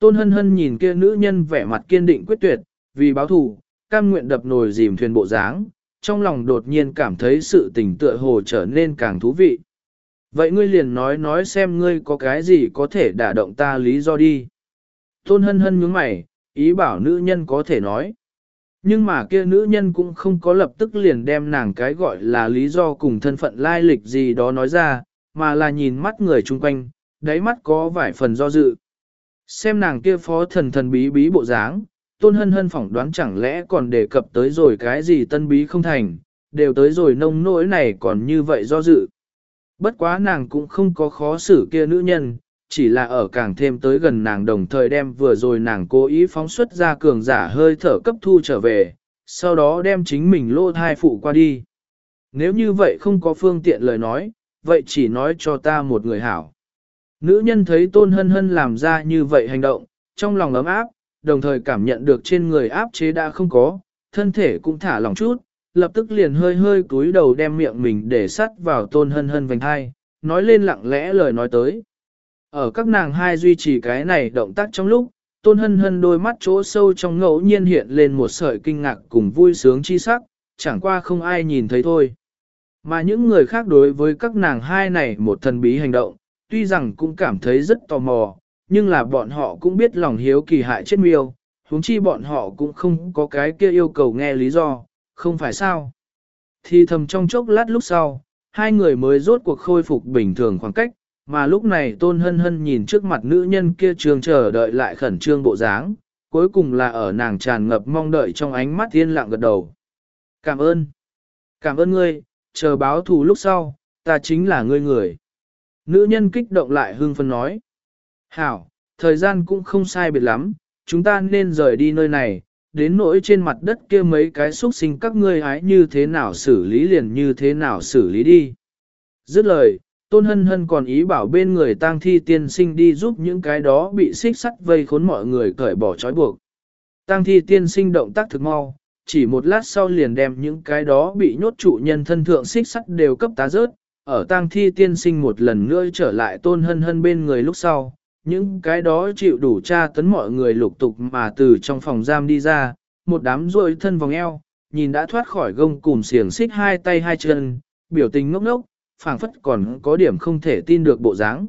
Tôn hân hân nhìn kia nữ nhân vẻ mặt kiên định quyết tuyệt, vì báo thù, cam nguyện đập nồi dìm thuyền bộ dáng, trong lòng đột nhiên cảm thấy sự tình tựa hồ trở nên càng thú vị. Vậy ngươi liền nói nói xem ngươi có cái gì có thể đả động ta lý do đi. Tôn hân hân nhướng mày, ý bảo nữ nhân có thể nói. Nhưng mà kia nữ nhân cũng không có lập tức liền đem nàng cái gọi là lý do cùng thân phận lai lịch gì đó nói ra, mà là nhìn mắt người chung quanh, đáy mắt có vài phần do dự. Xem nàng kia phó thần thần bí bí bộ dáng, tôn hân hân phỏng đoán chẳng lẽ còn đề cập tới rồi cái gì tân bí không thành, đều tới rồi nông nỗi này còn như vậy do dự. Bất quá nàng cũng không có khó xử kia nữ nhân, chỉ là ở càng thêm tới gần nàng đồng thời đem vừa rồi nàng cố ý phóng xuất ra cường giả hơi thở cấp thu trở về, sau đó đem chính mình lô thai phụ qua đi. Nếu như vậy không có phương tiện lời nói, vậy chỉ nói cho ta một người hảo. Nữ nhân thấy tôn hân hân làm ra như vậy hành động, trong lòng ấm áp, đồng thời cảm nhận được trên người áp chế đã không có, thân thể cũng thả lỏng chút, lập tức liền hơi hơi cúi đầu đem miệng mình để sắt vào tôn hân hân vành hai, nói lên lặng lẽ lời nói tới. Ở các nàng hai duy trì cái này động tác trong lúc, tôn hân hân đôi mắt chỗ sâu trong ngẫu nhiên hiện lên một sợi kinh ngạc cùng vui sướng chi sắc, chẳng qua không ai nhìn thấy thôi. Mà những người khác đối với các nàng hai này một thần bí hành động, tuy rằng cũng cảm thấy rất tò mò, nhưng là bọn họ cũng biết lòng hiếu kỳ hại chết miêu, huống chi bọn họ cũng không có cái kia yêu cầu nghe lý do, không phải sao. Thì thầm trong chốc lát lúc sau, hai người mới rốt cuộc khôi phục bình thường khoảng cách, mà lúc này tôn hân hân nhìn trước mặt nữ nhân kia trường chờ đợi lại khẩn trương bộ dáng, cuối cùng là ở nàng tràn ngập mong đợi trong ánh mắt thiên lặng gật đầu. Cảm ơn. Cảm ơn ngươi, chờ báo thù lúc sau, ta chính là ngươi người. Nữ nhân kích động lại hương phân nói. Hảo, thời gian cũng không sai biệt lắm, chúng ta nên rời đi nơi này, đến nỗi trên mặt đất kia mấy cái xúc sinh các ngươi hái như thế nào xử lý liền như thế nào xử lý đi. Dứt lời, Tôn Hân Hân còn ý bảo bên người tang thi tiên sinh đi giúp những cái đó bị xích sắt vây khốn mọi người cởi bỏ trói buộc. Tang thi tiên sinh động tác thực mau, chỉ một lát sau liền đem những cái đó bị nhốt trụ nhân thân thượng xích sắt đều cấp tá rớt, ở tang thi tiên sinh một lần nữa trở lại Tôn Hân Hân bên người lúc sau, những cái đó chịu đủ tra tấn mọi người lục tục mà từ trong phòng giam đi ra, một đám ruồi thân vòng eo, nhìn đã thoát khỏi gông cùm xiềng xích hai tay hai chân, biểu tình ngốc ngốc, phảng phất còn có điểm không thể tin được bộ dáng.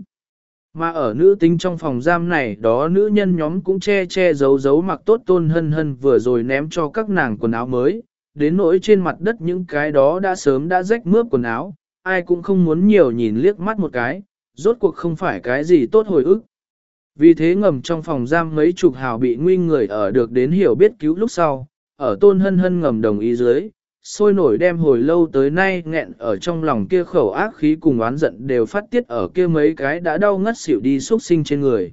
Mà ở nữ tính trong phòng giam này đó nữ nhân nhóm cũng che che giấu giấu mặc tốt tôn hân hân vừa rồi ném cho các nàng quần áo mới, đến nỗi trên mặt đất những cái đó đã sớm đã rách mướp quần áo, ai cũng không muốn nhiều nhìn liếc mắt một cái, rốt cuộc không phải cái gì tốt hồi ức. Vì thế ngầm trong phòng giam mấy chục hào bị nguy người ở được đến hiểu biết cứu lúc sau, ở tôn hân hân ngầm đồng ý dưới, sôi nổi đem hồi lâu tới nay nghẹn ở trong lòng kia khẩu ác khí cùng oán giận đều phát tiết ở kia mấy cái đã đau ngất xỉu đi xuất sinh trên người.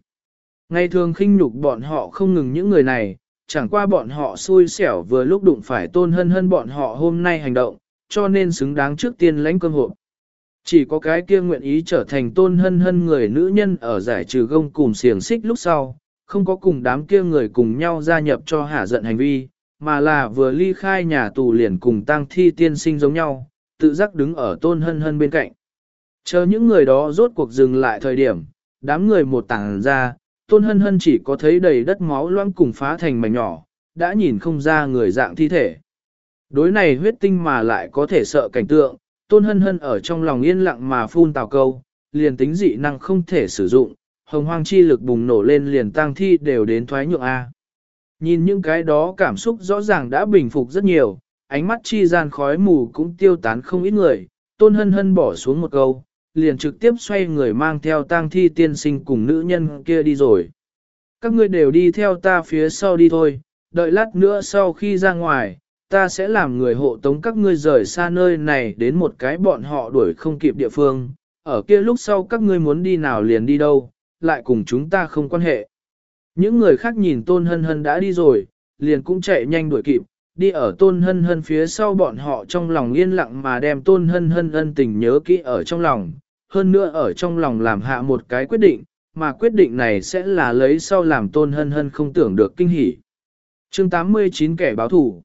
Ngày thường khinh nhục bọn họ không ngừng những người này, chẳng qua bọn họ xui xẻo vừa lúc đụng phải tôn hân hân bọn họ hôm nay hành động, cho nên xứng đáng trước tiên lãnh cơm hộp. Chỉ có cái kia nguyện ý trở thành tôn hân hân người nữ nhân ở giải trừ gông cùng xiềng xích lúc sau, không có cùng đám kia người cùng nhau gia nhập cho hạ giận hành vi, mà là vừa ly khai nhà tù liền cùng tang thi tiên sinh giống nhau, tự giác đứng ở tôn hân hân bên cạnh. Chờ những người đó rốt cuộc dừng lại thời điểm, đám người một tảng ra, tôn hân hân chỉ có thấy đầy đất máu loang cùng phá thành mảnh nhỏ, đã nhìn không ra người dạng thi thể. Đối này huyết tinh mà lại có thể sợ cảnh tượng, tôn hân hân ở trong lòng yên lặng mà phun tào câu, liền tính dị năng không thể sử dụng, hồng hoang chi lực bùng nổ lên liền tang thi đều đến thoái nhượng A. Nhìn những cái đó cảm xúc rõ ràng đã bình phục rất nhiều, ánh mắt chi gian khói mù cũng tiêu tán không ít người, tôn hân hân bỏ xuống một câu, liền trực tiếp xoay người mang theo tang thi tiên sinh cùng nữ nhân kia đi rồi. Các ngươi đều đi theo ta phía sau đi thôi, đợi lát nữa sau khi ra ngoài, ta sẽ làm người hộ tống các ngươi rời xa nơi này đến một cái bọn họ đuổi không kịp địa phương, ở kia lúc sau các ngươi muốn đi nào liền đi đâu, lại cùng chúng ta không quan hệ. Những người khác nhìn tôn hân hân đã đi rồi, liền cũng chạy nhanh đuổi kịp, đi ở tôn hân hân phía sau bọn họ trong lòng yên lặng mà đem tôn hân hân ân tình nhớ kỹ ở trong lòng, hơn nữa ở trong lòng làm hạ một cái quyết định, mà quyết định này sẽ là lấy sau làm tôn hân hân không tưởng được kinh hỉ. chương 89 kẻ báo thủ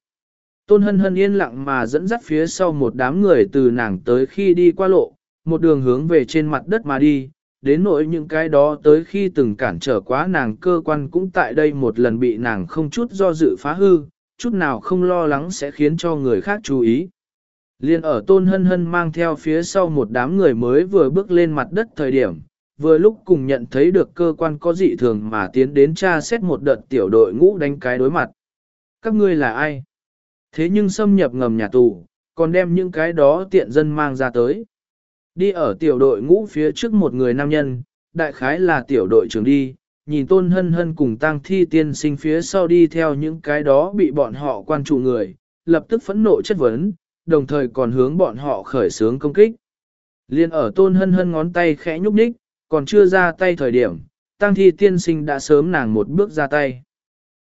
Tôn hân hân yên lặng mà dẫn dắt phía sau một đám người từ nàng tới khi đi qua lộ, một đường hướng về trên mặt đất mà đi, đến nỗi những cái đó tới khi từng cản trở quá nàng cơ quan cũng tại đây một lần bị nàng không chút do dự phá hư, chút nào không lo lắng sẽ khiến cho người khác chú ý. Liên ở tôn hân hân mang theo phía sau một đám người mới vừa bước lên mặt đất thời điểm, vừa lúc cùng nhận thấy được cơ quan có dị thường mà tiến đến tra xét một đợt tiểu đội ngũ đánh cái đối mặt. Các ngươi là ai? Thế nhưng xâm nhập ngầm nhà tù, còn đem những cái đó tiện dân mang ra tới. Đi ở tiểu đội ngũ phía trước một người nam nhân, đại khái là tiểu đội trưởng đi, nhìn tôn hân hân cùng tang thi tiên sinh phía sau đi theo những cái đó bị bọn họ quan trụ người, lập tức phẫn nộ chất vấn, đồng thời còn hướng bọn họ khởi sướng công kích. Liên ở tôn hân hân ngón tay khẽ nhúc nhích, còn chưa ra tay thời điểm, tang thi tiên sinh đã sớm nàng một bước ra tay.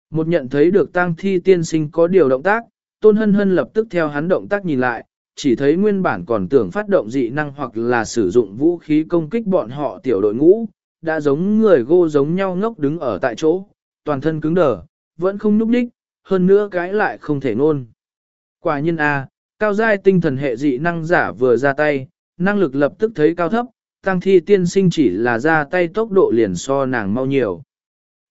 Một nhận thấy được tang thi tiên sinh có điều động tác, tôn hân hân lập tức theo hắn động tác nhìn lại, chỉ thấy nguyên bản còn tưởng phát động dị năng hoặc là sử dụng vũ khí công kích bọn họ tiểu đội ngũ, đã giống người gô giống nhau ngốc đứng ở tại chỗ, toàn thân cứng đờ, vẫn không nhúc đích, hơn nữa cái lại không thể nôn. Quả nhiên A, cao giai tinh thần hệ dị năng giả vừa ra tay, năng lực lập tức thấy cao thấp, tăng thi tiên sinh chỉ là ra tay tốc độ liền so nàng mau nhiều.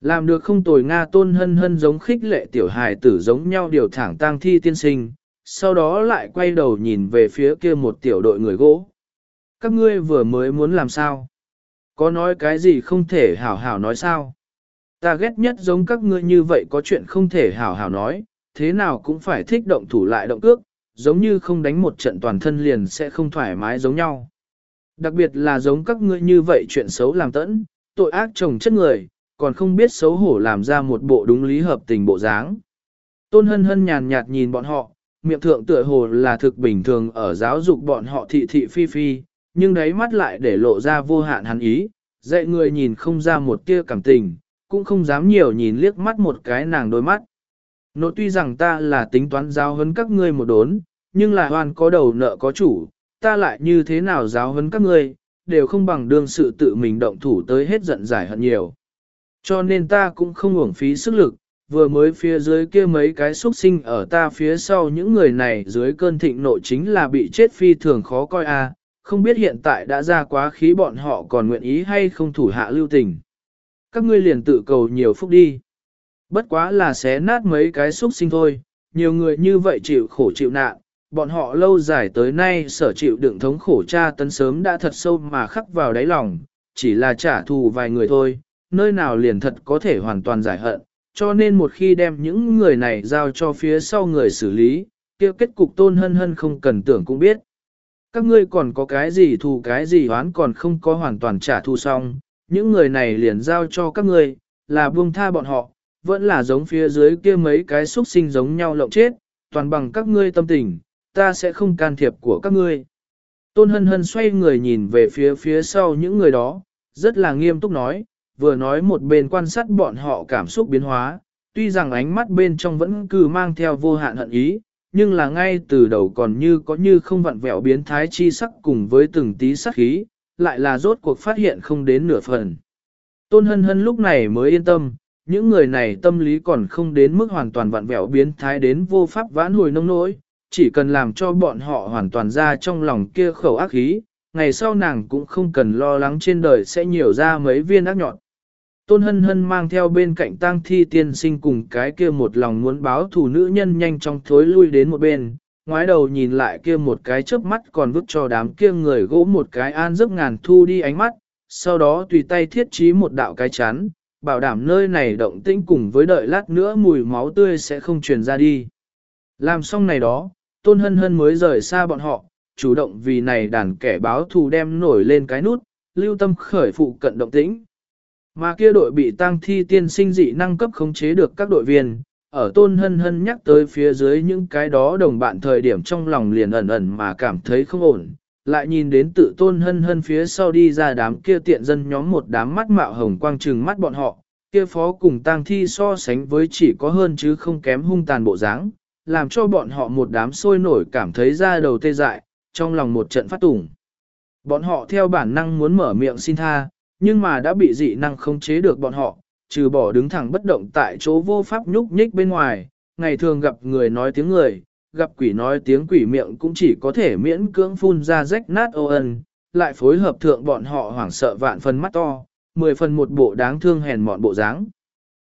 Làm được không tồi Nga tôn hân hân giống khích lệ tiểu hài tử giống nhau điều thẳng tang thi tiên sinh, sau đó lại quay đầu nhìn về phía kia một tiểu đội người gỗ. Các ngươi vừa mới muốn làm sao? Có nói cái gì không thể hảo hảo nói sao? Ta ghét nhất giống các ngươi như vậy có chuyện không thể hảo hảo nói, thế nào cũng phải thích động thủ lại động cước, giống như không đánh một trận toàn thân liền sẽ không thoải mái giống nhau. Đặc biệt là giống các ngươi như vậy chuyện xấu làm tẫn, tội ác chồng chất người, còn không biết xấu hổ làm ra một bộ đúng lý hợp tình bộ dáng. Tôn hân hân nhàn nhạt nhìn bọn họ, miệng thượng tựa hồ là thực bình thường ở giáo dục bọn họ thị thị phi phi, nhưng đáy mắt lại để lộ ra vô hạn hắn ý, dạy người nhìn không ra một tia cảm tình, cũng không dám nhiều nhìn liếc mắt một cái nàng đôi mắt. Nỗ tuy rằng ta là tính toán giáo huấn các ngươi một đốn, nhưng là hoàn có đầu nợ có chủ, ta lại như thế nào giáo huấn các ngươi, đều không bằng đương sự tự mình động thủ tới hết giận giải hận nhiều. Cho nên ta cũng không uổng phí sức lực, vừa mới phía dưới kia mấy cái xuất sinh ở ta phía sau những người này dưới cơn thịnh nộ chính là bị chết phi thường khó coi a à, không biết hiện tại đã ra quá khí bọn họ còn nguyện ý hay không thủ hạ lưu tình. Các ngươi liền tự cầu nhiều phúc đi. Bất quá là xé nát mấy cái xuất sinh thôi, nhiều người như vậy chịu khổ chịu nạn, bọn họ lâu dài tới nay sở chịu đựng thống khổ cha tấn sớm đã thật sâu mà khắc vào đáy lòng, chỉ là trả thù vài người thôi, nơi nào liền thật có thể hoàn toàn giải hận, cho nên một khi đem những người này giao cho phía sau người xử lý, kia kết cục tôn hân hân không cần tưởng cũng biết. Các ngươi còn có cái gì thù cái gì oán còn không có hoàn toàn trả thù xong, những người này liền giao cho các ngươi, là buông tha bọn họ, vẫn là giống phía dưới kia mấy cái xuất sinh giống nhau lộng chết, toàn bằng các ngươi tâm tình, ta sẽ không can thiệp của các ngươi. Tôn hân hân xoay người nhìn về phía phía sau những người đó, rất là nghiêm túc nói, vừa nói một bên quan sát bọn họ cảm xúc biến hóa, tuy rằng ánh mắt bên trong vẫn cứ mang theo vô hạn hận ý, nhưng là ngay từ đầu còn như có như không vặn vẹo biến thái chi sắc cùng với từng tí sắc khí, lại là rốt cuộc phát hiện không đến nửa phần. Tôn hân hân lúc này mới yên tâm, những người này tâm lý còn không đến mức hoàn toàn vặn vẹo biến thái đến vô pháp vãn hồi nông nỗi, chỉ cần làm cho bọn họ hoàn toàn ra trong lòng kia khẩu ác khí, ngày sau nàng cũng không cần lo lắng trên đời sẽ nhiều ra mấy viên ác nhọn. Tôn hân hân mang theo bên cạnh tang thi tiên sinh cùng cái kia một lòng muốn báo thù nữ nhân nhanh chóng thối lui đến một bên, ngoái đầu nhìn lại kia một cái chớp mắt còn vứt cho đám kia người gỗ một cái an giấc ngàn thu đi ánh mắt, sau đó tùy tay thiết trí một đạo cái chắn, bảo đảm nơi này động tĩnh cùng với đợi lát nữa mùi máu tươi sẽ không truyền ra đi. Làm xong này đó, tôn hân hân mới rời xa bọn họ, chủ động vì này đàn kẻ báo thù đem nổi lên cái nút, lưu tâm khởi phụ cận động tĩnh. Mà kia đội bị tăng thi tiên sinh dị năng cấp khống chế được các đội viên, ở tôn hân hân nhắc tới phía dưới những cái đó đồng bạn thời điểm trong lòng liền ẩn ẩn mà cảm thấy không ổn, lại nhìn đến tự tôn hân hân phía sau đi ra đám kia tiện dân nhóm một đám mắt mạo hồng quang trừng mắt bọn họ, kia phó cùng tang thi so sánh với chỉ có hơn chứ không kém hung tàn bộ dáng, làm cho bọn họ một đám sôi nổi cảm thấy ra đầu tê dại, trong lòng một trận phát tủng. Bọn họ theo bản năng muốn mở miệng xin tha, nhưng mà đã bị dị năng khống chế được bọn họ, trừ bỏ đứng thẳng bất động tại chỗ vô pháp nhúc nhích bên ngoài, ngày thường gặp người nói tiếng người, gặp quỷ nói tiếng quỷ miệng cũng chỉ có thể miễn cưỡng phun ra rách nát ô ân, lại phối hợp thượng bọn họ hoảng sợ vạn phần mắt to, mười phần một bộ đáng thương hèn mọn bộ dáng.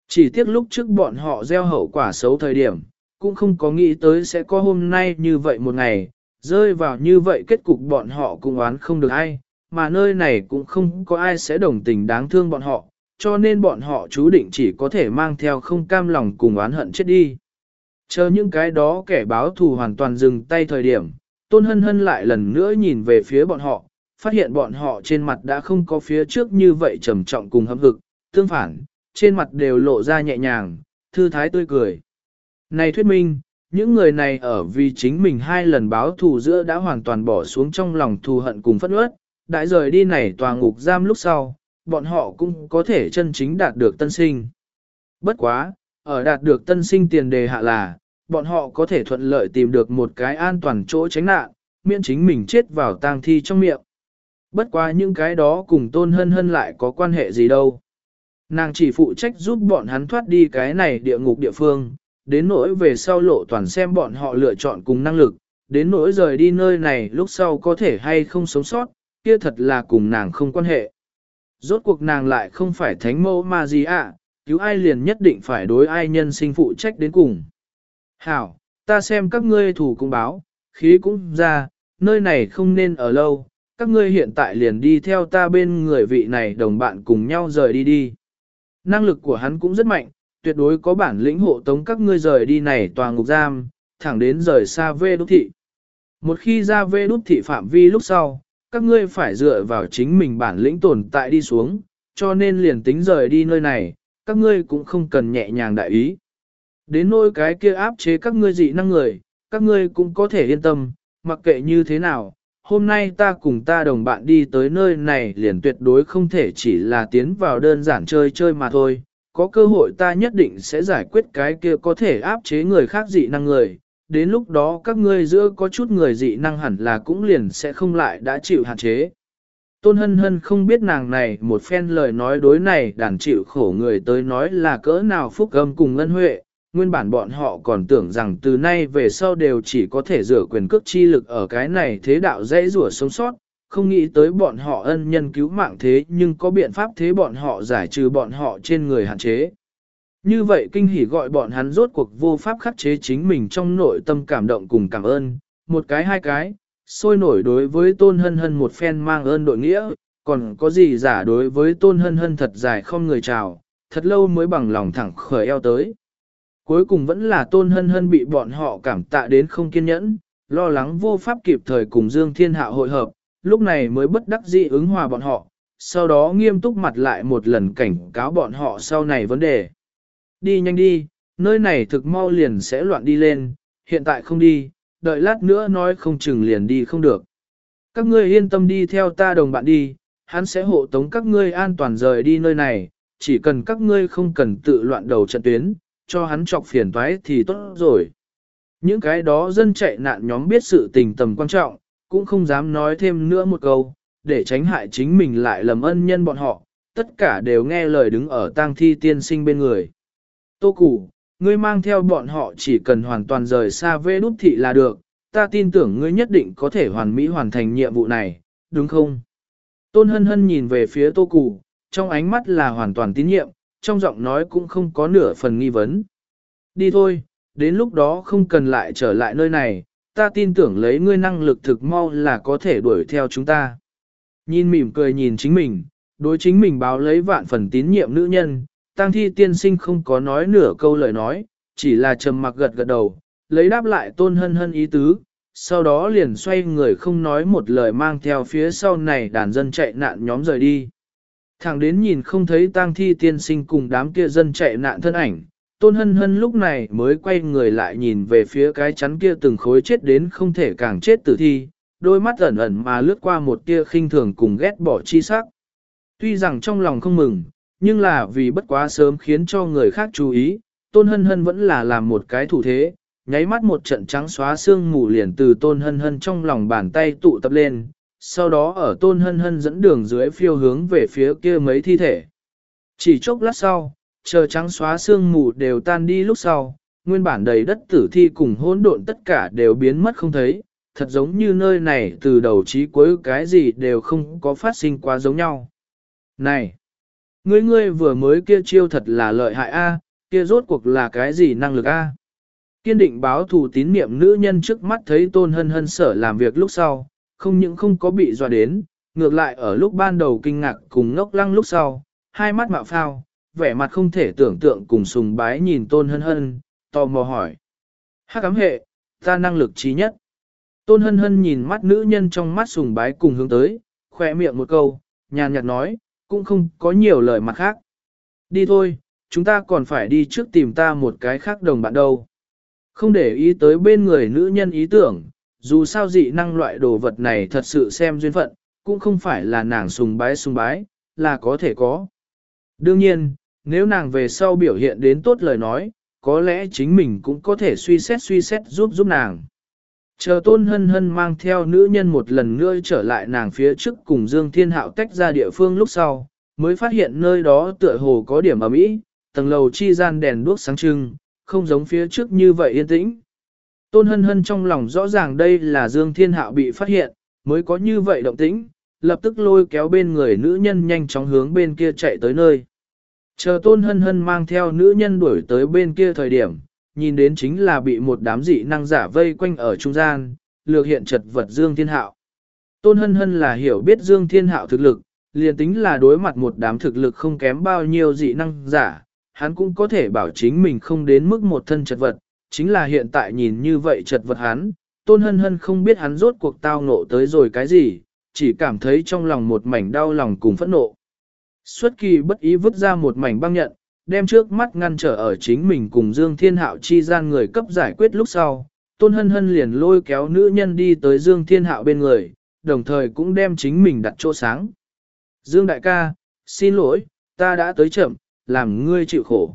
Chỉ tiếc lúc trước bọn họ gieo hậu quả xấu thời điểm, cũng không có nghĩ tới sẽ có hôm nay như vậy một ngày, rơi vào như vậy kết cục bọn họ cũng oán không được ai, mà nơi này cũng không có ai sẽ đồng tình đáng thương bọn họ, cho nên bọn họ chú định chỉ có thể mang theo không cam lòng cùng oán hận chết đi. Chờ những cái đó kẻ báo thù hoàn toàn dừng tay thời điểm, Tôn Hân Hân lại lần nữa nhìn về phía bọn họ, phát hiện bọn họ trên mặt đã không có phía trước như vậy trầm trọng cùng hâm hực, tương phản, trên mặt đều lộ ra nhẹ nhàng, thư thái tươi cười. Này thuyết minh, những người này ở vì chính mình hai lần báo thù giữa đã hoàn toàn bỏ xuống trong lòng thù hận cùng phẫn uất, đại rời đi này tòa ngục giam lúc sau, bọn họ cũng có thể chân chính đạt được tân sinh. Bất quá, ở đạt được tân sinh tiền đề hạ là, bọn họ có thể thuận lợi tìm được một cái an toàn chỗ tránh nạn, miễn chính mình chết vào tang thi trong miệng. Bất quá những cái đó cùng tôn hân hân lại có quan hệ gì đâu. Nàng chỉ phụ trách giúp bọn hắn thoát đi cái này địa ngục địa phương, đến nỗi về sau lộ toàn xem bọn họ lựa chọn cùng năng lực, đến nỗi rời đi nơi này lúc sau có thể hay không sống sót, kia thật là cùng nàng không quan hệ. Rốt cuộc nàng lại không phải thánh mẫu mà gì ạ, cứu ai liền nhất định phải đối ai nhân sinh phụ trách đến cùng. Hảo, ta xem các ngươi thủ cũng báo, khí cũng ra, nơi này không nên ở lâu, các ngươi hiện tại liền đi theo ta bên người vị này đồng bạn cùng nhau rời đi đi. Năng lực của hắn cũng rất mạnh, tuyệt đối có bản lĩnh hộ tống các ngươi rời đi này tòa ngục giam, thẳng đến rời xa vê đúc thị. Một khi ra vê đúc thị phạm vi lúc sau, các ngươi phải dựa vào chính mình bản lĩnh tồn tại đi xuống, cho nên liền tính rời đi nơi này, các ngươi cũng không cần nhẹ nhàng đại ý. Đến nỗi cái kia áp chế các ngươi dị năng người, các ngươi cũng có thể yên tâm, mặc kệ như thế nào, hôm nay ta cùng ta đồng bạn đi tới nơi này liền tuyệt đối không thể chỉ là tiến vào đơn giản chơi chơi mà thôi, có cơ hội ta nhất định sẽ giải quyết cái kia có thể áp chế người khác dị năng người, đến lúc đó các ngươi giữa có chút người dị năng hẳn là cũng liền sẽ không lại đã chịu hạn chế. Tôn hân hân không biết nàng này một phen lời nói đối này đàn chịu khổ người tới nói là cỡ nào phúc âm cùng ngân huệ, nguyên bản bọn họ còn tưởng rằng từ nay về sau đều chỉ có thể rửa quyền cước chi lực ở cái này thế đạo dễ rủa sống sót, không nghĩ tới bọn họ ân nhân cứu mạng thế nhưng có biện pháp thế bọn họ giải trừ bọn họ trên người hạn chế. Như vậy kinh hỉ gọi bọn hắn rốt cuộc vô pháp khắc chế chính mình trong nội tâm cảm động cùng cảm ơn, một cái hai cái, sôi nổi đối với tôn hân hân một phen mang ơn đội nghĩa, còn có gì giả đối với tôn hân hân thật dài không người chào, thật lâu mới bằng lòng thẳng khởi eo tới. Cuối cùng vẫn là tôn hân hân bị bọn họ cảm tạ đến không kiên nhẫn, lo lắng vô pháp kịp thời cùng Dương Thiên Hạ hội hợp, lúc này mới bất đắc dĩ ứng hòa bọn họ, sau đó nghiêm túc mặt lại một lần cảnh cáo bọn họ sau này vấn đề. Đi nhanh đi, nơi này thực mau liền sẽ loạn đi lên, hiện tại không đi, đợi lát nữa nói không chừng liền đi không được. Các ngươi yên tâm đi theo ta đồng bạn đi, hắn sẽ hộ tống các ngươi an toàn rời đi nơi này, chỉ cần các ngươi không cần tự loạn đầu trận tuyến, cho hắn chọc phiền toái thì tốt rồi. Những cái đó dân chạy nạn nhóm biết sự tình tầm quan trọng, cũng không dám nói thêm nữa một câu, để tránh hại chính mình lại lầm ân nhân bọn họ, tất cả đều nghe lời đứng ở tang thi tiên sinh bên người. Tô Củ, ngươi mang theo bọn họ chỉ cần hoàn toàn rời xa vê đút thị là được, ta tin tưởng ngươi nhất định có thể hoàn mỹ hoàn thành nhiệm vụ này, đúng không? Tôn hân hân nhìn về phía Tô Củ, trong ánh mắt là hoàn toàn tín nhiệm, trong giọng nói cũng không có nửa phần nghi vấn. Đi thôi, đến lúc đó không cần lại trở lại nơi này, ta tin tưởng lấy ngươi năng lực thực mau là có thể đuổi theo chúng ta. Nhìn mỉm cười nhìn chính mình, đối chính mình báo lấy vạn phần tín nhiệm nữ nhân, tăng thi tiên sinh không có nói nửa câu lời nói, chỉ là trầm mặc gật gật đầu, lấy đáp lại tôn hân hân ý tứ, sau đó liền xoay người không nói một lời mang theo phía sau này đàn dân chạy nạn nhóm rời đi. Thẳng đến nhìn không thấy tang thi tiên sinh cùng đám kia dân chạy nạn thân ảnh, tôn hân hân lúc này mới quay người lại nhìn về phía cái chắn kia từng khối chết đến không thể càng chết tử thi, đôi mắt ẩn ẩn mà lướt qua một tia khinh thường cùng ghét bỏ chi sắc. Tuy rằng trong lòng không mừng, nhưng là vì bất quá sớm khiến cho người khác chú ý, tôn hân hân vẫn là làm một cái thủ thế, nháy mắt một trận trắng xóa xương mù liền từ tôn hân hân trong lòng bàn tay tụ tập lên, sau đó ở tôn hân hân dẫn đường dưới phiêu hướng về phía kia mấy thi thể. Chỉ chốc lát sau, chờ trắng xóa xương mù đều tan đi lúc sau, nguyên bản đầy đất tử thi cùng hỗn độn tất cả đều biến mất không thấy, thật giống như nơi này từ đầu chí cuối cái gì đều không có phát sinh quá giống nhau. Này! Ngươi ngươi vừa mới kia chiêu thật là lợi hại a, kia rốt cuộc là cái gì năng lực a? Kiên định báo thù tín niệm nữ nhân trước mắt thấy tôn hân hân sở làm việc lúc sau, không những không có bị dọa đến, ngược lại ở lúc ban đầu kinh ngạc cùng ngốc lăng lúc sau, hai mắt mạo phao, vẻ mặt không thể tưởng tượng cùng sùng bái nhìn tôn hân hân, tò mò hỏi. Hắc ám hệ, ta năng lực trí nhất. Tôn hân hân nhìn mắt nữ nhân trong mắt sùng bái cùng hướng tới, khỏe miệng một câu, nhàn nhạt nói, cũng không có nhiều lời mặt khác. Đi thôi, chúng ta còn phải đi trước tìm ta một cái khác đồng bạn đâu. Không để ý tới bên người nữ nhân ý tưởng, dù sao dị năng loại đồ vật này thật sự xem duyên phận, cũng không phải là nàng sùng bái sùng bái, là có thể có. Đương nhiên, nếu nàng về sau biểu hiện đến tốt lời nói, có lẽ chính mình cũng có thể suy xét suy xét giúp giúp nàng. Chờ tôn hân hân mang theo nữ nhân một lần nữa trở lại nàng phía trước cùng Dương Thiên Hạo tách ra địa phương lúc sau, mới phát hiện nơi đó tựa hồ có điểm ấm ý, tầng lầu chi gian đèn đuốc sáng trưng, không giống phía trước như vậy yên tĩnh. Tôn hân hân trong lòng rõ ràng đây là Dương Thiên Hạo bị phát hiện, mới có như vậy động tĩnh, lập tức lôi kéo bên người nữ nhân nhanh chóng hướng bên kia chạy tới nơi. Chờ tôn hân hân mang theo nữ nhân đuổi tới bên kia thời điểm, nhìn đến chính là bị một đám dị năng giả vây quanh ở trung gian, lược hiện trật vật Dương Thiên Hạo. Tôn hân hân là hiểu biết Dương Thiên Hạo thực lực, liền tính là đối mặt một đám thực lực không kém bao nhiêu dị năng giả, hắn cũng có thể bảo chính mình không đến mức một thân trật vật, chính là hiện tại nhìn như vậy trật vật hắn, tôn hân hân không biết hắn rốt cuộc tao ngộ tới rồi cái gì, chỉ cảm thấy trong lòng một mảnh đau lòng cùng phẫn nộ. Xuất kỳ bất ý vứt ra một mảnh băng nhận, đem trước mắt ngăn trở ở chính mình cùng Dương Thiên Hạo chi gian người cấp giải quyết lúc sau, tôn hân hân liền lôi kéo nữ nhân đi tới Dương Thiên Hạo bên người, đồng thời cũng đem chính mình đặt chỗ sáng. Dương đại ca, xin lỗi, ta đã tới chậm, làm ngươi chịu khổ.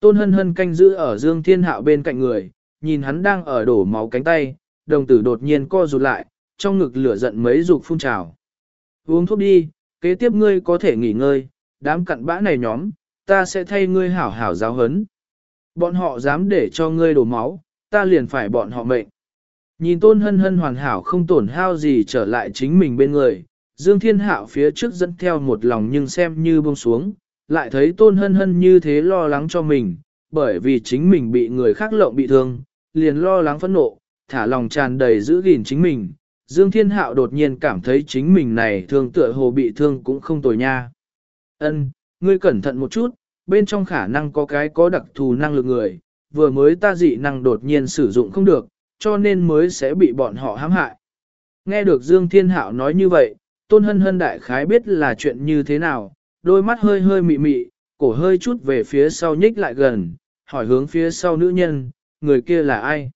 Tôn hân hân canh giữ ở Dương Thiên Hạo bên cạnh người, nhìn hắn đang ở đổ máu cánh tay, đồng tử đột nhiên co rụt lại, trong ngực lửa giận mấy dục phun trào. Uống thuốc đi, kế tiếp ngươi có thể nghỉ ngơi, đám cặn bã này nhóm, ta sẽ thay ngươi hảo hảo giáo hấn. Bọn họ dám để cho ngươi đổ máu, ta liền phải bọn họ mệnh. Nhìn tôn hân hân hoàn hảo không tổn hao gì trở lại chính mình bên người, Dương Thiên Hạo phía trước dẫn theo một lòng nhưng xem như buông xuống, lại thấy tôn hân hân như thế lo lắng cho mình, bởi vì chính mình bị người khác lộng bị thương, liền lo lắng phẫn nộ, thả lòng tràn đầy giữ gìn chính mình. Dương Thiên Hạo đột nhiên cảm thấy chính mình này thương tựa hồ bị thương cũng không tồi nha. Ân, ngươi cẩn thận một chút, bên trong khả năng có cái có đặc thù năng lực người, vừa mới ta dị năng đột nhiên sử dụng không được, cho nên mới sẽ bị bọn họ hãm hại. Nghe được Dương Thiên Hạo nói như vậy, Tôn Hân Hân đại khái biết là chuyện như thế nào, đôi mắt hơi hơi mị mị, cổ hơi chút về phía sau nhích lại gần, hỏi hướng phía sau nữ nhân, người kia là ai?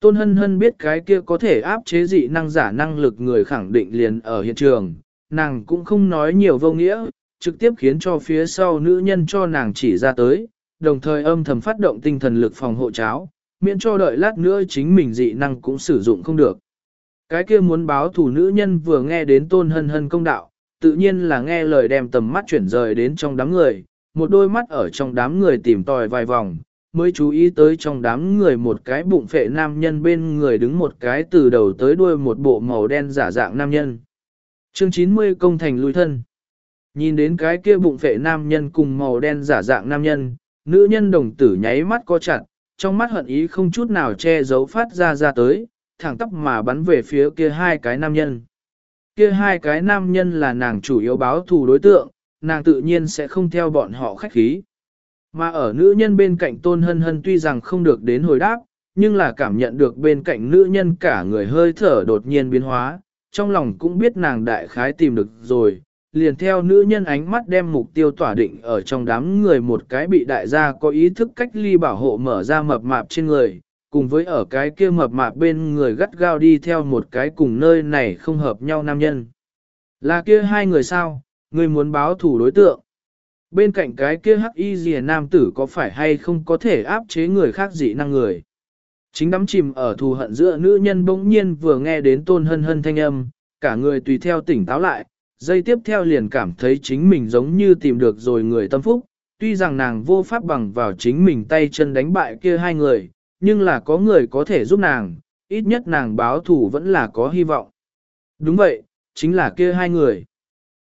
Tôn Hân Hân biết cái kia có thể áp chế dị năng giả năng lực người khẳng định liền ở hiện trường, nàng cũng không nói nhiều vô nghĩa, trực tiếp khiến cho phía sau nữ nhân cho nàng chỉ ra tới, đồng thời âm thầm phát động tinh thần lực phòng hộ cháo, miễn cho đợi lát nữa chính mình dị năng cũng sử dụng không được. Cái kia muốn báo thủ nữ nhân vừa nghe đến tôn hân hân công đạo, tự nhiên là nghe lời đem tầm mắt chuyển rời đến trong đám người, một đôi mắt ở trong đám người tìm tòi vài vòng, mới chú ý tới trong đám người một cái bụng phệ nam nhân bên người đứng một cái từ đầu tới đuôi một bộ màu đen giả dạng nam nhân. Chương 90 công thành lui thân. Nhìn đến cái kia bụng phệ nam nhân cùng màu đen giả dạng nam nhân, nữ nhân đồng tử nháy mắt co chặt, trong mắt hận ý không chút nào che giấu phát ra ra tới, thẳng tóc mà bắn về phía kia hai cái nam nhân. Kia hai cái nam nhân là nàng chủ yếu báo thù đối tượng, nàng tự nhiên sẽ không theo bọn họ khách khí. Mà ở nữ nhân bên cạnh tôn hân hân tuy rằng không được đến hồi đáp, nhưng là cảm nhận được bên cạnh nữ nhân cả người hơi thở đột nhiên biến hóa, trong lòng cũng biết nàng đại khái tìm được rồi, liền theo nữ nhân ánh mắt đem mục tiêu tỏa định ở trong đám người một cái bị đại gia có ý thức cách ly bảo hộ mở ra mập mạp trên người, cùng với ở cái kia mập mạp bên người gắt gao đi theo một cái cùng nơi này không hợp nhau nam nhân. Là kia hai người sao, người muốn báo thủ đối tượng. Bên cạnh cái kia hắc y rìa nam tử có phải hay không có thể áp chế người khác dị năng người. Chính đắm chìm ở thù hận giữa nữ nhân bỗng nhiên vừa nghe đến tôn hân hân thanh âm, cả người tùy theo tỉnh táo lại, dây tiếp theo liền cảm thấy chính mình giống như tìm được rồi người tâm phúc, tuy rằng nàng vô pháp bằng vào chính mình tay chân đánh bại kia hai người, nhưng là có người có thể giúp nàng, ít nhất nàng báo thủ vẫn là có hy vọng. Đúng vậy, chính là kia hai người.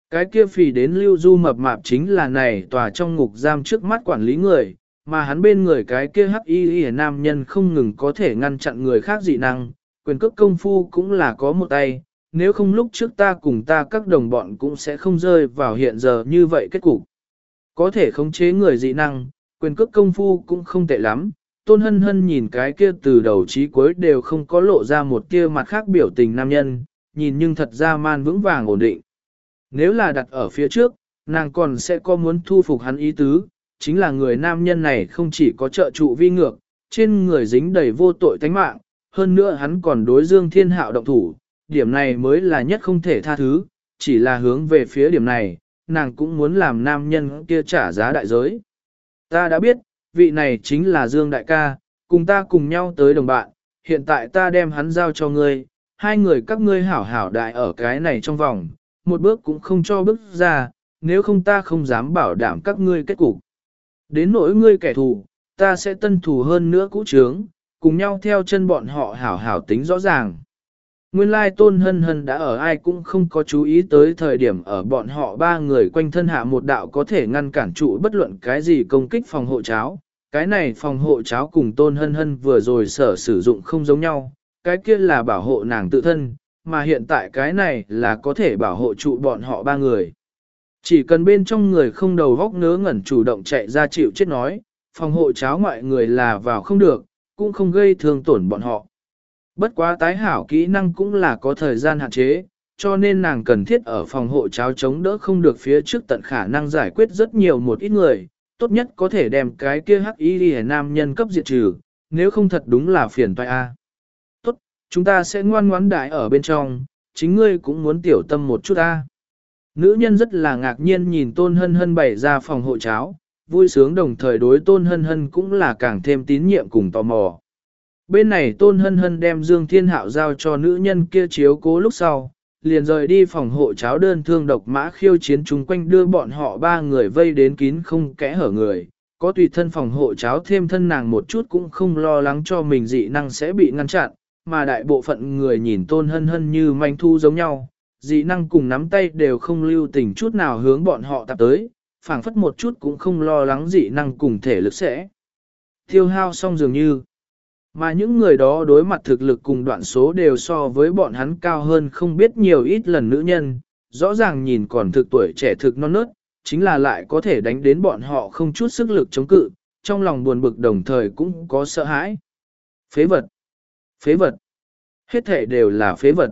Cái kia phì đến lưu du mập mạp chính là này tòa trong ngục giam trước mắt quản lý người, mà hắn bên người cái kia hắc y y nam nhân không ngừng có thể ngăn chặn người khác dị năng, quyền cước công phu cũng là có một tay, nếu không lúc trước ta cùng ta các đồng bọn cũng sẽ không rơi vào hiện giờ như vậy kết cục. Có thể khống chế người dị năng, quyền cước công phu cũng không tệ lắm, tôn hân hân nhìn cái kia từ đầu chí cuối đều không có lộ ra một kia mặt khác biểu tình nam nhân, nhìn nhưng thật ra man vững vàng ổn định. Nếu là đặt ở phía trước, nàng còn sẽ có muốn thu phục hắn ý tứ, chính là người nam nhân này không chỉ có trợ trụ vi ngược, trên người dính đầy vô tội tánh mạng, hơn nữa hắn còn đối dương thiên hạo động thủ, điểm này mới là nhất không thể tha thứ, chỉ là hướng về phía điểm này, nàng cũng muốn làm nam nhân kia trả giá đại giới. Ta đã biết, vị này chính là Dương Đại ca, cùng ta cùng nhau tới đồng bạn, hiện tại ta đem hắn giao cho ngươi, hai người các ngươi hảo hảo đại ở cái này trong vòng, một bước cũng không cho bước ra, nếu không ta không dám bảo đảm các ngươi kết cục. Đến nỗi ngươi kẻ thù, ta sẽ tân thù hơn nữa cũ trướng, cùng nhau theo chân bọn họ hảo hảo tính rõ ràng. Nguyên lai tôn hân hân đã ở ai cũng không có chú ý tới thời điểm ở bọn họ ba người quanh thân hạ một đạo có thể ngăn cản trụ bất luận cái gì công kích phòng hộ cháo. Cái này phòng hộ cháo cùng tôn hân hân vừa rồi sở sử dụng không giống nhau, cái kia là bảo hộ nàng tự thân, mà hiện tại cái này là có thể bảo hộ trụ bọn họ ba người. Chỉ cần bên trong người không đầu góc ngớ ngẩn chủ động chạy ra chịu chết nói, phòng hộ cháo ngoại người là vào không được, cũng không gây thương tổn bọn họ. Bất quá tái hảo kỹ năng cũng là có thời gian hạn chế, cho nên nàng cần thiết ở phòng hộ cháo chống đỡ không được phía trước tận khả năng giải quyết rất nhiều một ít người, tốt nhất có thể đem cái kia hắc y nam nhân cấp diệt trừ, nếu không thật đúng là phiền toái a. Tốt, chúng ta sẽ ngoan ngoãn đại ở bên trong, chính ngươi cũng muốn tiểu tâm một chút a. Nữ nhân rất là ngạc nhiên nhìn tôn hân hân bày ra phòng hộ cháo, vui sướng đồng thời đối tôn hân hân cũng là càng thêm tín nhiệm cùng tò mò. Bên này tôn hân hân đem Dương Thiên Hạo giao cho nữ nhân kia chiếu cố lúc sau, liền rời đi phòng hộ cháo đơn thương độc mã khiêu chiến chung quanh đưa bọn họ ba người vây đến kín không kẽ hở người. Có tùy thân phòng hộ cháo thêm thân nàng một chút cũng không lo lắng cho mình dị năng sẽ bị ngăn chặn, mà đại bộ phận người nhìn tôn hân hân như manh thu giống nhau, dị năng cùng nắm tay đều không lưu tình chút nào hướng bọn họ tập tới, phảng phất một chút cũng không lo lắng dị năng cùng thể lực sẽ. Tiêu hao xong dường như, mà những người đó đối mặt thực lực cùng đoạn số đều so với bọn hắn cao hơn không biết nhiều ít lần nữ nhân, rõ ràng nhìn còn thực tuổi trẻ thực non nớt, chính là lại có thể đánh đến bọn họ không chút sức lực chống cự, trong lòng buồn bực đồng thời cũng có sợ hãi. Phế vật! Phế vật! Hết thể đều là phế vật.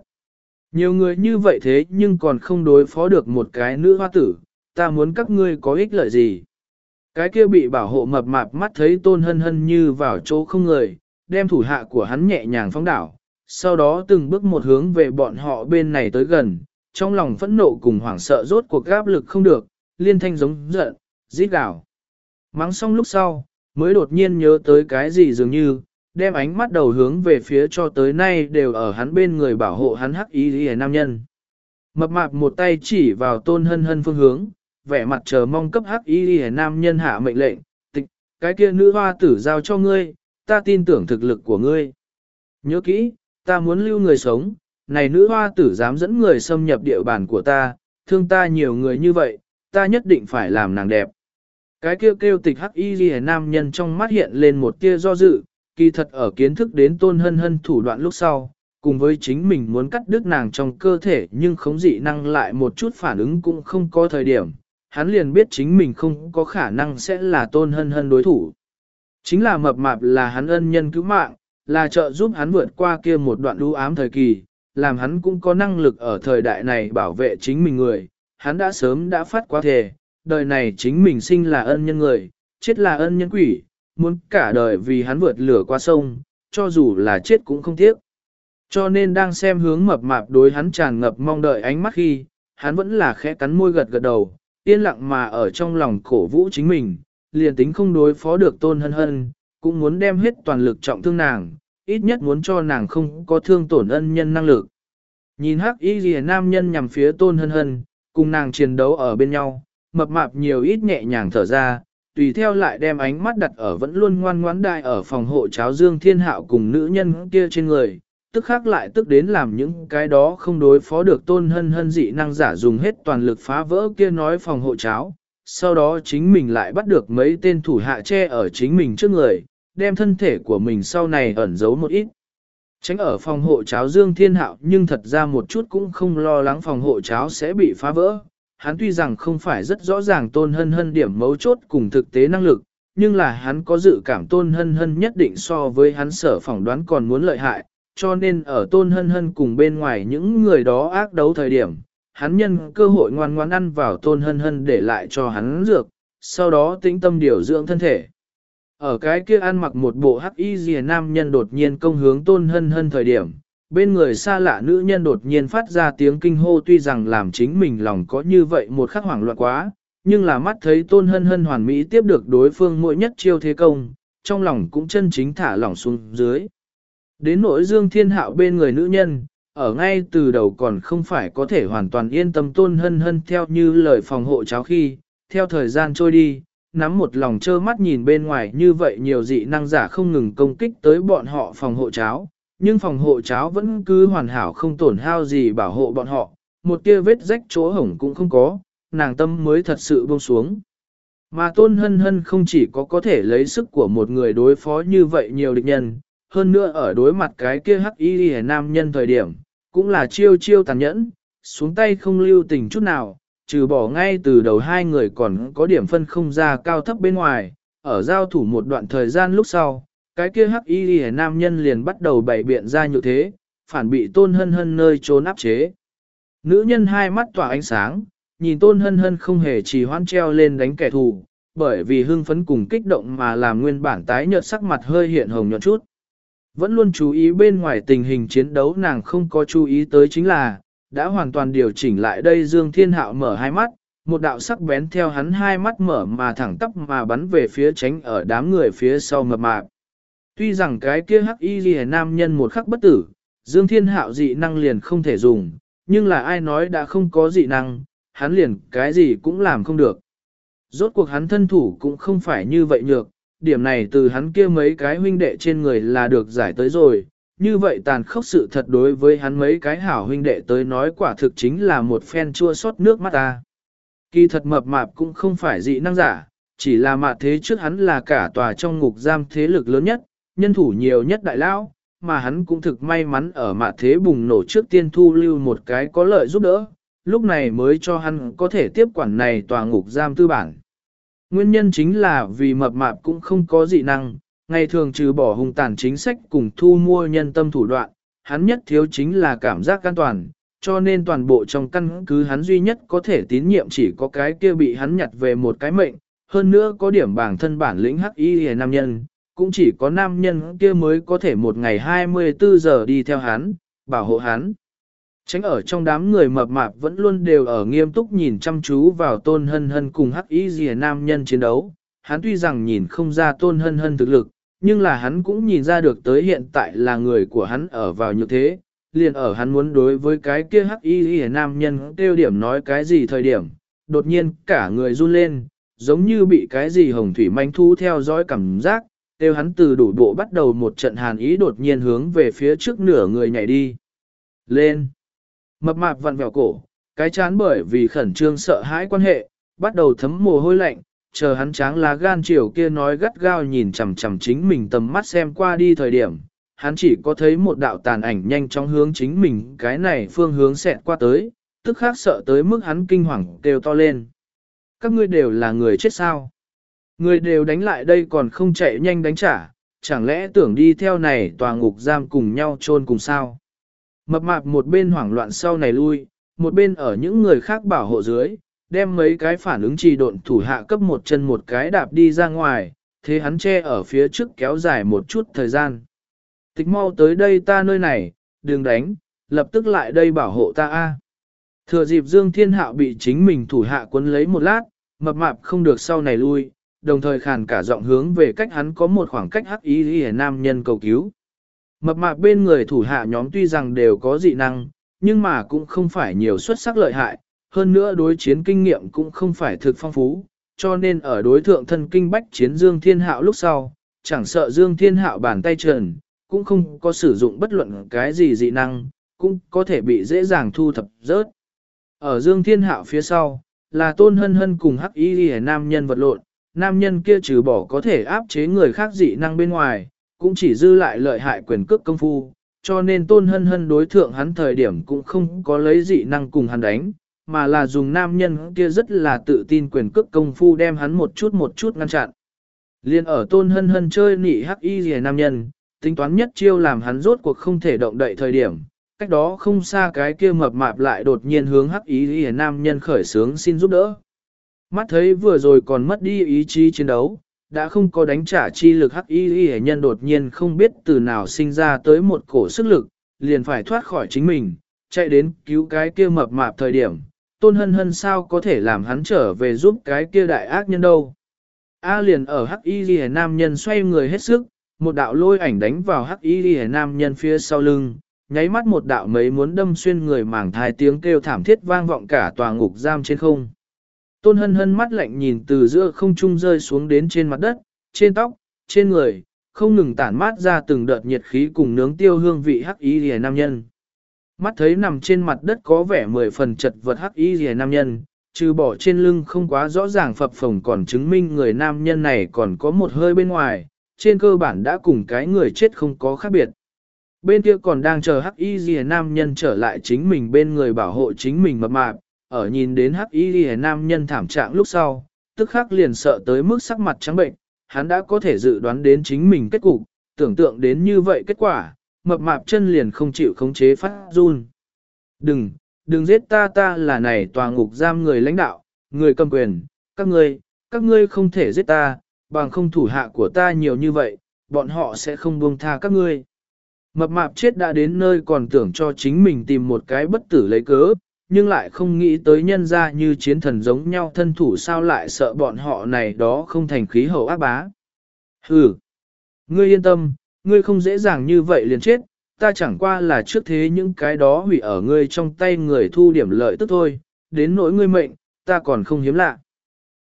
Nhiều người như vậy thế nhưng còn không đối phó được một cái nữ hoa tử, ta muốn các ngươi có ích lợi gì. Cái kia bị bảo hộ mập mạp mắt thấy tôn hân hân như vào chỗ không người, đem thủ hạ của hắn nhẹ nhàng phóng đảo, sau đó từng bước một hướng về bọn họ bên này tới gần, trong lòng phẫn nộ cùng hoảng sợ rốt cuộc gáp lực không được, liên thanh giống giận, rít gào. Mắng xong lúc sau, mới đột nhiên nhớ tới cái gì dường như, đem ánh mắt đầu hướng về phía cho tới nay đều ở hắn bên người bảo hộ hắn hắc ý lý nam nhân. Mập mạp một tay chỉ vào tôn hân hân phương hướng, vẻ mặt chờ mong cấp hắc ý lý nam nhân hạ mệnh lệnh, tịch, cái kia nữ hoa tử giao cho ngươi, ta tin tưởng thực lực của ngươi. Nhớ kỹ, ta muốn lưu người sống, này nữ hoa tử dám dẫn người xâm nhập địa bàn của ta, thương ta nhiều người như vậy, ta nhất định phải làm nàng đẹp. Cái kêu kêu tịch hắc y ghi nam nhân trong mắt hiện lên một tia do dự, kỳ thật ở kiến thức đến tôn hân hân thủ đoạn lúc sau, cùng với chính mình muốn cắt đứt nàng trong cơ thể nhưng không dị năng lại một chút phản ứng cũng không có thời điểm, hắn liền biết chính mình không có khả năng sẽ là tôn hân hân đối thủ. Chính là mập mạp là hắn ân nhân cứu mạng, là trợ giúp hắn vượt qua kia một đoạn đu ám thời kỳ, làm hắn cũng có năng lực ở thời đại này bảo vệ chính mình người. Hắn đã sớm đã phát qua thề, đời này chính mình sinh là ân nhân người, chết là ân nhân quỷ, muốn cả đời vì hắn vượt lửa qua sông, cho dù là chết cũng không tiếc. Cho nên đang xem hướng mập mạp đối hắn tràn ngập mong đợi ánh mắt khi, hắn vẫn là khẽ cắn môi gật gật đầu, yên lặng mà ở trong lòng cổ vũ chính mình, liền tính không đối phó được tôn hân hân, cũng muốn đem hết toàn lực trọng thương nàng, ít nhất muốn cho nàng không có thương tổn ân nhân năng lực. Nhìn hắc y rìa nam nhân nhằm phía tôn hân hân, cùng nàng chiến đấu ở bên nhau, mập mạp nhiều ít nhẹ nhàng thở ra, tùy theo lại đem ánh mắt đặt ở vẫn luôn ngoan ngoãn đại ở phòng hộ cháo dương thiên hạo cùng nữ nhân kia trên người, tức khác lại tức đến làm những cái đó không đối phó được tôn hân hân dị năng giả dùng hết toàn lực phá vỡ kia nói phòng hộ cháo. Sau đó chính mình lại bắt được mấy tên thủ hạ che ở chính mình trước người, đem thân thể của mình sau này ẩn giấu một ít. Tránh ở phòng hộ cháo Dương Thiên Hạo nhưng thật ra một chút cũng không lo lắng phòng hộ cháo sẽ bị phá vỡ. Hắn tuy rằng không phải rất rõ ràng tôn hân hân điểm mấu chốt cùng thực tế năng lực, nhưng là hắn có dự cảm tôn hân hân nhất định so với hắn sở phỏng đoán còn muốn lợi hại, cho nên ở tôn hân hân cùng bên ngoài những người đó ác đấu thời điểm, hắn nhân cơ hội ngoan ngoan ăn vào tôn hân hân để lại cho hắn dược, sau đó tĩnh tâm điều dưỡng thân thể. Ở cái kia ăn mặc một bộ hắc y rìa nam nhân đột nhiên công hướng tôn hân hân thời điểm, bên người xa lạ nữ nhân đột nhiên phát ra tiếng kinh hô tuy rằng làm chính mình lòng có như vậy một khắc hoảng loạn quá, nhưng là mắt thấy tôn hân hân hoàn mỹ tiếp được đối phương mỗi nhất chiêu thế công, trong lòng cũng chân chính thả lỏng xuống dưới. Đến nỗi dương thiên hạo bên người nữ nhân, ở ngay từ đầu còn không phải có thể hoàn toàn yên tâm tôn hân hân theo như lời phòng hộ cháo khi, theo thời gian trôi đi, nắm một lòng trơ mắt nhìn bên ngoài như vậy nhiều dị năng giả không ngừng công kích tới bọn họ phòng hộ cháo, nhưng phòng hộ cháo vẫn cứ hoàn hảo không tổn hao gì bảo hộ bọn họ, một tia vết rách chỗ hổng cũng không có, nàng tâm mới thật sự buông xuống. Mà tôn hân hân không chỉ có có thể lấy sức của một người đối phó như vậy nhiều địch nhân, hơn nữa ở đối mặt cái kia hắc y nam nhân thời điểm, cũng là chiêu chiêu tàn nhẫn, xuống tay không lưu tình chút nào, trừ bỏ ngay từ đầu hai người còn có điểm phân không ra cao thấp bên ngoài, ở giao thủ một đoạn thời gian lúc sau, cái kia hắc y nam nhân liền bắt đầu bày biện ra như thế, phản bị tôn hân hân nơi trốn áp chế. Nữ nhân hai mắt tỏa ánh sáng, nhìn tôn hân hân không hề chỉ hoan treo lên đánh kẻ thù, bởi vì hưng phấn cùng kích động mà làm nguyên bản tái nhợt sắc mặt hơi hiện hồng nhợt chút. Vẫn luôn chú ý bên ngoài tình hình chiến đấu nàng không có chú ý tới chính là, đã hoàn toàn điều chỉnh lại đây Dương Thiên Hạo mở hai mắt, một đạo sắc bén theo hắn hai mắt mở mà thẳng tắp mà bắn về phía tránh ở đám người phía sau mập mạp. Tuy rằng cái kia hắc y ghi nam nhân một khắc bất tử, Dương Thiên Hạo dị năng liền không thể dùng, nhưng là ai nói đã không có dị năng, hắn liền cái gì cũng làm không được. Rốt cuộc hắn thân thủ cũng không phải như vậy nhược, điểm này từ hắn kia mấy cái huynh đệ trên người là được giải tới rồi, như vậy tàn khốc sự thật đối với hắn mấy cái hảo huynh đệ tới nói quả thực chính là một phen chua xót nước mắt ta. Kỳ thật mập mạp cũng không phải dị năng giả, chỉ là mạ thế trước hắn là cả tòa trong ngục giam thế lực lớn nhất, nhân thủ nhiều nhất đại lão, mà hắn cũng thực may mắn ở mạ thế bùng nổ trước tiên thu lưu một cái có lợi giúp đỡ, lúc này mới cho hắn có thể tiếp quản này tòa ngục giam tư bản. Nguyên nhân chính là vì mập mạp cũng không có dị năng, ngày thường trừ bỏ hung tàn chính sách cùng thu mua nhân tâm thủ đoạn, hắn nhất thiếu chính là cảm giác an toàn, cho nên toàn bộ trong căn cứ hắn duy nhất có thể tín nhiệm chỉ có cái kia bị hắn nhặt về một cái mệnh, hơn nữa có điểm bảng thân bản lĩnh hắc y hề nam nhân, cũng chỉ có nam nhân kia mới có thể một ngày 24 giờ đi theo hắn, bảo hộ hắn. Tránh ở trong đám người mập mạp vẫn luôn đều ở nghiêm túc nhìn chăm chú vào tôn hân hân cùng hắc y rìa nam nhân chiến đấu. Hắn tuy rằng nhìn không ra tôn hân hân thực lực, nhưng là hắn cũng nhìn ra được tới hiện tại là người của hắn ở vào như thế. Liền ở hắn muốn đối với cái kia hắc y rìa nam nhân tiêu điểm nói cái gì thời điểm, đột nhiên cả người run lên, giống như bị cái gì hồng thủy manh thu theo dõi cảm giác, tiêu hắn từ đủ bộ bắt đầu một trận hàn ý đột nhiên hướng về phía trước nửa người nhảy đi. Lên! Mập mạp vặn vẹo cổ, cái chán bởi vì khẩn trương sợ hãi quan hệ, bắt đầu thấm mồ hôi lạnh, chờ hắn tráng lá gan chiều kia nói gắt gao nhìn chằm chằm chính mình tầm mắt xem qua đi thời điểm, hắn chỉ có thấy một đạo tàn ảnh nhanh chóng hướng chính mình cái này phương hướng xẹt qua tới, tức khác sợ tới mức hắn kinh hoàng kêu to lên. Các ngươi đều là người chết sao? Người đều đánh lại đây còn không chạy nhanh đánh trả, chẳng lẽ tưởng đi theo này tòa ngục giam cùng nhau chôn cùng sao? Mập mạp một bên hoảng loạn sau này lui, một bên ở những người khác bảo hộ dưới, đem mấy cái phản ứng trì độn thủ hạ cấp một chân một cái đạp đi ra ngoài, thế hắn che ở phía trước kéo dài một chút thời gian. Tịch mau tới đây ta nơi này, đừng đánh, lập tức lại đây bảo hộ ta a. Thừa dịp Dương Thiên Hạo bị chính mình thủ hạ quấn lấy một lát, mập mạp không được sau này lui, đồng thời khàn cả giọng hướng về cách hắn có một khoảng cách hắc ý ý nam nhân cầu cứu. Mập mạp bên người thủ hạ nhóm tuy rằng đều có dị năng, nhưng mà cũng không phải nhiều xuất sắc lợi hại, hơn nữa đối chiến kinh nghiệm cũng không phải thực phong phú, cho nên ở đối thượng thân kinh bách chiến Dương Thiên Hạo lúc sau, chẳng sợ Dương Thiên Hạo bàn tay trần, cũng không có sử dụng bất luận cái gì dị năng, cũng có thể bị dễ dàng thu thập rớt. Ở Dương Thiên Hạo phía sau, là tôn hân hân cùng hắc y nam nhân vật lộn, nam nhân kia trừ bỏ có thể áp chế người khác dị năng bên ngoài, cũng chỉ dư lại lợi hại quyền cước công phu, cho nên tôn hân hân đối thượng hắn thời điểm cũng không có lấy dị năng cùng hắn đánh, mà là dùng nam nhân kia rất là tự tin quyền cước công phu đem hắn một chút một chút ngăn chặn. Liên ở tôn hân hân chơi nị hắc y rìa nam nhân, tính toán nhất chiêu làm hắn rốt cuộc không thể động đậy thời điểm, cách đó không xa cái kia mập mạp lại đột nhiên hướng hắc y rìa nam nhân khởi sướng xin giúp đỡ. Mắt thấy vừa rồi còn mất đi ý chí chiến đấu, đã không có đánh trả chi lực hắc y y nhân đột nhiên không biết từ nào sinh ra tới một cổ sức lực, liền phải thoát khỏi chính mình, chạy đến cứu cái kia mập mạp thời điểm, tôn hân hân sao có thể làm hắn trở về giúp cái kia đại ác nhân đâu. A liền ở hắc y y nam nhân xoay người hết sức, một đạo lôi ảnh đánh vào hắc y y nam nhân phía sau lưng, nháy mắt một đạo mấy muốn đâm xuyên người mảng thai tiếng kêu thảm thiết vang vọng cả tòa ngục giam trên không. Tôn hân hân mắt lạnh nhìn từ giữa không trung rơi xuống đến trên mặt đất, trên tóc, trên người, không ngừng tản mát ra từng đợt nhiệt khí cùng nướng tiêu hương vị hắc y rìa nam nhân. Mắt thấy nằm trên mặt đất có vẻ mười phần chật vật hắc y rìa nam nhân, trừ bỏ trên lưng không quá rõ ràng phập phồng còn chứng minh người nam nhân này còn có một hơi bên ngoài, trên cơ bản đã cùng cái người chết không có khác biệt. Bên kia còn đang chờ hắc y rìa nam nhân trở lại chính mình bên người bảo hộ chính mình mập mạp, ở nhìn đến hắc y rìa nam nhân thảm trạng lúc sau, tức khắc liền sợ tới mức sắc mặt trắng bệnh, hắn đã có thể dự đoán đến chính mình kết cục, tưởng tượng đến như vậy kết quả, mập mạp chân liền không chịu khống chế phát run. Đừng, đừng giết ta ta là này tòa ngục giam người lãnh đạo, người cầm quyền, các ngươi, các ngươi không thể giết ta, bằng không thủ hạ của ta nhiều như vậy, bọn họ sẽ không buông tha các ngươi. Mập mạp chết đã đến nơi còn tưởng cho chính mình tìm một cái bất tử lấy cớ, nhưng lại không nghĩ tới nhân ra như chiến thần giống nhau thân thủ sao lại sợ bọn họ này đó không thành khí hậu ác bá. Hừ, ngươi yên tâm, ngươi không dễ dàng như vậy liền chết, ta chẳng qua là trước thế những cái đó hủy ở ngươi trong tay người thu điểm lợi tức thôi, đến nỗi ngươi mệnh, ta còn không hiếm lạ.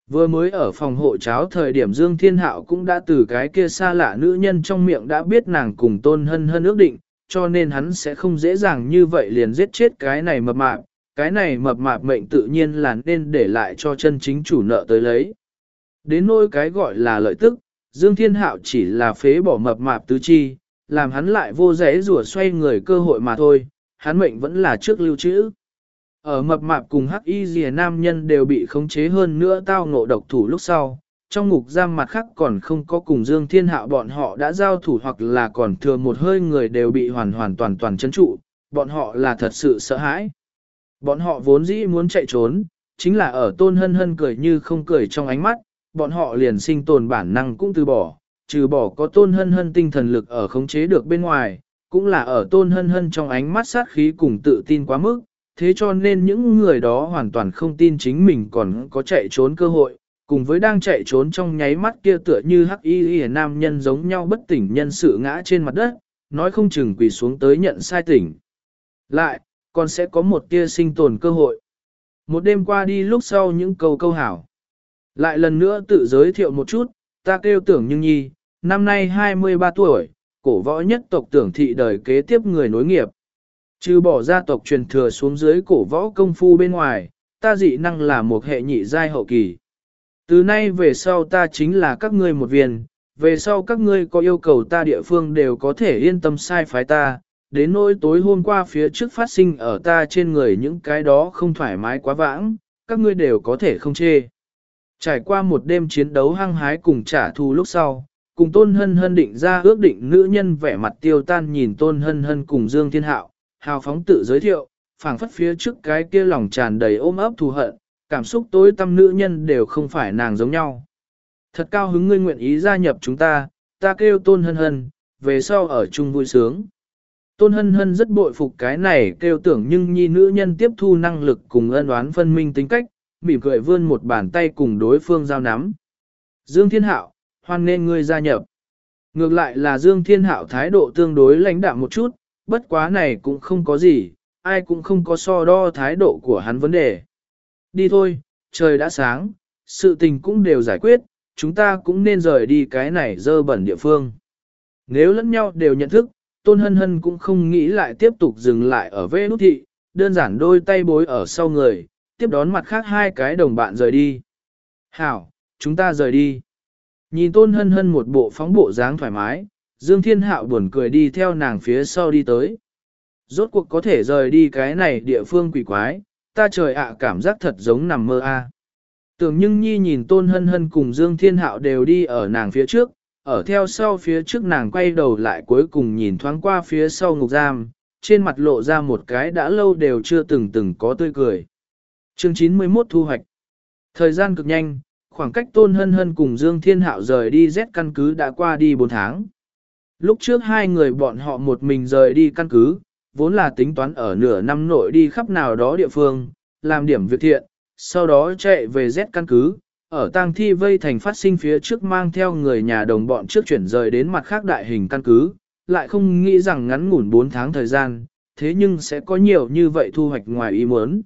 Vừa mới ở phòng hộ cháo thời điểm Dương Thiên Hạo cũng đã từ cái kia xa lạ nữ nhân trong miệng đã biết nàng cùng tôn hân hân ước định, cho nên hắn sẽ không dễ dàng như vậy liền giết chết cái này mập mạp, cái này mập mạp mệnh tự nhiên là nên để lại cho chân chính chủ nợ tới lấy. Đến nỗi cái gọi là lợi tức, Dương Thiên Hạo chỉ là phế bỏ mập mạp tứ chi, làm hắn lại vô rẽ rùa xoay người cơ hội mà thôi, hắn mệnh vẫn là trước lưu trữ. Ở mập mạp cùng hắc y rìa nam nhân đều bị khống chế hơn nữa tao ngộ độc thủ lúc sau, trong ngục giam mặt khác còn không có cùng Dương Thiên Hạo bọn họ đã giao thủ hoặc là còn thừa một hơi người đều bị hoàn hoàn toàn toàn chấn trụ, bọn họ là thật sự sợ hãi. Bọn họ vốn dĩ muốn chạy trốn, chính là ở tôn hân hân cười như không cười trong ánh mắt, bọn họ liền sinh tồn bản năng cũng từ bỏ, trừ bỏ có tôn hân hân tinh thần lực ở khống chế được bên ngoài, cũng là ở tôn hân hân trong ánh mắt sát khí cùng tự tin quá mức, thế cho nên những người đó hoàn toàn không tin chính mình còn có chạy trốn cơ hội, cùng với đang chạy trốn trong nháy mắt kia tựa như hắc y y nam nhân giống nhau bất tỉnh nhân sự ngã trên mặt đất, nói không chừng quỳ xuống tới nhận sai tỉnh. Lại, còn sẽ có một tia sinh tồn cơ hội. Một đêm qua đi lúc sau những câu câu hảo. Lại lần nữa tự giới thiệu một chút, ta kêu tưởng nhưng nhi, năm nay 23 tuổi, cổ võ nhất tộc tưởng thị đời kế tiếp người nối nghiệp. Trừ bỏ gia tộc truyền thừa xuống dưới cổ võ công phu bên ngoài, ta dị năng là một hệ nhị giai hậu kỳ. Từ nay về sau ta chính là các ngươi một viên, về sau các ngươi có yêu cầu ta địa phương đều có thể yên tâm sai phái ta, đến nỗi tối hôm qua phía trước phát sinh ở ta trên người những cái đó không thoải mái quá vãng, các ngươi đều có thể không chê. Trải qua một đêm chiến đấu hăng hái cùng trả thù lúc sau, cùng Tôn Hân Hân định ra ước định nữ nhân vẻ mặt tiêu tan nhìn Tôn Hân Hân cùng Dương Thiên Hạo, hào phóng tự giới thiệu, phảng phất phía trước cái kia lòng tràn đầy ôm ấp thù hận, cảm xúc tối tâm nữ nhân đều không phải nàng giống nhau. Thật cao hứng ngươi nguyện ý gia nhập chúng ta, ta kêu Tôn Hân Hân, về sau ở chung vui sướng. Tôn Hân Hân rất bội phục cái này kêu tưởng nhưng nhi nữ nhân tiếp thu năng lực cùng ân oán phân minh tính cách, mỉm cười vươn một bàn tay cùng đối phương giao nắm. Dương Thiên Hạo, hoan nên ngươi gia nhập. Ngược lại là Dương Thiên Hạo thái độ tương đối lãnh đạm một chút, bất quá này cũng không có gì, ai cũng không có so đo thái độ của hắn vấn đề. Đi thôi, trời đã sáng, sự tình cũng đều giải quyết, chúng ta cũng nên rời đi cái này dơ bẩn địa phương. Nếu lẫn nhau đều nhận thức, Tôn Hân Hân cũng không nghĩ lại tiếp tục dừng lại ở vê nút thị, đơn giản đôi tay bối ở sau người, tiếp đón mặt khác hai cái đồng bạn rời đi. Hảo, chúng ta rời đi. Nhìn Tôn Hân Hân một bộ phóng bộ dáng thoải mái, Dương Thiên Hạo buồn cười đi theo nàng phía sau đi tới. Rốt cuộc có thể rời đi cái này địa phương quỷ quái, ta trời ạ cảm giác thật giống nằm mơ a. Tưởng nhưng nhi nhìn Tôn Hân Hân cùng Dương Thiên Hạo đều đi ở nàng phía trước, ở theo sau phía trước nàng quay đầu lại cuối cùng nhìn thoáng qua phía sau ngục giam, trên mặt lộ ra một cái đã lâu đều chưa từng từng có tươi cười. Chương 91 thu hoạch. Thời gian cực nhanh, khoảng cách Tôn Hân Hân cùng Dương Thiên Hạo rời đi Z căn cứ đã qua đi 4 tháng. Lúc trước hai người bọn họ một mình rời đi căn cứ, vốn là tính toán ở nửa năm nội đi khắp nào đó địa phương, làm điểm việc thiện, sau đó chạy về Z căn cứ, ở tang thi vây thành phát sinh phía trước mang theo người nhà đồng bọn trước chuyển rời đến mặt khác đại hình căn cứ, lại không nghĩ rằng ngắn ngủn 4 tháng thời gian, thế nhưng sẽ có nhiều như vậy thu hoạch ngoài ý muốn.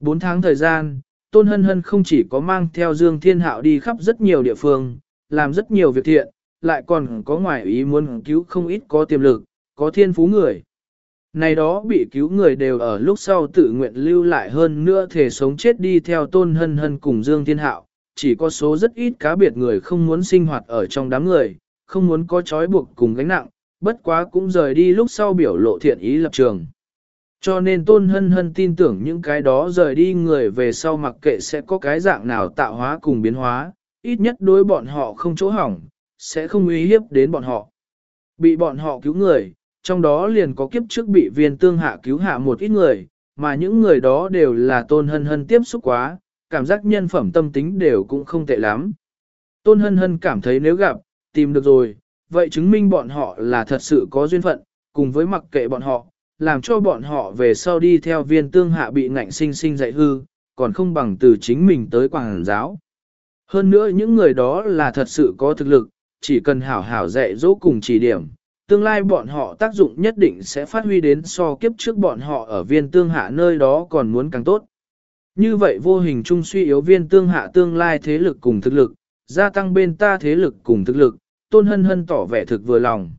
4 tháng thời gian, Tôn Hân Hân không chỉ có mang theo Dương Thiên Hạo đi khắp rất nhiều địa phương, làm rất nhiều việc thiện, lại còn có ngoài ý muốn cứu không ít có tiềm lực, có thiên phú người. Này đó bị cứu người đều ở lúc sau tự nguyện lưu lại hơn nữa thể sống chết đi theo Tôn Hân Hân cùng Dương Thiên Hạo, chỉ có số rất ít cá biệt người không muốn sinh hoạt ở trong đám người, không muốn có trói buộc cùng gánh nặng, bất quá cũng rời đi lúc sau biểu lộ thiện ý lập trường. Cho nên Tôn Hân Hân tin tưởng những cái đó rời đi người về sau mặc kệ sẽ có cái dạng nào tạo hóa cùng biến hóa, ít nhất đối bọn họ không chỗ hỏng, sẽ không uy hiếp đến bọn họ. Bị bọn họ cứu người, trong đó liền có kiếp trước bị viên tương hạ cứu hạ một ít người, mà những người đó đều là Tôn Hân Hân tiếp xúc quá, cảm giác nhân phẩm tâm tính đều cũng không tệ lắm. Tôn Hân Hân cảm thấy nếu gặp, tìm được rồi, vậy chứng minh bọn họ là thật sự có duyên phận, cùng với mặc kệ bọn họ, làm cho bọn họ về sau đi theo viên tương hạ bị ngạnh sinh sinh dạy hư, còn không bằng từ chính mình tới quảng giáo. Hơn nữa những người đó là thật sự có thực lực, chỉ cần hảo hảo dạy dỗ cùng chỉ điểm, tương lai bọn họ tác dụng nhất định sẽ phát huy đến so kiếp trước bọn họ ở viên tương hạ nơi đó còn muốn càng tốt. Như vậy vô hình trung suy yếu viên tương hạ tương lai thế lực cùng thực lực, gia tăng bên ta thế lực cùng thực lực, tôn hân hân tỏ vẻ thực vừa lòng.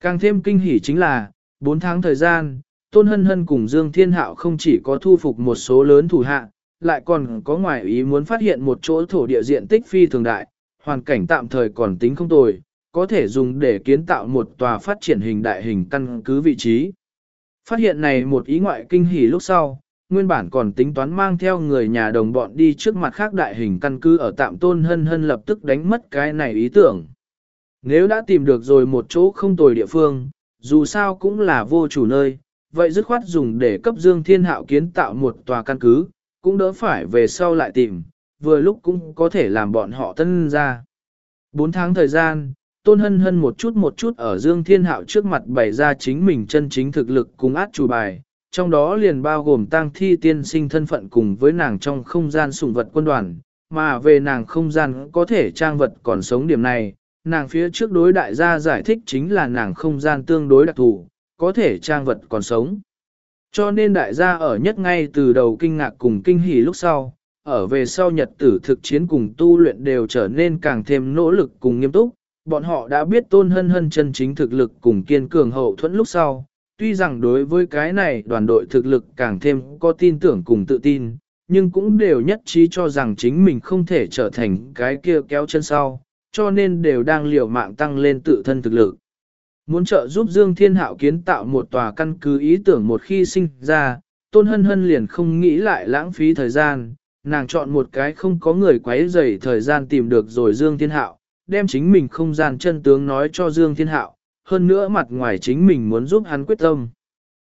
Càng thêm kinh hỉ chính là, 4 tháng thời gian, tôn hân hân cùng Dương Thiên Hạo không chỉ có thu phục một số lớn thủ hạ, lại còn có ngoại ý muốn phát hiện một chỗ thổ địa diện tích phi thường đại, hoàn cảnh tạm thời còn tính không tồi, có thể dùng để kiến tạo một tòa phát triển hình đại hình căn cứ vị trí. Phát hiện này một ý ngoại kinh hỉ lúc sau, nguyên bản còn tính toán mang theo người nhà đồng bọn đi trước mặt khác đại hình căn cứ ở tạm tôn hân hân lập tức đánh mất cái này ý tưởng. Nếu đã tìm được rồi một chỗ không tồi địa phương, dù sao cũng là vô chủ nơi, vậy dứt khoát dùng để cấp Dương Thiên Hạo kiến tạo một tòa căn cứ, cũng đỡ phải về sau lại tìm, vừa lúc cũng có thể làm bọn họ tân ra. Bốn tháng thời gian, Tôn Hân Hân một chút một chút ở Dương Thiên Hạo trước mặt bày ra chính mình chân chính thực lực cùng át chủ bài, trong đó liền bao gồm tang thi tiên sinh thân phận cùng với nàng trong không gian sủng vật quân đoàn, mà về nàng không gian có thể trang vật còn sống điểm này, nàng phía trước đối đại gia giải thích chính là nàng không gian tương đối đặc thù, có thể trang vật còn sống. Cho nên đại gia ở nhất ngay từ đầu kinh ngạc cùng kinh hỉ lúc sau, ở về sau nhật tử thực chiến cùng tu luyện đều trở nên càng thêm nỗ lực cùng nghiêm túc, bọn họ đã biết tôn hân hân chân chính thực lực cùng kiên cường hậu thuẫn lúc sau, tuy rằng đối với cái này đoàn đội thực lực càng thêm có tin tưởng cùng tự tin, nhưng cũng đều nhất trí cho rằng chính mình không thể trở thành cái kia kéo chân sau, cho nên đều đang liều mạng tăng lên tự thân thực lực. Muốn trợ giúp Dương Thiên Hạo kiến tạo một tòa căn cứ ý tưởng một khi sinh ra, Tôn Hân Hân liền không nghĩ lại lãng phí thời gian, nàng chọn một cái không có người quấy rầy thời gian tìm được rồi Dương Thiên Hạo, đem chính mình không gian chân tướng nói cho Dương Thiên Hạo, hơn nữa mặt ngoài chính mình muốn giúp hắn quyết tâm.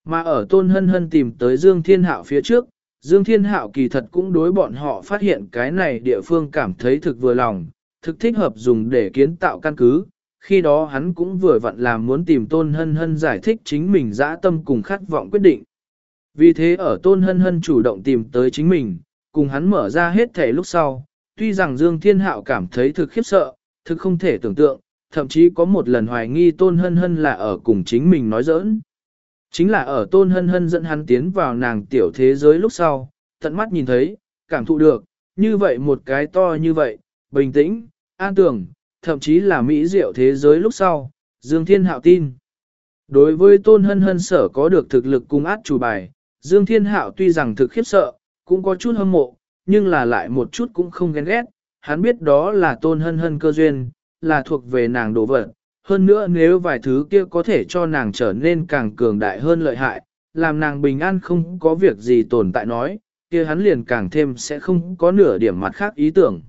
Mà ở Tôn Hân Hân tìm tới Dương Thiên Hạo phía trước, Dương Thiên Hạo kỳ thật cũng đối bọn họ phát hiện cái này địa phương cảm thấy thực vừa lòng, thực thích hợp dùng để kiến tạo căn cứ, khi đó hắn cũng vừa vặn làm muốn tìm Tôn Hân Hân giải thích chính mình dã tâm cùng khát vọng quyết định. Vì thế ở Tôn Hân Hân chủ động tìm tới chính mình, cùng hắn mở ra hết thể lúc sau, tuy rằng Dương Thiên Hạo cảm thấy thực khiếp sợ, thực không thể tưởng tượng, thậm chí có một lần hoài nghi Tôn Hân Hân là ở cùng chính mình nói giỡn. Chính là ở Tôn Hân Hân dẫn hắn tiến vào nàng tiểu thế giới lúc sau, tận mắt nhìn thấy, cảm thụ được, như vậy một cái to như vậy, bình tĩnh, an tưởng, thậm chí là mỹ diệu thế giới lúc sau, Dương Thiên Hạo tin. Đối với tôn hân hân sở có được thực lực cung át chủ bài, Dương Thiên Hạo tuy rằng thực khiếp sợ, cũng có chút hâm mộ, nhưng là lại một chút cũng không ghen ghét, hắn biết đó là tôn hân hân cơ duyên, là thuộc về nàng đồ vật. Hơn nữa nếu vài thứ kia có thể cho nàng trở nên càng cường đại hơn lợi hại, làm nàng bình an không có việc gì tồn tại nói, kia hắn liền càng thêm sẽ không có nửa điểm mặt khác ý tưởng.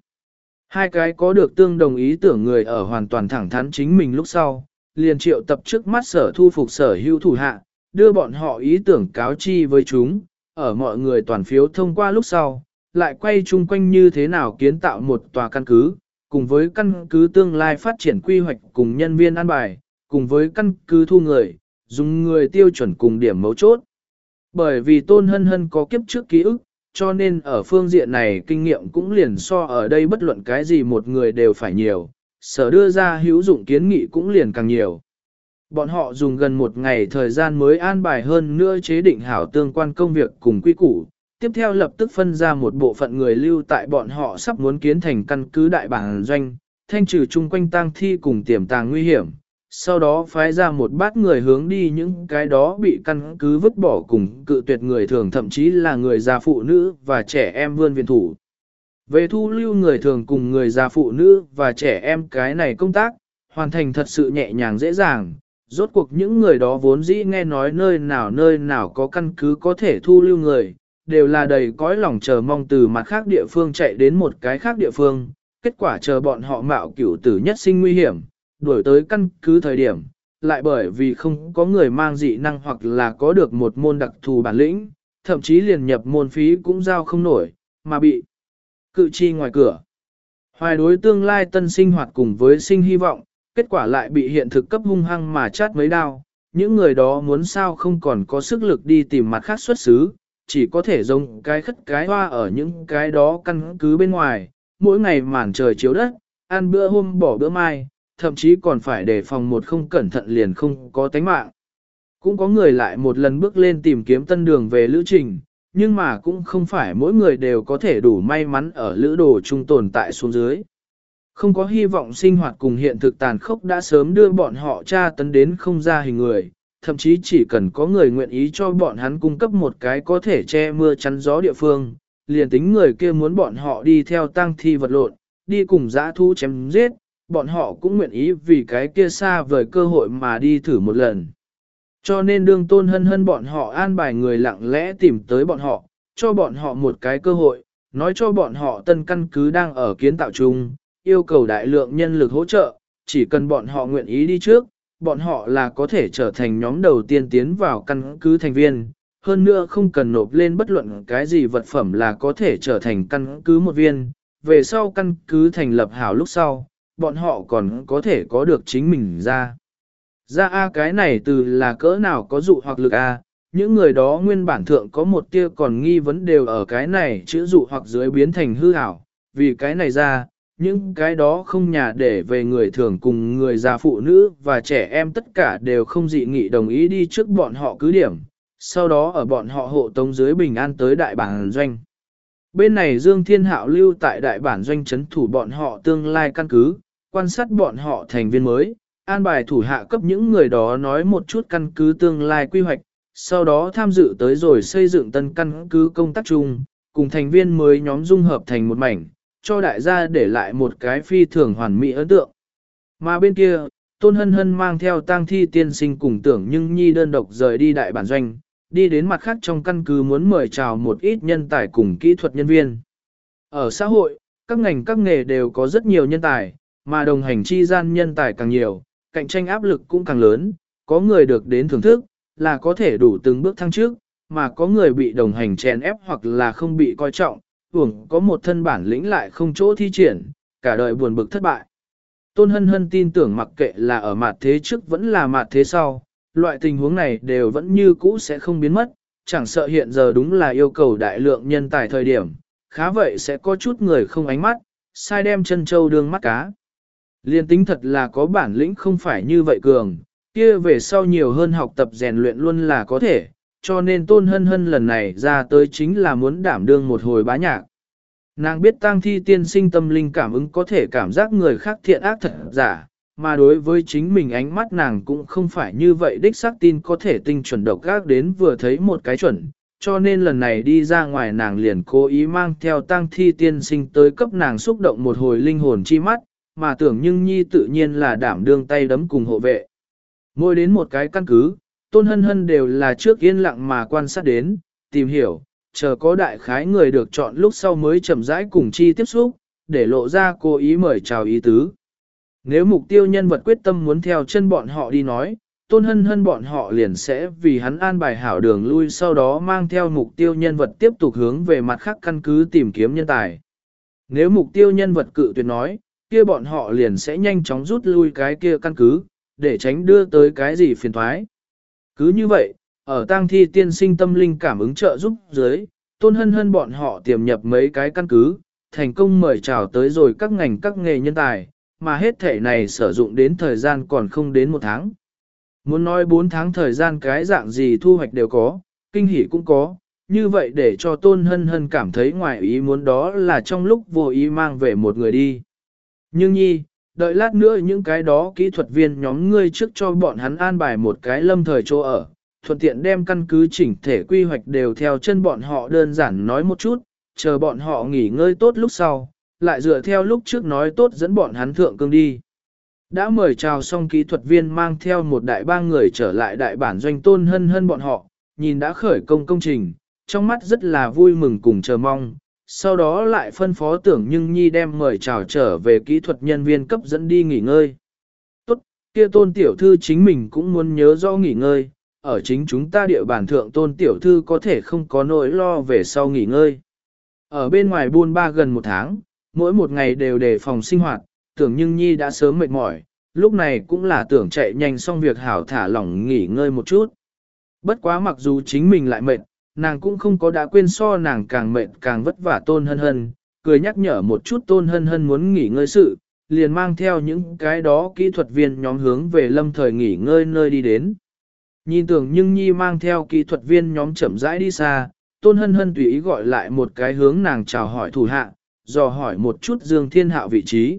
Hai cái có được tương đồng ý tưởng người ở hoàn toàn thẳng thắn chính mình lúc sau, liền triệu tập trước mắt sở thu phục sở hữu thủ hạ, đưa bọn họ ý tưởng cáo chi với chúng, ở mọi người toàn phiếu thông qua lúc sau, lại quay chung quanh như thế nào kiến tạo một tòa căn cứ, cùng với căn cứ tương lai phát triển quy hoạch cùng nhân viên an bài, cùng với căn cứ thu người, dùng người tiêu chuẩn cùng điểm mấu chốt. Bởi vì tôn hân hân có kiếp trước ký ức, cho nên ở phương diện này kinh nghiệm cũng liền so ở đây bất luận cái gì một người đều phải nhiều, sở đưa ra hữu dụng kiến nghị cũng liền càng nhiều. Bọn họ dùng gần một ngày thời gian mới an bài hơn nữa chế định hảo tương quan công việc cùng quy củ, tiếp theo lập tức phân ra một bộ phận người lưu tại bọn họ sắp muốn kiến thành căn cứ đại bản doanh, thanh trừ chung quanh tang thi cùng tiềm tàng nguy hiểm, sau đó phái ra một bát người hướng đi những cái đó bị căn cứ vứt bỏ cùng cự tuyệt người thường thậm chí là người già phụ nữ và trẻ em vươn viện thủ. Về thu lưu người thường cùng người già phụ nữ và trẻ em cái này công tác, hoàn thành thật sự nhẹ nhàng dễ dàng. Rốt cuộc những người đó vốn dĩ nghe nói nơi nào nơi nào có căn cứ có thể thu lưu người, đều là đầy cõi lòng chờ mong từ mặt khác địa phương chạy đến một cái khác địa phương. Kết quả chờ bọn họ mạo cửu tử nhất sinh nguy hiểm, đuổi tới căn cứ thời điểm, lại bởi vì không có người mang dị năng hoặc là có được một môn đặc thù bản lĩnh, thậm chí liền nhập môn phí cũng giao không nổi, mà bị cự chi ngoài cửa. Hoài đối tương lai tân sinh hoạt cùng với sinh hy vọng, kết quả lại bị hiện thực cấp hung hăng mà chát mấy đao. Những người đó muốn sao không còn có sức lực đi tìm mặt khác xuất xứ, chỉ có thể giống cái khất cái hoa ở những cái đó căn cứ bên ngoài, mỗi ngày màn trời chiếu đất, ăn bữa hôm bỏ bữa mai, thậm chí còn phải đề phòng một không cẩn thận liền không có tánh mạng. Cũng có người lại một lần bước lên tìm kiếm tân đường về lữ trình, nhưng mà cũng không phải mỗi người đều có thể đủ may mắn ở lữ đồ trung tồn tại xuống dưới. Không có hy vọng sinh hoạt cùng hiện thực tàn khốc đã sớm đưa bọn họ tra tấn đến không ra hình người, thậm chí chỉ cần có người nguyện ý cho bọn hắn cung cấp một cái có thể che mưa chắn gió địa phương, liền tính người kia muốn bọn họ đi theo tang thi vật lộn, đi cùng dã thu chém giết, bọn họ cũng nguyện ý vì cái kia xa vời cơ hội mà đi thử một lần. Cho nên đương tôn hân hân bọn họ an bài người lặng lẽ tìm tới bọn họ, cho bọn họ một cái cơ hội, nói cho bọn họ tân căn cứ đang ở kiến tạo chung, yêu cầu đại lượng nhân lực hỗ trợ, chỉ cần bọn họ nguyện ý đi trước, bọn họ là có thể trở thành nhóm đầu tiên tiến vào căn cứ thành viên, hơn nữa không cần nộp lên bất luận cái gì vật phẩm là có thể trở thành căn cứ một viên, về sau căn cứ thành lập hảo lúc sau, bọn họ còn có thể có được chính mình ra. Ra A cái này từ là cỡ nào có dụ hoặc lực A, những người đó nguyên bản thượng có một tia còn nghi vấn đều ở cái này chữ dụ hoặc dưới biến thành hư hảo, vì cái này ra, những cái đó không nhà để về người thường cùng người già phụ nữ và trẻ em tất cả đều không dị nghị đồng ý đi trước bọn họ cứ điểm, sau đó ở bọn họ hộ tống dưới bình an tới đại bản doanh. Bên này Dương Thiên Hạo lưu tại đại bản doanh chấn thủ bọn họ tương lai căn cứ, quan sát bọn họ thành viên mới, an bài thủ hạ cấp những người đó nói một chút căn cứ tương lai quy hoạch, sau đó tham dự tới rồi xây dựng tân căn cứ công tác chung, cùng thành viên mới nhóm dung hợp thành một mảnh, cho đại gia để lại một cái phi thường hoàn mỹ ấn tượng. Mà bên kia, Tôn Hân Hân mang theo tang thi tiên sinh cùng tưởng nhưng nhi đơn độc rời đi đại bản doanh, đi đến mặt khác trong căn cứ muốn mời chào một ít nhân tài cùng kỹ thuật nhân viên. Ở xã hội, các ngành các nghề đều có rất nhiều nhân tài, mà đồng hành chi gian nhân tài càng nhiều, cạnh tranh áp lực cũng càng lớn, có người được đến thưởng thức, là có thể đủ từng bước thăng trước, mà có người bị đồng hành chèn ép hoặc là không bị coi trọng, uổng có một thân bản lĩnh lại không chỗ thi triển, cả đời buồn bực thất bại. Tôn Hân Hân tin tưởng mặc kệ là ở mặt thế trước vẫn là mặt thế sau, loại tình huống này đều vẫn như cũ sẽ không biến mất, chẳng sợ hiện giờ đúng là yêu cầu đại lượng nhân tài thời điểm, khá vậy sẽ có chút người không ánh mắt, sai đem chân châu đương mắt cá. Liên tính thật là có bản lĩnh không phải như vậy cường, kia về sau nhiều hơn học tập rèn luyện luôn là có thể, cho nên tôn hân hân lần này ra tới chính là muốn đảm đương một hồi bá nhạc. Nàng biết tang thi tiên sinh tâm linh cảm ứng có thể cảm giác người khác thiện ác thật giả, mà đối với chính mình ánh mắt nàng cũng không phải như vậy đích xác tin có thể tinh chuẩn độc gác đến vừa thấy một cái chuẩn, cho nên lần này đi ra ngoài nàng liền cố ý mang theo tang thi tiên sinh tới cấp nàng xúc động một hồi linh hồn chi mắt, mà tưởng nhưng nhi tự nhiên là đảm đương tay đấm cùng hộ vệ. Mỗi đến một cái căn cứ, tôn hân hân đều là trước yên lặng mà quan sát đến, tìm hiểu, chờ có đại khái người được chọn lúc sau mới chậm rãi cùng chi tiếp xúc, để lộ ra cố ý mời chào ý tứ. Nếu mục tiêu nhân vật quyết tâm muốn theo chân bọn họ đi nói, tôn hân hân bọn họ liền sẽ vì hắn an bài hảo đường lui sau đó mang theo mục tiêu nhân vật tiếp tục hướng về mặt khác căn cứ tìm kiếm nhân tài. Nếu mục tiêu nhân vật cự tuyệt nói, kia bọn họ liền sẽ nhanh chóng rút lui cái kia căn cứ, để tránh đưa tới cái gì phiền thoái. Cứ như vậy, ở tang thi tiên sinh tâm linh cảm ứng trợ giúp dưới, tôn hân hân bọn họ tiềm nhập mấy cái căn cứ, thành công mời chào tới rồi các ngành các nghề nhân tài, mà hết thể này sử dụng đến thời gian còn không đến một tháng. Muốn nói 4 tháng thời gian cái dạng gì thu hoạch đều có, kinh hỉ cũng có, như vậy để cho tôn hân hân cảm thấy ngoài ý muốn đó là trong lúc vô ý mang về một người đi. Nhưng nhi, đợi lát nữa những cái đó kỹ thuật viên nhóm ngươi trước cho bọn hắn an bài một cái lâm thời chỗ ở, thuận tiện đem căn cứ chỉnh thể quy hoạch đều theo chân bọn họ đơn giản nói một chút, chờ bọn họ nghỉ ngơi tốt lúc sau, lại dựa theo lúc trước nói tốt dẫn bọn hắn thượng cương đi. Đã mời chào xong kỹ thuật viên mang theo một đại ba người trở lại đại bản doanh tôn hân hân bọn họ, nhìn đã khởi công công trình, trong mắt rất là vui mừng cùng chờ mong, sau đó lại phân phó tưởng nhưng nhi đem mời chào trở về kỹ thuật nhân viên cấp dẫn đi nghỉ ngơi. Tốt, kia tôn tiểu thư chính mình cũng muốn nhớ rõ nghỉ ngơi, ở chính chúng ta địa bàn thượng tôn tiểu thư có thể không có nỗi lo về sau nghỉ ngơi. Ở bên ngoài buôn ba gần một tháng, mỗi một ngày đều đề phòng sinh hoạt, tưởng nhưng nhi đã sớm mệt mỏi, lúc này cũng là tưởng chạy nhanh xong việc hảo thả lỏng nghỉ ngơi một chút. Bất quá mặc dù chính mình lại mệt, nàng cũng không có đã quên so nàng càng mệt càng vất vả tôn hân hân, cười nhắc nhở một chút tôn hân hân muốn nghỉ ngơi sự, liền mang theo những cái đó kỹ thuật viên nhóm hướng về lâm thời nghỉ ngơi nơi đi đến. Nhìn tưởng nhưng nhi mang theo kỹ thuật viên nhóm chậm rãi đi xa, tôn hân hân tùy ý gọi lại một cái hướng nàng chào hỏi thủ hạ, dò hỏi một chút Dương Thiên Hạo vị trí.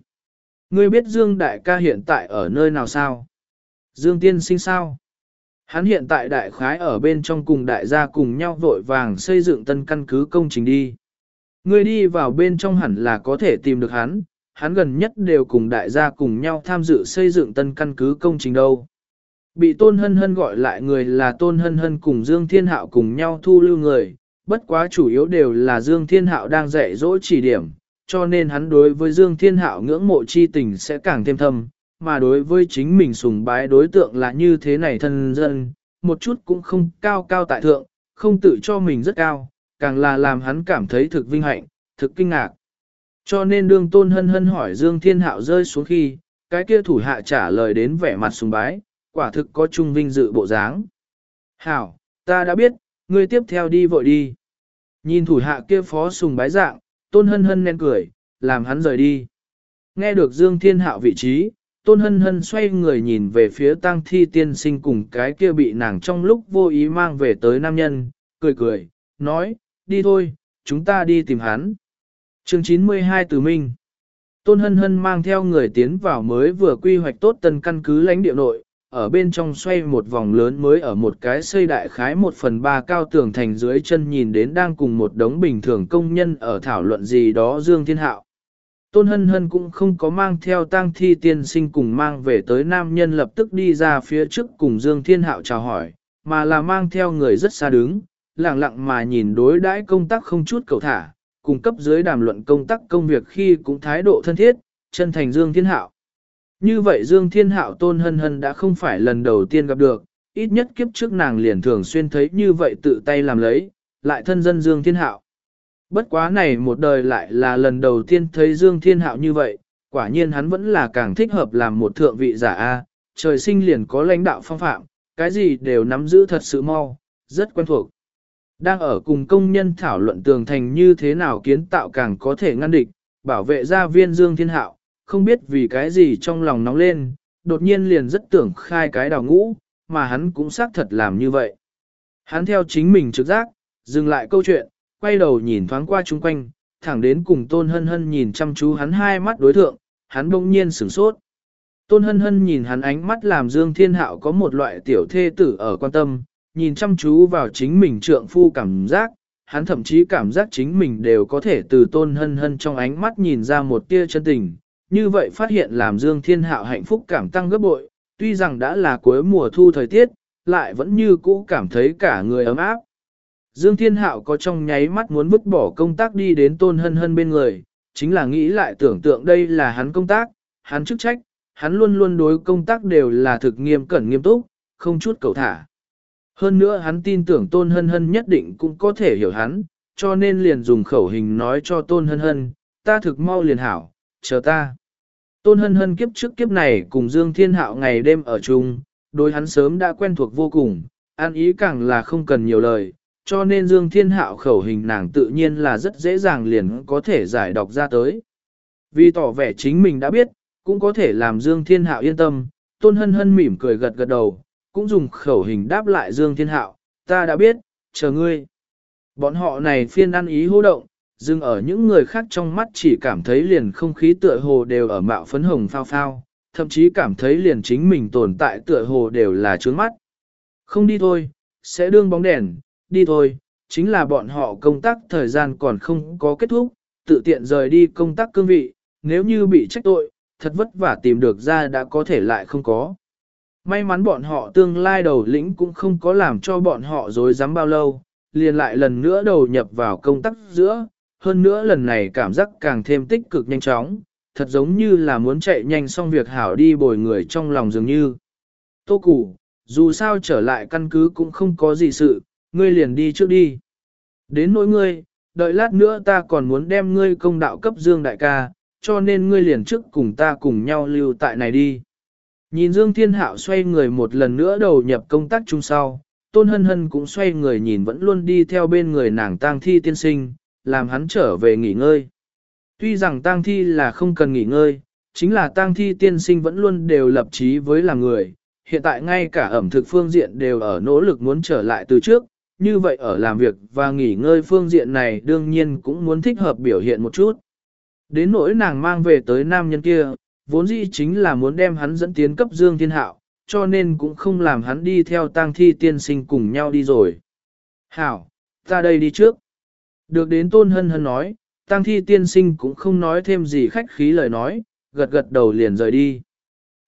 Ngươi biết Dương Đại ca hiện tại ở nơi nào sao? Dương Tiên sinh sao? Hắn hiện tại đại khái ở bên trong cùng đại gia cùng nhau vội vàng xây dựng tân căn cứ công trình đi. Người đi vào bên trong hẳn là có thể tìm được hắn, hắn gần nhất đều cùng đại gia cùng nhau tham dự xây dựng tân căn cứ công trình đâu. Bị Tôn Hân Hân gọi lại người là Tôn Hân Hân cùng Dương Thiên Hạo cùng nhau thu lưu người, bất quá chủ yếu đều là Dương Thiên Hạo đang dạy dỗ chỉ điểm, cho nên hắn đối với Dương Thiên Hạo ngưỡng mộ chi tình sẽ càng thêm thâm, mà đối với chính mình sùng bái đối tượng là như thế này thân dân, một chút cũng không cao cao tại thượng, không tự cho mình rất cao, càng là làm hắn cảm thấy thực vinh hạnh, thực kinh ngạc. Cho nên đương tôn hân hân hỏi Dương Thiên Hạo rơi xuống khi, cái kia thủ hạ trả lời đến vẻ mặt sùng bái, quả thực có trung vinh dự bộ dáng. Hảo, ta đã biết, ngươi tiếp theo đi vội đi. Nhìn thủ hạ kia phó sùng bái dạng, tôn hân hân nên cười, làm hắn rời đi. Nghe được Dương Thiên Hạo vị trí, tôn hân hân xoay người nhìn về phía tang thi tiên sinh cùng cái kia bị nàng trong lúc vô ý mang về tới nam nhân, cười cười, nói, đi thôi, chúng ta đi tìm hắn. chương 92 Từ Minh Tôn hân hân mang theo người tiến vào mới vừa quy hoạch tốt tân căn cứ lãnh địa nội, ở bên trong xoay một vòng lớn mới ở một cái xây đại khái một phần ba cao tường thành dưới chân nhìn đến đang cùng một đống bình thường công nhân ở thảo luận gì đó Dương Thiên Hạo. Tôn Hân Hân cũng không có mang theo tang thi tiên sinh cùng mang về tới nam nhân lập tức đi ra phía trước cùng Dương Thiên Hạo chào hỏi, mà là mang theo người rất xa đứng, lặng lặng mà nhìn đối đãi công tác không chút cầu thả, cùng cấp dưới đàm luận công tác công việc khi cũng thái độ thân thiết, chân thành Dương Thiên Hạo. Như vậy Dương Thiên Hạo Tôn Hân Hân đã không phải lần đầu tiên gặp được, ít nhất kiếp trước nàng liền thường xuyên thấy như vậy tự tay làm lấy, lại thân dân Dương Thiên Hạo. Bất quá này một đời lại là lần đầu tiên thấy Dương Thiên Hạo như vậy, quả nhiên hắn vẫn là càng thích hợp làm một thượng vị giả A, trời sinh liền có lãnh đạo phong phạm, cái gì đều nắm giữ thật sự mau, rất quen thuộc. Đang ở cùng công nhân thảo luận tường thành như thế nào kiến tạo càng có thể ngăn địch, bảo vệ gia viên Dương Thiên Hạo, không biết vì cái gì trong lòng nóng lên, đột nhiên liền rất tưởng khai cái đào ngũ, mà hắn cũng xác thật làm như vậy. Hắn theo chính mình trực giác, dừng lại câu chuyện, quay đầu nhìn thoáng qua chung quanh, thẳng đến cùng tôn hân hân nhìn chăm chú hắn hai mắt đối thượng, hắn bỗng nhiên sửng sốt. Tôn hân hân nhìn hắn ánh mắt làm Dương Thiên Hạo có một loại tiểu thê tử ở quan tâm, nhìn chăm chú vào chính mình trượng phu cảm giác, hắn thậm chí cảm giác chính mình đều có thể từ tôn hân hân trong ánh mắt nhìn ra một tia chân tình. Như vậy phát hiện làm Dương Thiên Hạo hạnh phúc cảm tăng gấp bội, tuy rằng đã là cuối mùa thu thời tiết, lại vẫn như cũ cảm thấy cả người ấm áp. Dương Thiên Hạo có trong nháy mắt muốn vứt bỏ công tác đi đến tôn hân hân bên người, chính là nghĩ lại tưởng tượng đây là hắn công tác, hắn chức trách, hắn luôn luôn đối công tác đều là thực nghiêm cẩn nghiêm túc, không chút cầu thả. Hơn nữa hắn tin tưởng tôn hân hân nhất định cũng có thể hiểu hắn, cho nên liền dùng khẩu hình nói cho tôn hân hân, ta thực mau liền hảo, chờ ta. Tôn hân hân kiếp trước kiếp này cùng Dương Thiên Hạo ngày đêm ở chung, đối hắn sớm đã quen thuộc vô cùng, an ý càng là không cần nhiều lời, cho nên Dương Thiên Hạo khẩu hình nàng tự nhiên là rất dễ dàng liền có thể giải đọc ra tới. Vì tỏ vẻ chính mình đã biết, cũng có thể làm Dương Thiên Hạo yên tâm, Tôn Hân Hân mỉm cười gật gật đầu, cũng dùng khẩu hình đáp lại Dương Thiên Hạo, ta đã biết, chờ ngươi. Bọn họ này phiên ăn ý hô động, dừng ở những người khác trong mắt chỉ cảm thấy liền không khí tựa hồ đều ở mạo phấn hồng phao phao, thậm chí cảm thấy liền chính mình tồn tại tựa hồ đều là trướng mắt. Không đi thôi, sẽ đương bóng đèn, đi thôi, chính là bọn họ công tác thời gian còn không có kết thúc, tự tiện rời đi công tác cương vị, nếu như bị trách tội, thật vất vả tìm được ra đã có thể lại không có. May mắn bọn họ tương lai đầu lĩnh cũng không có làm cho bọn họ dối dám bao lâu, liền lại lần nữa đầu nhập vào công tác giữa, hơn nữa lần này cảm giác càng thêm tích cực nhanh chóng, thật giống như là muốn chạy nhanh xong việc hảo đi bồi người trong lòng dường như. Tô Củ, dù sao trở lại căn cứ cũng không có gì sự, ngươi liền đi trước đi. Đến nỗi ngươi, đợi lát nữa ta còn muốn đem ngươi công đạo cấp Dương đại ca, cho nên ngươi liền trước cùng ta cùng nhau lưu tại này đi. Nhìn Dương Thiên Hạo xoay người một lần nữa đầu nhập công tác chung sau, Tôn Hân Hân cũng xoay người nhìn vẫn luôn đi theo bên người nàng tang thi tiên sinh, làm hắn trở về nghỉ ngơi. Tuy rằng tang thi là không cần nghỉ ngơi, chính là tang thi tiên sinh vẫn luôn đều lập chí với là người, hiện tại ngay cả ẩm thực phương diện đều ở nỗ lực muốn trở lại từ trước, như vậy ở làm việc và nghỉ ngơi phương diện này đương nhiên cũng muốn thích hợp biểu hiện một chút. Đến nỗi nàng mang về tới nam nhân kia, vốn dĩ chính là muốn đem hắn dẫn tiến cấp Dương Thiên Hạo, cho nên cũng không làm hắn đi theo tang thi tiên sinh cùng nhau đi rồi. Hảo, ta đây đi trước. Được đến tôn hân hân nói, tang thi tiên sinh cũng không nói thêm gì khách khí lời nói, gật gật đầu liền rời đi.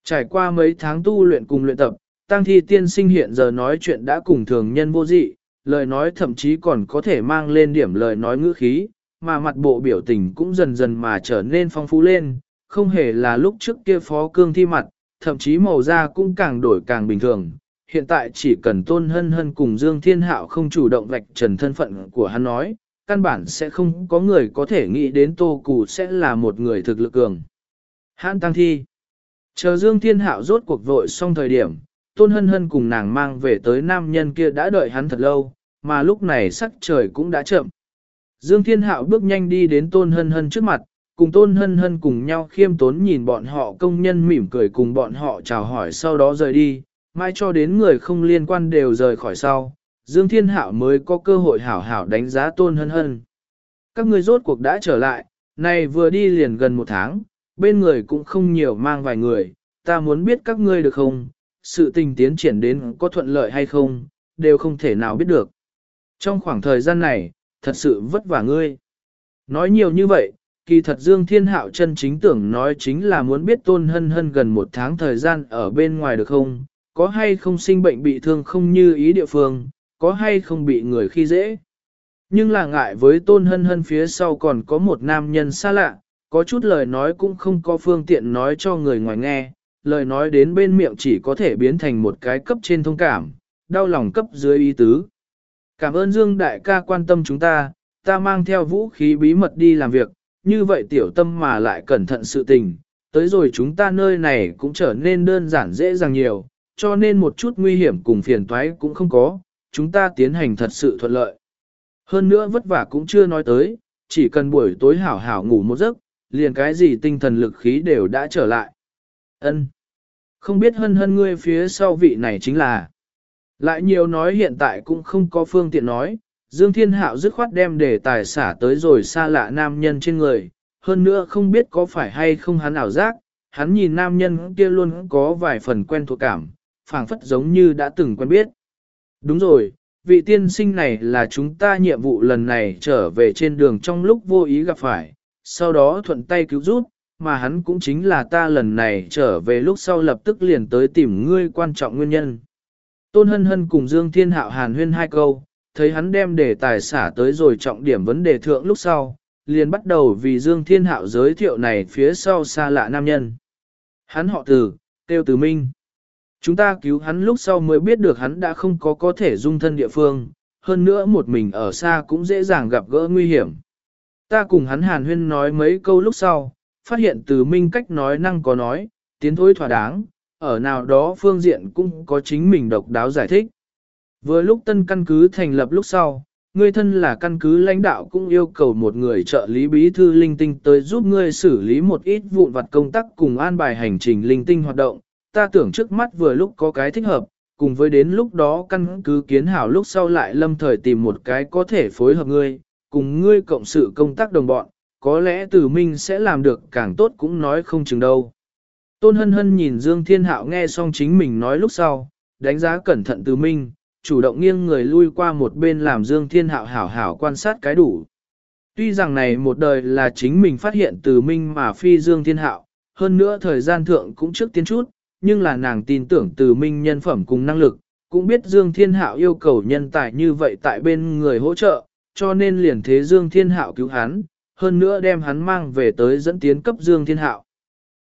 Trải qua mấy tháng tu luyện cùng luyện tập, tang thi tiên sinh hiện giờ nói chuyện đã cùng thường nhân vô dị, lời nói thậm chí còn có thể mang lên điểm lời nói ngữ khí, mà mặt bộ biểu tình cũng dần dần mà trở nên phong phú lên, không hề là lúc trước kia phó cương thi mặt, thậm chí màu da cũng càng đổi càng bình thường. Hiện tại chỉ cần tôn hân hân cùng Dương Thiên Hạo không chủ động vạch trần thân phận của hắn nói, căn bản sẽ không có người có thể nghĩ đến Tô Cù sẽ là một người thực lực cường. Hãn tăng thi. Chờ Dương Thiên Hạo rốt cuộc vội xong thời điểm, Tôn Hân Hân cùng nàng mang về tới nam nhân kia đã đợi hắn thật lâu, mà lúc này sắc trời cũng đã chậm. Dương Thiên Hạo bước nhanh đi đến Tôn Hân Hân trước mặt, cùng Tôn Hân Hân cùng nhau khiêm tốn nhìn bọn họ công nhân mỉm cười cùng bọn họ chào hỏi sau đó rời đi, mai cho đến người không liên quan đều rời khỏi sau, Dương Thiên Hạo mới có cơ hội hảo hảo đánh giá Tôn Hân Hân. Các người rốt cuộc đã trở lại, này vừa đi liền gần một tháng, bên người cũng không nhiều mang vài người, ta muốn biết các ngươi được không, sự tình tiến triển đến có thuận lợi hay không, đều không thể nào biết được. Trong khoảng thời gian này, thật sự vất vả ngươi. Nói nhiều như vậy, kỳ thật Dương Thiên Hạo chân chính tưởng nói chính là muốn biết tôn hân hân gần một tháng thời gian ở bên ngoài được không, có hay không sinh bệnh bị thương không như ý địa phương, có hay không bị người khi dễ. Nhưng là ngại với tôn hân hân phía sau còn có một nam nhân xa lạ, có chút lời nói cũng không có phương tiện nói cho người ngoài nghe, lời nói đến bên miệng chỉ có thể biến thành một cái cấp trên thông cảm, đau lòng cấp dưới ý tứ. Cảm ơn Dương đại ca quan tâm chúng ta, ta mang theo vũ khí bí mật đi làm việc, như vậy tiểu tâm mà lại cẩn thận sự tình, tới rồi chúng ta nơi này cũng trở nên đơn giản dễ dàng nhiều, cho nên một chút nguy hiểm cùng phiền toái cũng không có, chúng ta tiến hành thật sự thuận lợi. Hơn nữa vất vả cũng chưa nói tới, chỉ cần buổi tối hảo hảo ngủ một giấc, liền cái gì tinh thần lực khí đều đã trở lại. Ân, Không biết hân hân ngươi phía sau vị này chính là. Lại nhiều nói hiện tại cũng không có phương tiện nói, Dương Thiên Hạo dứt khoát đem đề tài xả tới rồi xa lạ nam nhân trên người, hơn nữa không biết có phải hay không hắn ảo giác, hắn nhìn nam nhân kia luôn có vài phần quen thuộc cảm, phảng phất giống như đã từng quen biết. Đúng rồi, vị tiên sinh này là chúng ta nhiệm vụ lần này trở về trên đường trong lúc vô ý gặp phải, sau đó thuận tay cứu giúp, mà hắn cũng chính là ta lần này trở về lúc sau lập tức liền tới tìm ngươi quan trọng nguyên nhân. Tôn Hân Hân cùng Dương Thiên Hạo hàn huyên hai câu, thấy hắn đem đề tài xả tới rồi trọng điểm vấn đề thượng lúc sau, liền bắt đầu vì Dương Thiên Hạo giới thiệu này phía sau xa lạ nam nhân. Hắn họ từ, tiêu từ minh. Chúng ta cứu hắn lúc sau mới biết được hắn đã không có có thể dung thân địa phương, hơn nữa một mình ở xa cũng dễ dàng gặp gỡ nguy hiểm. Ta cùng hắn hàn huyên nói mấy câu lúc sau, phát hiện từ minh cách nói năng có nói, tiến thối thỏa đáng, ở nào đó phương diện cũng có chính mình độc đáo giải thích. Vừa lúc tân căn cứ thành lập lúc sau, ngươi thân là căn cứ lãnh đạo cũng yêu cầu một người trợ lý bí thư linh tinh tới giúp ngươi xử lý một ít vụn vặt công tác cùng an bài hành trình linh tinh hoạt động. Ta tưởng trước mắt vừa lúc có cái thích hợp, cùng với đến lúc đó căn cứ kiến hảo lúc sau lại lâm thời tìm một cái có thể phối hợp ngươi, cùng ngươi cộng sự công tác đồng bọn, có lẽ tử minh sẽ làm được càng tốt cũng nói không chừng đâu. Tôn hân hân nhìn Dương Thiên Hạo nghe xong chính mình nói lúc sau, đánh giá cẩn thận tử minh, chủ động nghiêng người lui qua một bên làm Dương Thiên Hạo hảo hảo quan sát cái đủ. Tuy rằng này một đời là chính mình phát hiện tử minh mà phi Dương Thiên Hạo, hơn nữa thời gian thượng cũng trước tiên chút, nhưng là nàng tin tưởng tử minh nhân phẩm cùng năng lực, cũng biết Dương Thiên Hạo yêu cầu nhân tài như vậy tại bên người hỗ trợ, cho nên liền thế Dương Thiên Hạo cứu hắn, hơn nữa đem hắn mang về tới dẫn tiến cấp Dương Thiên Hạo.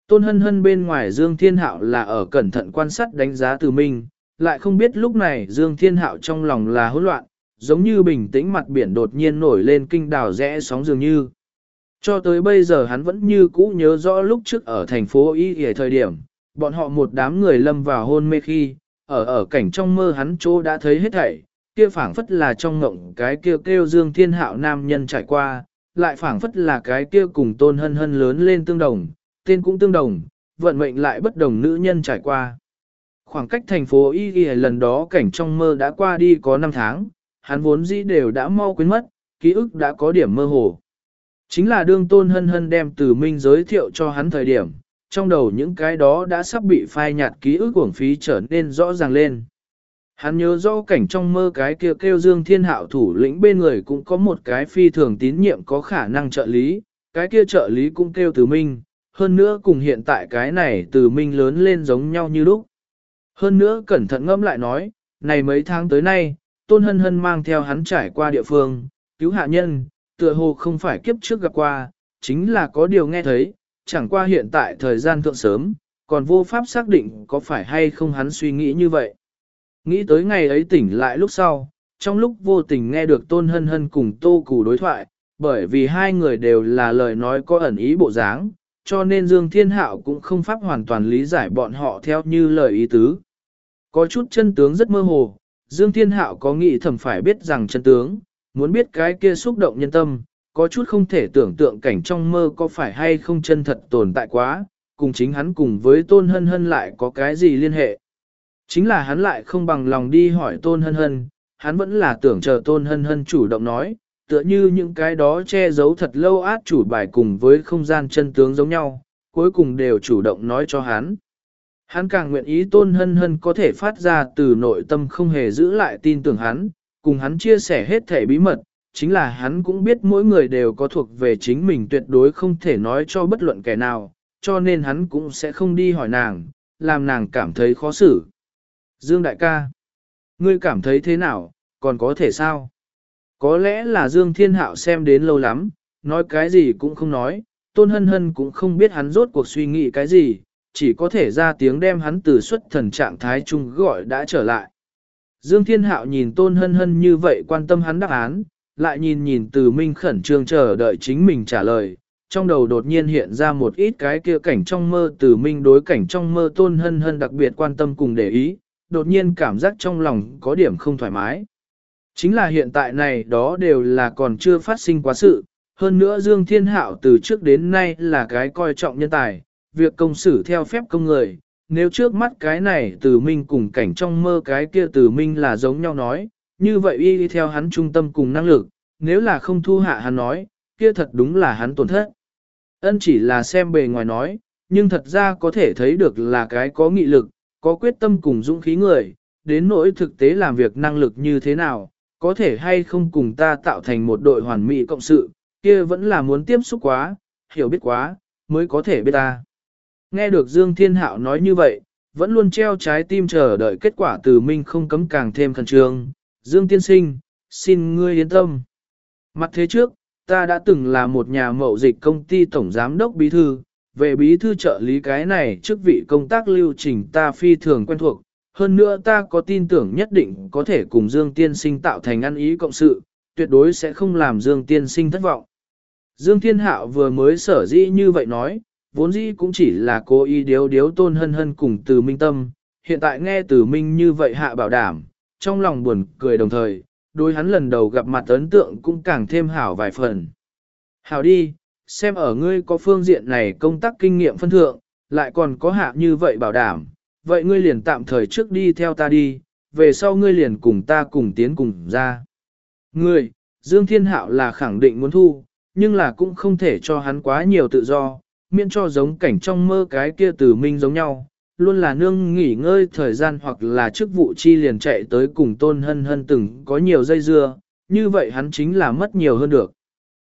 Tôn hân hân bên ngoài Dương Thiên Hạo là ở cẩn thận quan sát đánh giá từ minh, lại không biết lúc này Dương Thiên Hạo trong lòng là hỗn loạn, giống như bình tĩnh mặt biển đột nhiên nổi lên kinh đảo rẽ sóng dường như. Cho tới bây giờ hắn vẫn như cũ nhớ rõ lúc trước ở thành phố Y ở thời điểm, bọn họ một đám người lâm vào hôn mê khi, ở ở cảnh trong mơ hắn chỗ đã thấy hết thảy, kia phảng phất là trong ngộng cái kia kêu, kêu Dương Thiên Hạo nam nhân trải qua, lại phảng phất là cái kia cùng tôn hân hân lớn lên tương đồng, tên cũng tương đồng, vận mệnh lại bất đồng nữ nhân trải qua. Khoảng cách thành phố Y Y lần đó cảnh trong mơ đã qua đi có 5 tháng, hắn vốn dĩ đều đã mau quên mất, ký ức đã có điểm mơ hồ. Chính là đương tôn hân hân đem từ minh giới thiệu cho hắn thời điểm, trong đầu những cái đó đã sắp bị phai nhạt ký ức uổng phí trở nên rõ ràng lên. Hắn nhớ rõ cảnh trong mơ cái kia kêu Dương Thiên Hạo thủ lĩnh bên người cũng có một cái phi thường tín nhiệm có khả năng trợ lý, cái kia trợ lý cũng kêu từ minh, hơn nữa cùng hiện tại cái này từ minh lớn lên giống nhau như lúc. Hơn nữa cẩn thận ngẫm lại nói, này mấy tháng tới nay, Tôn Hân Hân mang theo hắn trải qua địa phương, cứu hạ nhân, tựa hồ không phải kiếp trước gặp qua, chính là có điều nghe thấy, chẳng qua hiện tại thời gian thượng sớm, còn vô pháp xác định có phải hay không hắn suy nghĩ như vậy. Nghĩ tới ngày ấy tỉnh lại lúc sau, trong lúc vô tình nghe được Tôn Hân Hân cùng Tô Cù đối thoại, bởi vì hai người đều là lời nói có ẩn ý bộ dáng, cho nên Dương Thiên Hạo cũng không pháp hoàn toàn lý giải bọn họ theo như lời ý tứ. Có chút chân tướng rất mơ hồ, Dương Thiên Hạo có nghĩ thầm phải biết rằng chân tướng, muốn biết cái kia xúc động nhân tâm, có chút không thể tưởng tượng cảnh trong mơ có phải hay không chân thật tồn tại quá, cùng chính hắn cùng với Tôn Hân Hân lại có cái gì liên hệ. Chính là hắn lại không bằng lòng đi hỏi Tôn Hân Hân, hắn vẫn là tưởng chờ Tôn Hân Hân chủ động nói, tựa như những cái đó che giấu thật lâu át chủ bài cùng với không gian chân tướng giống nhau, cuối cùng đều chủ động nói cho hắn. Hắn càng nguyện ý tôn hân hân có thể phát ra từ nội tâm không hề giữ lại tin tưởng hắn, cùng hắn chia sẻ hết thể bí mật, chính là hắn cũng biết mỗi người đều có thuộc về chính mình tuyệt đối không thể nói cho bất luận kẻ nào, cho nên hắn cũng sẽ không đi hỏi nàng, làm nàng cảm thấy khó xử. Dương đại ca, ngươi cảm thấy thế nào, còn có thể sao? Có lẽ là Dương Thiên Hạo xem đến lâu lắm, nói cái gì cũng không nói, Tôn Hân Hân cũng không biết hắn rốt cuộc suy nghĩ cái gì, chỉ có thể ra tiếng đem hắn từ xuất thần trạng thái chung gọi đã trở lại. Dương Thiên Hạo nhìn Tôn Hân Hân như vậy quan tâm hắn đáp án, lại nhìn nhìn từ Minh khẩn trương chờ đợi chính mình trả lời, trong đầu đột nhiên hiện ra một ít cái kia cảnh trong mơ từ Minh đối cảnh trong mơ Tôn Hân Hân đặc biệt quan tâm cùng để ý, đột nhiên cảm giác trong lòng có điểm không thoải mái. Chính là hiện tại này đó đều là còn chưa phát sinh quá sự, hơn nữa Dương Thiên Hạo từ trước đến nay là cái coi trọng nhân tài, việc công xử theo phép công người, nếu trước mắt cái này từ minh cùng cảnh trong mơ cái kia từ minh là giống nhau nói, như vậy y theo hắn trung tâm cùng năng lực, nếu là không thu hạ hắn nói, kia thật đúng là hắn tổn thất. Ân chỉ là xem bề ngoài nói, nhưng thật ra có thể thấy được là cái có nghị lực, có quyết tâm cùng dũng khí người, đến nỗi thực tế làm việc năng lực như thế nào, có thể hay không cùng ta tạo thành một đội hoàn mỹ cộng sự, kia vẫn là muốn tiếp xúc quá, hiểu biết quá, mới có thể biết ta. Nghe được Dương Thiên Hạo nói như vậy, vẫn luôn treo trái tim chờ đợi kết quả từ Minh không cấm càng thêm khẩn trương. Dương Tiên Sinh, xin ngươi yên tâm. Mặt thế trước, ta đã từng là một nhà mậu dịch công ty tổng giám đốc bí thư, về bí thư trợ lý cái này chức vị công tác lưu trình ta phi thường quen thuộc, hơn nữa ta có tin tưởng nhất định có thể cùng Dương Tiên Sinh tạo thành ăn ý cộng sự, tuyệt đối sẽ không làm Dương Tiên Sinh thất vọng. Dương Thiên Hạo vừa mới sở dĩ như vậy nói, vốn dĩ cũng chỉ là cố ý điếu điếu tôn hân hân cùng từ minh tâm, hiện tại nghe từ minh như vậy hạ bảo đảm, trong lòng buồn cười đồng thời, đối hắn lần đầu gặp mặt ấn tượng cũng càng thêm hảo vài phần. Hảo đi, xem ở ngươi có phương diện này công tác kinh nghiệm phân thượng, lại còn có hạ như vậy bảo đảm, vậy ngươi liền tạm thời trước đi theo ta đi, về sau ngươi liền cùng ta cùng tiến cùng ra. Ngươi, Dương Thiên Hạo là khẳng định muốn thu, nhưng là cũng không thể cho hắn quá nhiều tự do, miễn cho giống cảnh trong mơ cái kia từ minh giống nhau, luôn là nương nghỉ ngơi thời gian hoặc là chức vụ chi liền chạy tới cùng tôn hân hân từng có nhiều dây dưa, như vậy hắn chính là mất nhiều hơn được.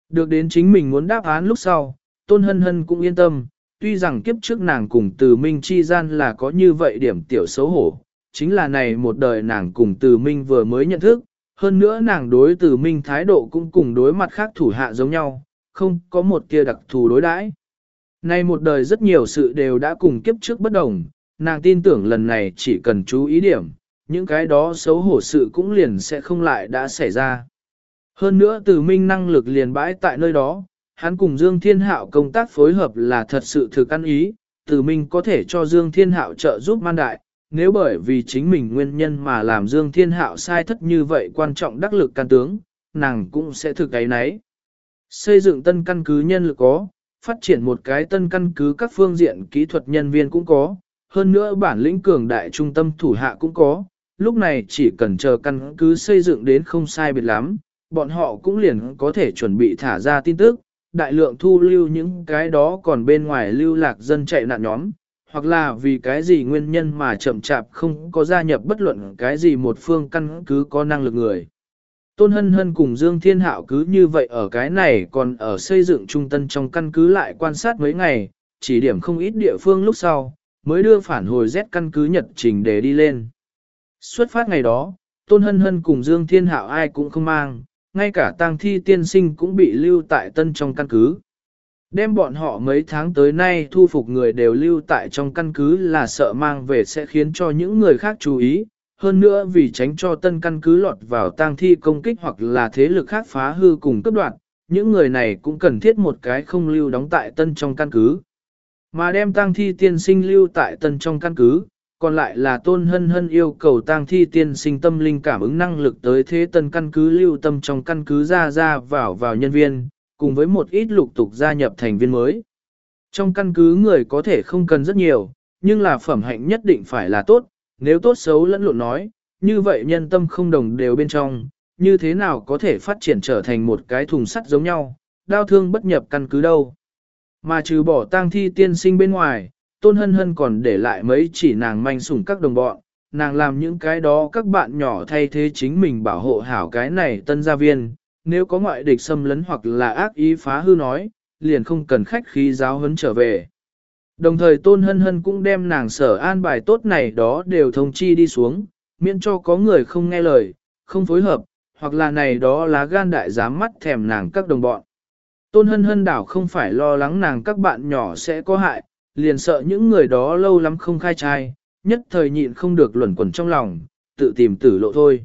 Được đến chính mình muốn đáp án lúc sau, tôn hân hân cũng yên tâm, tuy rằng kiếp trước nàng cùng từ minh chi gian là có như vậy điểm tiểu xấu hổ, chính là này một đời nàng cùng từ minh vừa mới nhận thức, hơn nữa nàng đối từ minh thái độ cũng cùng đối mặt khác thủ hạ giống nhau, không có một kia đặc thù đối đãi. Nay một đời rất nhiều sự đều đã cùng kiếp trước bất đồng, nàng tin tưởng lần này chỉ cần chú ý điểm, những cái đó xấu hổ sự cũng liền sẽ không lại đã xảy ra. Hơn nữa từ minh năng lực liền bãi tại nơi đó, hắn cùng Dương Thiên Hạo công tác phối hợp là thật sự thực ăn ý, từ minh có thể cho Dương Thiên Hạo trợ giúp man đại, nếu bởi vì chính mình nguyên nhân mà làm Dương Thiên Hạo sai thất như vậy quan trọng đắc lực can tướng, nàng cũng sẽ thực cái nấy. Xây dựng tân căn cứ nhân lực có, phát triển một cái tân căn cứ các phương diện kỹ thuật nhân viên cũng có, hơn nữa bản lĩnh cường đại trung tâm thủ hạ cũng có, lúc này chỉ cần chờ căn cứ xây dựng đến không sai biệt lắm, bọn họ cũng liền có thể chuẩn bị thả ra tin tức, đại lượng thu lưu những cái đó còn bên ngoài lưu lạc dân chạy nạn nhóm, hoặc là vì cái gì nguyên nhân mà chậm chạp không có gia nhập bất luận cái gì một phương căn cứ có năng lực người. Tôn Hân Hân cùng Dương Thiên Hạo cứ như vậy ở cái này còn ở xây dựng trung tân trong căn cứ lại quan sát mấy ngày, chỉ điểm không ít địa phương lúc sau, mới đưa phản hồi Z căn cứ nhật trình để đi lên. Xuất phát ngày đó, Tôn Hân Hân cùng Dương Thiên Hạo ai cũng không mang, ngay cả tang thi tiên sinh cũng bị lưu tại tân trong căn cứ. Đem bọn họ mấy tháng tới nay thu phục người đều lưu tại trong căn cứ là sợ mang về sẽ khiến cho những người khác chú ý, hơn nữa vì tránh cho tân căn cứ lọt vào tang thi công kích hoặc là thế lực khác phá hư cùng cấp đoạn, những người này cũng cần thiết một cái không lưu đóng tại tân trong căn cứ. Mà đem tang thi tiên sinh lưu tại tân trong căn cứ, còn lại là tôn hân hân yêu cầu tang thi tiên sinh tâm linh cảm ứng năng lực tới thế tân căn cứ lưu tâm trong căn cứ ra ra vào vào nhân viên, cùng với một ít lục tục gia nhập thành viên mới. Trong căn cứ người có thể không cần rất nhiều, nhưng là phẩm hạnh nhất định phải là tốt, nếu tốt xấu lẫn lộn nói, như vậy nhân tâm không đồng đều bên trong, như thế nào có thể phát triển trở thành một cái thùng sắt giống nhau, đau thương bất nhập căn cứ đâu. Mà trừ bỏ tang thi tiên sinh bên ngoài, tôn hân hân còn để lại mấy chỉ nàng manh sủng các đồng bọn, nàng làm những cái đó các bạn nhỏ thay thế chính mình bảo hộ hảo cái này tân gia viên, nếu có ngoại địch xâm lấn hoặc là ác ý phá hư nói, liền không cần khách khí giáo huấn trở về. Đồng thời Tôn Hân Hân cũng đem nàng sở an bài tốt này đó đều thông chi đi xuống, miễn cho có người không nghe lời, không phối hợp, hoặc là này đó lá gan đại dám mắt thèm nàng các đồng bọn. Tôn Hân Hân đảo không phải lo lắng nàng các bạn nhỏ sẽ có hại, liền sợ những người đó lâu lắm không khai trai, nhất thời nhịn không được luẩn quẩn trong lòng, tự tìm tử lộ thôi.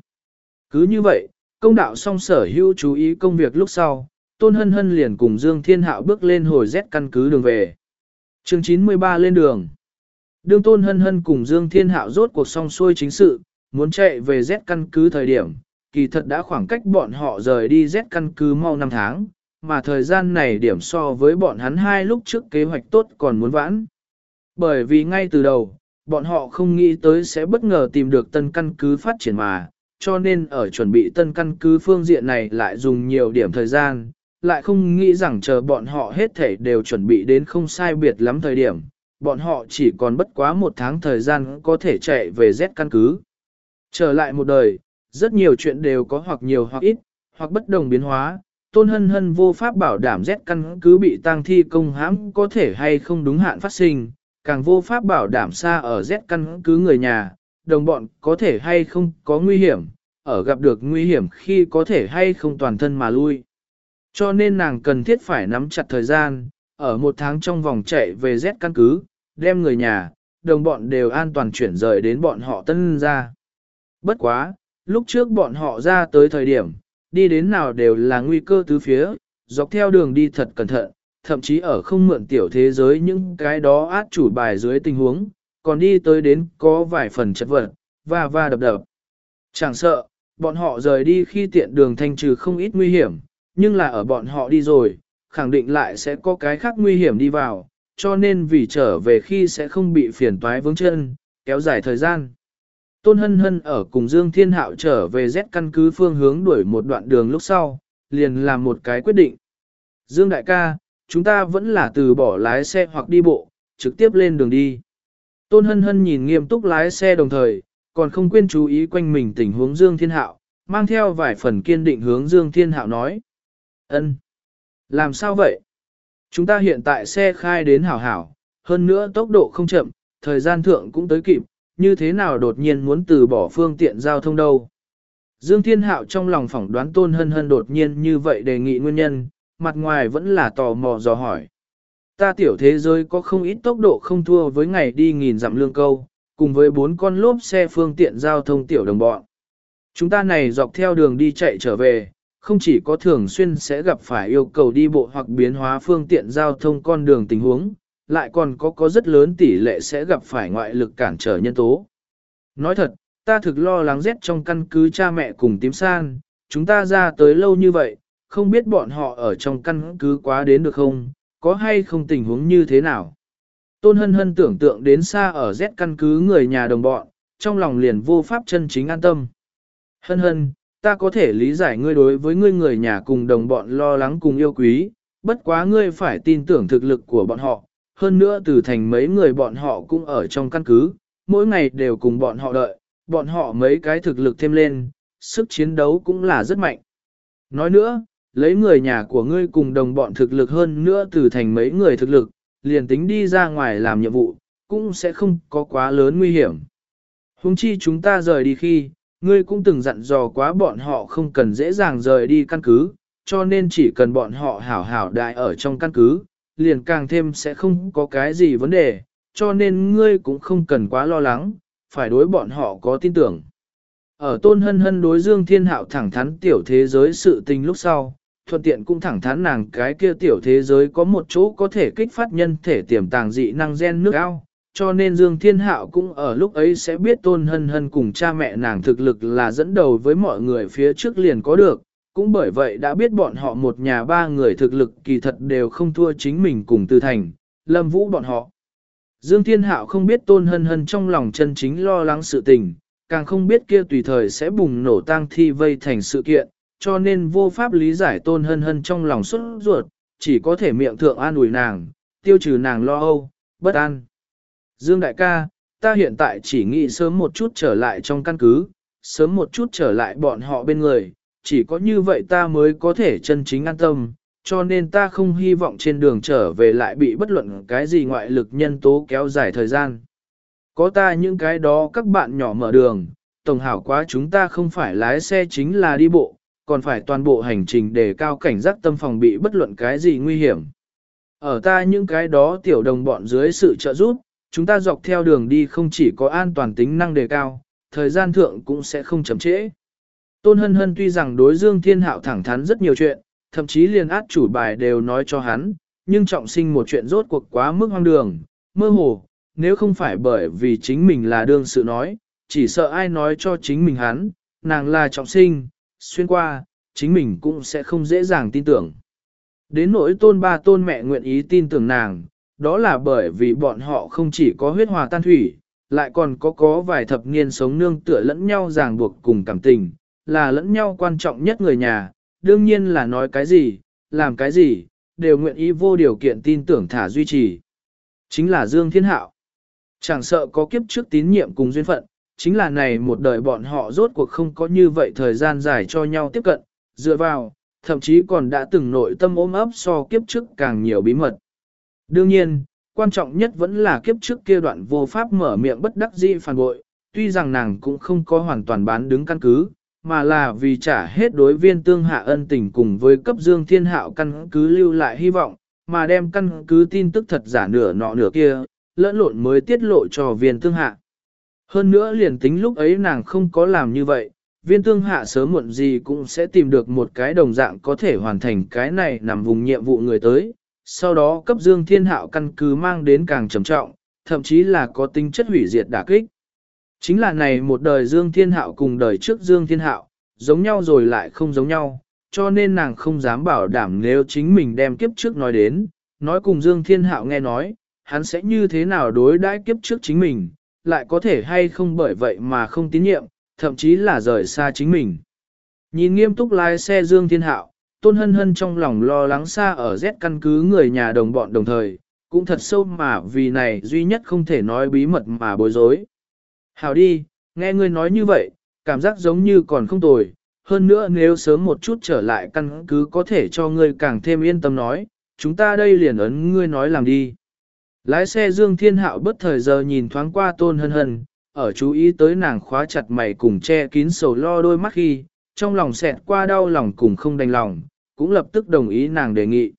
Cứ như vậy, công đạo song sở hữu chú ý công việc lúc sau, Tôn Hân Hân liền cùng Dương Thiên Hạo bước lên hồi Z căn cứ đường về. chương 93 lên đường. Đương Tôn Hân Hân cùng Dương Thiên Hạo rốt cuộc song xuôi chính sự, muốn chạy về Z căn cứ thời điểm, kỳ thật đã khoảng cách bọn họ rời đi Z căn cứ mau năm tháng, mà thời gian này điểm so với bọn hắn hai lúc trước kế hoạch tốt còn muốn vãn. Bởi vì ngay từ đầu, bọn họ không nghĩ tới sẽ bất ngờ tìm được tân căn cứ phát triển mà, cho nên ở chuẩn bị tân căn cứ phương diện này lại dùng nhiều điểm thời gian, lại không nghĩ rằng chờ bọn họ hết thể đều chuẩn bị đến không sai biệt lắm thời điểm, bọn họ chỉ còn bất quá một tháng thời gian có thể chạy về Z căn cứ. Trở lại một đời, rất nhiều chuyện đều có hoặc nhiều hoặc ít, hoặc bất đồng biến hóa, tôn hân hân vô pháp bảo đảm rét căn cứ bị tang thi công hãm có thể hay không đúng hạn phát sinh, càng vô pháp bảo đảm xa ở rét căn cứ người nhà, đồng bọn có thể hay không có nguy hiểm, ở gặp được nguy hiểm khi có thể hay không toàn thân mà lui. Cho nên nàng cần thiết phải nắm chặt thời gian, ở một tháng trong vòng chạy về rét căn cứ, đem người nhà, đồng bọn đều an toàn chuyển rời đến bọn họ tân ra. Bất quá, lúc trước bọn họ ra tới thời điểm, đi đến nào đều là nguy cơ tứ phía, dọc theo đường đi thật cẩn thận, thậm chí ở không mượn tiểu thế giới những cái đó át chủ bài dưới tình huống, còn đi tới đến có vài phần chất vật, và va đập đập. Chẳng sợ, bọn họ rời đi khi tiện đường thanh trừ không ít nguy hiểm, nhưng là ở bọn họ đi rồi, khẳng định lại sẽ có cái khác nguy hiểm đi vào, cho nên vì trở về khi sẽ không bị phiền toái vướng chân, kéo dài thời gian. Tôn Hân Hân ở cùng Dương Thiên Hạo trở về Z căn cứ phương hướng đuổi một đoạn đường lúc sau, liền làm một cái quyết định. Dương Đại ca, chúng ta vẫn là từ bỏ lái xe hoặc đi bộ, trực tiếp lên đường đi. Tôn Hân Hân nhìn nghiêm túc lái xe đồng thời, còn không quên chú ý quanh mình tình huống Dương Thiên Hạo, mang theo vài phần kiên định hướng Dương Thiên Hạo nói. ân, Làm sao vậy? Chúng ta hiện tại xe khai đến hảo hảo, hơn nữa tốc độ không chậm, thời gian thượng cũng tới kịp, như thế nào đột nhiên muốn từ bỏ phương tiện giao thông đâu. Dương Thiên Hạo trong lòng phỏng đoán Tôn Hân Hân đột nhiên như vậy đề nghị nguyên nhân, mặt ngoài vẫn là tò mò dò hỏi. Ta tiểu thế giới có không ít tốc độ không thua với ngày đi nghìn dặm lương câu, cùng với bốn con lốp xe phương tiện giao thông tiểu đồng bọn. Chúng ta này dọc theo đường đi chạy trở về, không chỉ có thường xuyên sẽ gặp phải yêu cầu đi bộ hoặc biến hóa phương tiện giao thông con đường tình huống, lại còn có có rất lớn tỷ lệ sẽ gặp phải ngoại lực cản trở nhân tố. Nói thật, ta thực lo lắng rét trong căn cứ cha mẹ cùng tím san, chúng ta ra tới lâu như vậy, không biết bọn họ ở trong căn cứ quá đến được không, có hay không tình huống như thế nào. Tôn hân hân tưởng tượng đến xa ở rét căn cứ người nhà đồng bọn, trong lòng liền vô pháp chân chính an tâm. Hân hân, ta có thể lý giải ngươi đối với ngươi người nhà cùng đồng bọn lo lắng cùng yêu quý, bất quá ngươi phải tin tưởng thực lực của bọn họ, hơn nữa từ thành mấy người bọn họ cũng ở trong căn cứ, mỗi ngày đều cùng bọn họ đợi, bọn họ mấy cái thực lực thêm lên, sức chiến đấu cũng là rất mạnh. Nói nữa, lấy người nhà của ngươi cùng đồng bọn thực lực hơn nữa từ thành mấy người thực lực, liền tính đi ra ngoài làm nhiệm vụ, cũng sẽ không có quá lớn nguy hiểm. Hùng chi chúng ta rời đi khi, ngươi cũng từng dặn dò quá bọn họ không cần dễ dàng rời đi căn cứ, cho nên chỉ cần bọn họ hảo hảo đại ở trong căn cứ, liền càng thêm sẽ không có cái gì vấn đề, cho nên ngươi cũng không cần quá lo lắng, phải đối bọn họ có tin tưởng. Ở tôn hân hân đối Dương Thiên Hạo thẳng thắn tiểu thế giới sự tình lúc sau, thuận tiện cũng thẳng thắn nàng cái kia tiểu thế giới có một chỗ có thể kích phát nhân thể tiềm tàng dị năng gen nước ao, cho nên Dương Thiên Hạo cũng ở lúc ấy sẽ biết tôn hân hân cùng cha mẹ nàng thực lực là dẫn đầu với mọi người phía trước liền có được, cũng bởi vậy đã biết bọn họ một nhà ba người thực lực kỳ thật đều không thua chính mình cùng tư thành, lâm vũ bọn họ. Dương Thiên Hạo không biết tôn hân hân trong lòng chân chính lo lắng sự tình, càng không biết kia tùy thời sẽ bùng nổ tang thi vây thành sự kiện, cho nên vô pháp lý giải tôn hân hân trong lòng xuất ruột, chỉ có thể miệng thượng an ủi nàng, tiêu trừ nàng lo âu, bất an. Dương đại ca, ta hiện tại chỉ nghĩ sớm một chút trở lại trong căn cứ, sớm một chút trở lại bọn họ bên người, chỉ có như vậy ta mới có thể chân chính an tâm, cho nên ta không hy vọng trên đường trở về lại bị bất luận cái gì ngoại lực nhân tố kéo dài thời gian. Có ta những cái đó các bạn nhỏ mở đường, tổng hảo quá chúng ta không phải lái xe chính là đi bộ, còn phải toàn bộ hành trình để cao cảnh giác tâm phòng bị bất luận cái gì nguy hiểm. Ở ta những cái đó tiểu đồng bọn dưới sự trợ giúp, chúng ta dọc theo đường đi không chỉ có an toàn tính năng đề cao, thời gian thượng cũng sẽ không chậm trễ. Tôn Hân Hân tuy rằng đối Dương Thiên Hạo thẳng thắn rất nhiều chuyện, thậm chí liền át chủ bài đều nói cho hắn, nhưng trọng sinh một chuyện rốt cuộc quá mức hoang đường, mơ hồ, nếu không phải bởi vì chính mình là đương sự nói, chỉ sợ ai nói cho chính mình hắn, nàng là trọng sinh, xuyên qua, chính mình cũng sẽ không dễ dàng tin tưởng. Đến nỗi tôn ba tôn mẹ nguyện ý tin tưởng nàng, đó là bởi vì bọn họ không chỉ có huyết hòa tan thủy, lại còn có có vài thập niên sống nương tựa lẫn nhau ràng buộc cùng cảm tình, là lẫn nhau quan trọng nhất người nhà, đương nhiên là nói cái gì, làm cái gì, đều nguyện ý vô điều kiện tin tưởng thả duy trì. Chính là Dương Thiên Hạo. Chẳng sợ có kiếp trước tín nhiệm cùng duyên phận, chính là này một đời bọn họ rốt cuộc không có như vậy thời gian dài cho nhau tiếp cận, dựa vào, thậm chí còn đã từng nội tâm ôm ấp so kiếp trước càng nhiều bí mật. Đương nhiên, quan trọng nhất vẫn là kiếp trước kia đoạn vô pháp mở miệng bất đắc dĩ phản bội, tuy rằng nàng cũng không có hoàn toàn bán đứng căn cứ, mà là vì trả hết đối viên tương hạ ân tình cùng với cấp dương thiên hạo căn cứ lưu lại hy vọng, mà đem căn cứ tin tức thật giả nửa nọ nửa kia, lẫn lộn mới tiết lộ cho viên tương hạ. Hơn nữa liền tính lúc ấy nàng không có làm như vậy, viên tương hạ sớm muộn gì cũng sẽ tìm được một cái đồng dạng có thể hoàn thành cái này nằm vùng nhiệm vụ người tới, sau đó cấp dương thiên hạo căn cứ mang đến càng trầm trọng, thậm chí là có tính chất hủy diệt đả kích. Chính là này một đời dương thiên hạo cùng đời trước dương thiên hạo, giống nhau rồi lại không giống nhau, cho nên nàng không dám bảo đảm nếu chính mình đem kiếp trước nói đến, nói cùng dương thiên hạo nghe nói, hắn sẽ như thế nào đối đãi kiếp trước chính mình, lại có thể hay không bởi vậy mà không tín nhiệm, thậm chí là rời xa chính mình. Nhìn nghiêm túc lái xe Dương Thiên Hạo, Tôn Hân Hân trong lòng lo lắng xa ở Z căn cứ người nhà đồng bọn đồng thời, cũng thật sâu mà vì này duy nhất không thể nói bí mật mà bối rối. Hảo đi, nghe ngươi nói như vậy, cảm giác giống như còn không tồi, hơn nữa nếu sớm một chút trở lại căn cứ có thể cho ngươi càng thêm yên tâm nói, chúng ta đây liền ấn ngươi nói làm đi. Lái xe Dương Thiên Hạo bất thời giờ nhìn thoáng qua Tôn Hân Hân, ở chú ý tới nàng khóa chặt mày cùng che kín sầu lo đôi mắt khi, trong lòng xẹt qua đau lòng cùng không đành lòng, cũng lập tức đồng ý nàng đề nghị.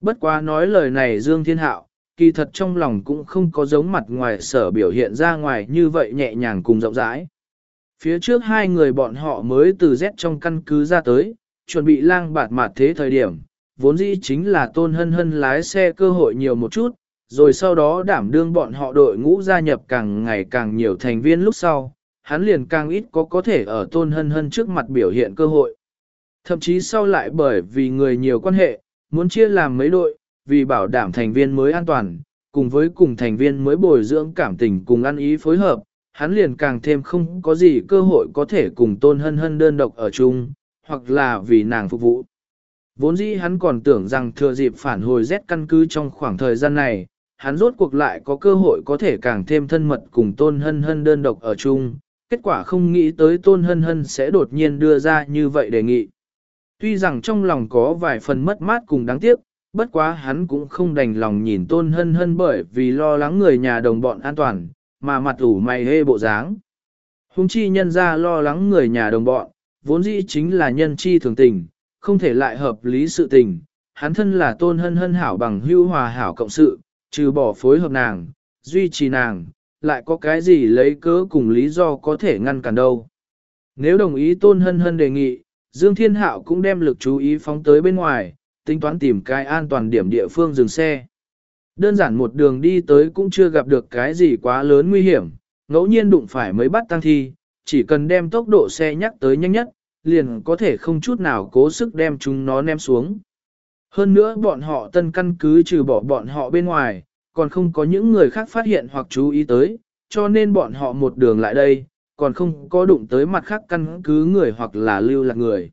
Bất quá nói lời này Dương Thiên Hạo, kỳ thật trong lòng cũng không có giống mặt ngoài sở biểu hiện ra ngoài như vậy nhẹ nhàng cùng rộng rãi. Phía trước hai người bọn họ mới từ Z trong căn cứ ra tới, chuẩn bị lang bạt mặt thế thời điểm, vốn dĩ chính là tôn hân hân lái xe cơ hội nhiều một chút, rồi sau đó đảm đương bọn họ đội ngũ gia nhập càng ngày càng nhiều thành viên lúc sau, hắn liền càng ít có có thể ở tôn hân hân trước mặt biểu hiện cơ hội. Thậm chí sau lại bởi vì người nhiều quan hệ, muốn chia làm mấy đội, vì bảo đảm thành viên mới an toàn, cùng với cùng thành viên mới bồi dưỡng cảm tình cùng ăn ý phối hợp, hắn liền càng thêm không có gì cơ hội có thể cùng tôn hân hân đơn độc ở chung, hoặc là vì nàng phục vụ. Vốn dĩ hắn còn tưởng rằng thừa dịp phản hồi Z căn cứ trong khoảng thời gian này, hắn rốt cuộc lại có cơ hội có thể càng thêm thân mật cùng tôn hân hân đơn độc ở chung, kết quả không nghĩ tới tôn hân hân sẽ đột nhiên đưa ra như vậy đề nghị. Tuy rằng trong lòng có vài phần mất mát cùng đáng tiếc, bất quá hắn cũng không đành lòng nhìn tôn hân hân bởi vì lo lắng người nhà đồng bọn an toàn, mà mặt ủ mày hê bộ dáng. Hùng chi nhân ra lo lắng người nhà đồng bọn, vốn dĩ chính là nhân chi thường tình, không thể lại hợp lý sự tình. Hắn thân là tôn hân hân hảo bằng hưu hòa hảo cộng sự, trừ bỏ phối hợp nàng, duy trì nàng, lại có cái gì lấy cớ cùng lý do có thể ngăn cản đâu. Nếu đồng ý tôn hân hân đề nghị, Dương Thiên Hạo cũng đem lực chú ý phóng tới bên ngoài, tính toán tìm cái an toàn điểm địa phương dừng xe. Đơn giản một đường đi tới cũng chưa gặp được cái gì quá lớn nguy hiểm, ngẫu nhiên đụng phải mới bắt tăng thi, chỉ cần đem tốc độ xe nhắc tới nhanh nhất, liền có thể không chút nào cố sức đem chúng nó ném xuống. Hơn nữa bọn họ tân căn cứ trừ bỏ bọn họ bên ngoài, còn không có những người khác phát hiện hoặc chú ý tới, cho nên bọn họ một đường lại đây, còn không có đụng tới mặt khác căn cứ người hoặc là lưu lạc người.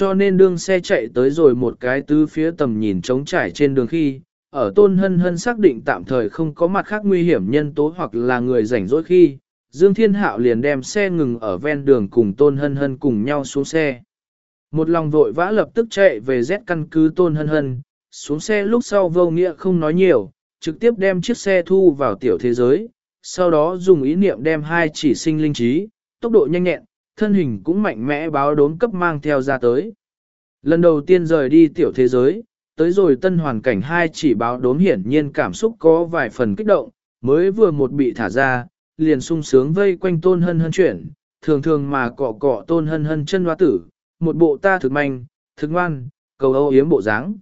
Cho nên đương xe chạy tới rồi một cái tứ phía tầm nhìn trống trải trên đường khi, ở tôn hân hân xác định tạm thời không có mặt khác nguy hiểm nhân tố hoặc là người rảnh rỗi khi, Dương Thiên Hạo liền đem xe ngừng ở ven đường cùng tôn hân hân cùng nhau xuống xe. Một lòng vội vã lập tức chạy về Z căn cứ tôn hân hân, xuống xe lúc sau vô nghĩa không nói nhiều, trực tiếp đem chiếc xe thu vào tiểu thế giới, sau đó dùng ý niệm đem hai chỉ sinh linh trí, tốc độ nhanh nhẹn, thân hình cũng mạnh mẽ báo đốn cấp mang theo ra tới. Lần đầu tiên rời đi tiểu thế giới, tới rồi tân hoàn cảnh hai chỉ báo đốm hiển nhiên cảm xúc có vài phần kích động, mới vừa một bị thả ra, liền sung sướng vây quanh tôn hân hân chuyển, thường thường mà cọ cọ tôn hân hân chân hoa tử, một bộ ta thực manh, thực ngoan, cầu âu yếm bộ dáng.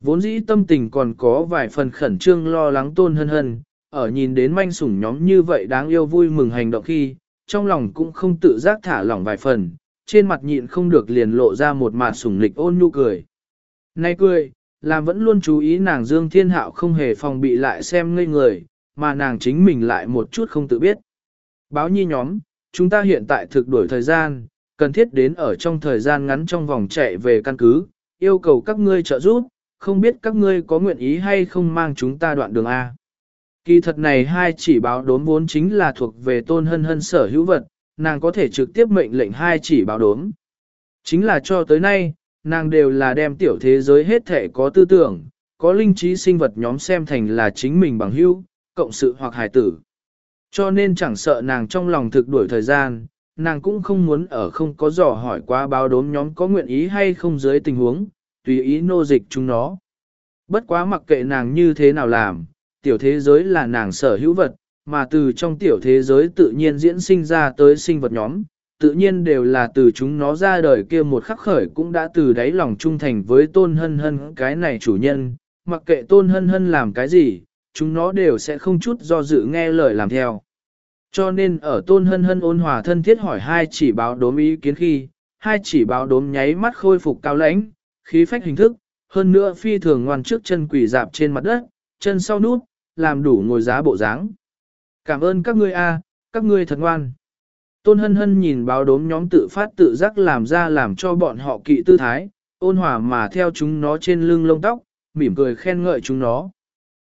Vốn dĩ tâm tình còn có vài phần khẩn trương lo lắng tôn hân hân, ở nhìn đến manh sủng nhóm như vậy đáng yêu vui mừng hành động khi, trong lòng cũng không tự giác thả lỏng vài phần, trên mặt nhịn không được liền lộ ra một mặt sủng lịch ôn nhu cười. Nay cười, làm vẫn luôn chú ý nàng Dương Thiên Hạo không hề phòng bị lại xem ngây người, mà nàng chính mình lại một chút không tự biết. Báo nhi nhóm, chúng ta hiện tại thực đuổi thời gian, cần thiết đến ở trong thời gian ngắn trong vòng chạy về căn cứ, yêu cầu các ngươi trợ giúp, không biết các ngươi có nguyện ý hay không mang chúng ta đoạn đường A. Kỳ thật này hai chỉ báo đốm vốn chính là thuộc về tôn hân hân sở hữu vật, nàng có thể trực tiếp mệnh lệnh hai chỉ báo đốm. Chính là cho tới nay, nàng đều là đem tiểu thế giới hết thể có tư tưởng, có linh trí sinh vật nhóm xem thành là chính mình bằng hữu, cộng sự hoặc hài tử. Cho nên chẳng sợ nàng trong lòng thực đuổi thời gian, nàng cũng không muốn ở không có dò hỏi qua báo đốm nhóm có nguyện ý hay không dưới tình huống, tùy ý nô dịch chúng nó. Bất quá mặc kệ nàng như thế nào làm, tiểu thế giới là nàng sở hữu vật, mà từ trong tiểu thế giới tự nhiên diễn sinh ra tới sinh vật nhóm, tự nhiên đều là từ chúng nó ra đời kia một khắc khởi cũng đã từ đáy lòng trung thành với tôn hân hân cái này chủ nhân, mặc kệ tôn hân hân làm cái gì, chúng nó đều sẽ không chút do dự nghe lời làm theo. Cho nên ở tôn hân hân ôn hòa thân thiết hỏi hai chỉ báo đốm ý kiến khi, hai chỉ báo đốm nháy mắt khôi phục cao lãnh, khí phách hình thức, hơn nữa phi thường ngoan trước chân quỷ dạp trên mặt đất, chân sau nút, làm đủ ngồi giá bộ dáng. Cảm ơn các ngươi a, các ngươi thật ngoan. Tôn hân hân nhìn báo đốm nhóm tự phát tự giác làm ra làm cho bọn họ kỵ tư thái, ôn hòa mà theo chúng nó trên lưng lông tóc, mỉm cười khen ngợi chúng nó.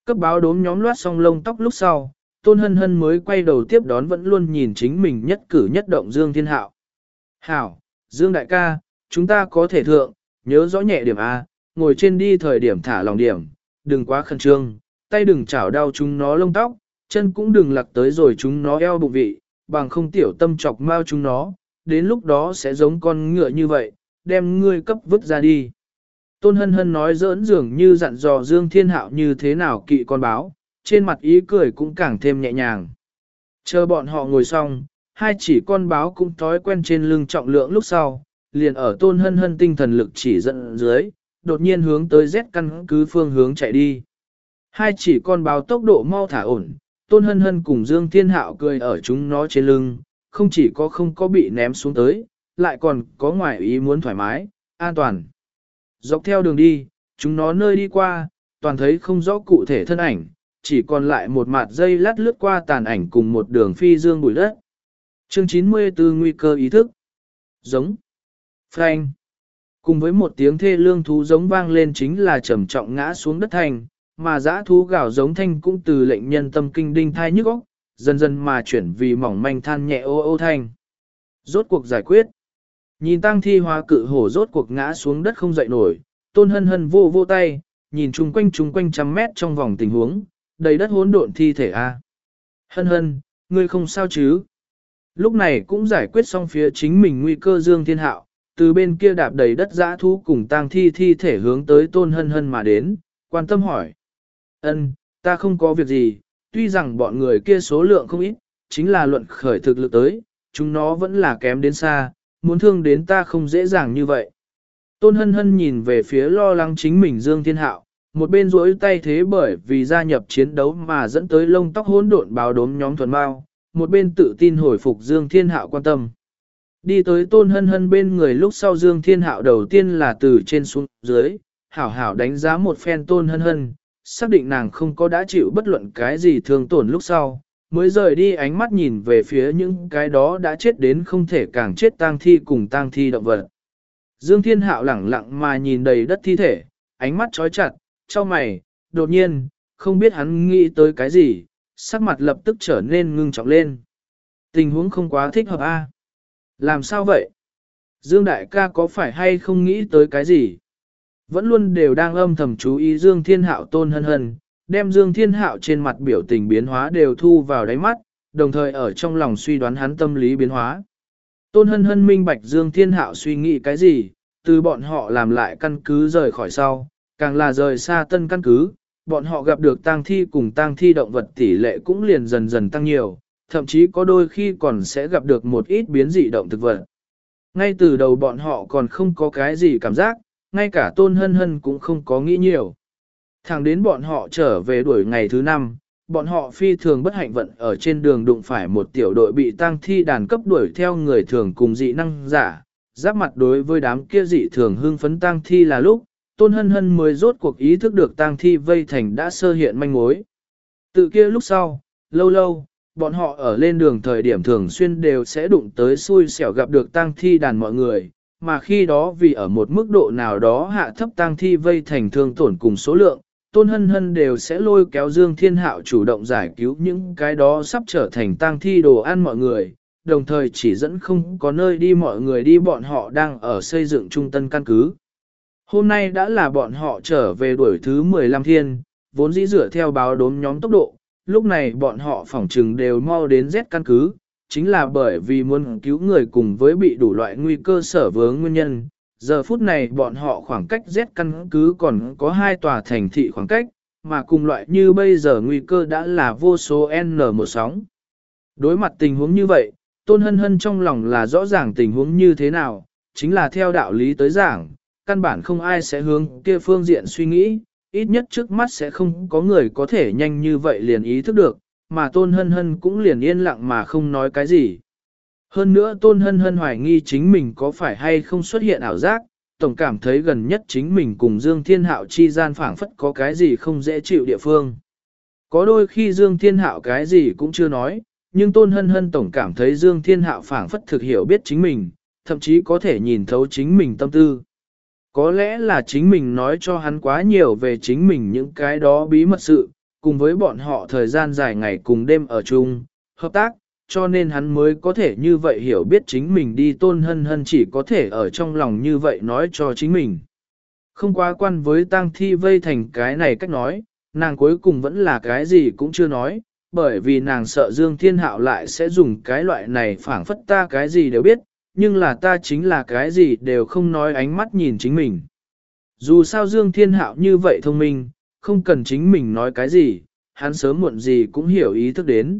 Cấp báo đốm nhóm loát xong lông tóc lúc sau, Tôn Hân Hân mới quay đầu tiếp đón vẫn luôn nhìn chính mình nhất cử nhất động Dương Thiên Hạo. Hảo, Dương Đại ca, chúng ta có thể thượng, nhớ rõ nhẹ điểm A, ngồi trên đi thời điểm thả lòng điểm, đừng quá khẩn trương, tay đừng chảo đau chúng nó lông tóc, chân cũng đừng lặc tới rồi chúng nó eo bụng vị, bằng không tiểu tâm chọc mau chúng nó, đến lúc đó sẽ giống con ngựa như vậy, đem ngươi cấp vứt ra đi. Tôn hân hân nói giỡn dường như dặn dò Dương Thiên Hạo như thế nào kỵ con báo, trên mặt ý cười cũng càng thêm nhẹ nhàng. Chờ bọn họ ngồi xong, hai chỉ con báo cũng thói quen trên lưng trọng lượng lúc sau, liền ở tôn hân hân tinh thần lực chỉ dẫn dưới, đột nhiên hướng tới Z căn cứ phương hướng chạy đi. Hai chỉ con báo tốc độ mau thả ổn, tôn hân hân cùng Dương Thiên Hạo cười ở chúng nó trên lưng, không chỉ có không có bị ném xuống tới, lại còn có ngoài ý muốn thoải mái, an toàn. Dọc theo đường đi, chúng nó nơi đi qua, toàn thấy không rõ cụ thể thân ảnh, chỉ còn lại một mặt dây lát lướt qua tàn ảnh cùng một đường phi dương bụi đất. Chương 94 Nguy cơ ý thức Giống Frank Cùng với một tiếng thê lương thú giống vang lên chính là trầm trọng ngã xuống đất thành, mà dã thú gào giống thanh cũng từ lệnh nhân tâm kinh đinh thai nhức óc, dần dần mà chuyển vì mỏng manh than nhẹ ô ô thanh. Rốt cuộc giải quyết. Nhìn tang thi hóa cự hổ rốt cuộc ngã xuống đất không dậy nổi, tôn hân hân vô vô tay, nhìn chung quanh chung quanh trăm mét trong vòng tình huống, đầy đất hỗn độn thi thể a. Hân hân, ngươi không sao chứ? Lúc này cũng giải quyết xong phía chính mình nguy cơ dương thiên hạo, từ bên kia đạp đầy đất dã thú cùng tang thi thi thể hướng tới tôn hân hân mà đến, quan tâm hỏi. Ân, ta không có việc gì, tuy rằng bọn người kia số lượng không ít, chính là luận khởi thực lực tới, chúng nó vẫn là kém đến xa, muốn thương đến ta không dễ dàng như vậy. Tôn hân hân nhìn về phía lo lắng chính mình Dương Thiên Hạo, một bên duỗi tay thế bởi vì gia nhập chiến đấu mà dẫn tới lông tóc hỗn độn báo đốm nhóm thuần bao, một bên tự tin hồi phục Dương Thiên Hạo quan tâm. Đi tới tôn hân hân bên người lúc sau Dương Thiên Hạo đầu tiên là từ trên xuống dưới, hảo hảo đánh giá một phen tôn hân hân, xác định nàng không có đã chịu bất luận cái gì thương tổn lúc sau, mới rời đi ánh mắt nhìn về phía những cái đó đã chết đến không thể càng chết tang thi cùng tang thi động vật. Dương Thiên Hạo lẳng lặng mà nhìn đầy đất thi thể, ánh mắt trói chặt, cho mày, đột nhiên, không biết hắn nghĩ tới cái gì, sắc mặt lập tức trở nên ngưng trọng lên. Tình huống không quá thích hợp a. Làm sao vậy? Dương đại ca có phải hay không nghĩ tới cái gì? Vẫn luôn đều đang âm thầm chú ý Dương Thiên Hạo tôn hân hân, đem Dương Thiên Hạo trên mặt biểu tình biến hóa đều thu vào đáy mắt, đồng thời ở trong lòng suy đoán hắn tâm lý biến hóa. Tôn hân hân minh bạch Dương Thiên Hạo suy nghĩ cái gì, từ bọn họ làm lại căn cứ rời khỏi sau, càng là rời xa tân căn cứ, bọn họ gặp được tang thi cùng tang thi động vật tỷ lệ cũng liền dần dần tăng nhiều, thậm chí có đôi khi còn sẽ gặp được một ít biến dị động thực vật. Ngay từ đầu bọn họ còn không có cái gì cảm giác, ngay cả tôn hân hân cũng không có nghĩ nhiều. Thẳng đến bọn họ trở về đuổi ngày thứ năm, bọn họ phi thường bất hạnh vận ở trên đường đụng phải một tiểu đội bị tang thi đàn cấp đuổi theo người thường cùng dị năng giả, giáp mặt đối với đám kia dị thường hưng phấn tang thi là lúc, tôn hân hân mới rốt cuộc ý thức được tang thi vây thành đã sơ hiện manh mối. Tự kia lúc sau, lâu lâu, bọn họ ở lên đường thời điểm thường xuyên đều sẽ đụng tới xui xẻo gặp được tang thi đàn mọi người, mà khi đó vì ở một mức độ nào đó hạ thấp tang thi vây thành thương tổn cùng số lượng, Tôn Hân Hân đều sẽ lôi kéo Dương Thiên Hạo chủ động giải cứu những cái đó sắp trở thành tang thi đồ ăn mọi người, đồng thời chỉ dẫn không có nơi đi mọi người đi bọn họ đang ở xây dựng trung tân căn cứ. Hôm nay đã là bọn họ trở về đuổi thứ 15 thiên, vốn dĩ dựa theo báo đốm nhóm tốc độ, lúc này bọn họ phỏng trừng đều mau đến Z căn cứ, chính là bởi vì muốn cứu người cùng với bị đủ loại nguy cơ sở vướng nguyên nhân. Giờ phút này bọn họ khoảng cách Z căn cứ còn có hai tòa thành thị khoảng cách, mà cùng loại như bây giờ nguy cơ đã là vô số N một sóng. Đối mặt tình huống như vậy, Tôn Hân Hân trong lòng là rõ ràng tình huống như thế nào, chính là theo đạo lý tới giảng, căn bản không ai sẽ hướng kia phương diện suy nghĩ, ít nhất trước mắt sẽ không có người có thể nhanh như vậy liền ý thức được, mà Tôn Hân Hân cũng liền yên lặng mà không nói cái gì. Hơn nữa Tôn Hân Hân hoài nghi chính mình có phải hay không xuất hiện ảo giác, tổng cảm thấy gần nhất chính mình cùng Dương Thiên Hạo chi gian phảng phất có cái gì không dễ chịu địa phương. Có đôi khi Dương Thiên Hạo cái gì cũng chưa nói, nhưng Tôn Hân Hân tổng cảm thấy Dương Thiên Hạo phảng phất thực hiểu biết chính mình, thậm chí có thể nhìn thấu chính mình tâm tư. Có lẽ là chính mình nói cho hắn quá nhiều về chính mình những cái đó bí mật sự, cùng với bọn họ thời gian dài ngày cùng đêm ở chung, hợp tác, cho nên hắn mới có thể như vậy hiểu biết chính mình đi tôn hân hân chỉ có thể ở trong lòng như vậy nói cho chính mình. Không quá quan với tang thi vây thành cái này cách nói, nàng cuối cùng vẫn là cái gì cũng chưa nói, bởi vì nàng sợ Dương Thiên Hạo lại sẽ dùng cái loại này phảng phất ta cái gì đều biết, nhưng là ta chính là cái gì đều không nói ánh mắt nhìn chính mình. Dù sao Dương Thiên Hạo như vậy thông minh, không cần chính mình nói cái gì, hắn sớm muộn gì cũng hiểu ý thức đến.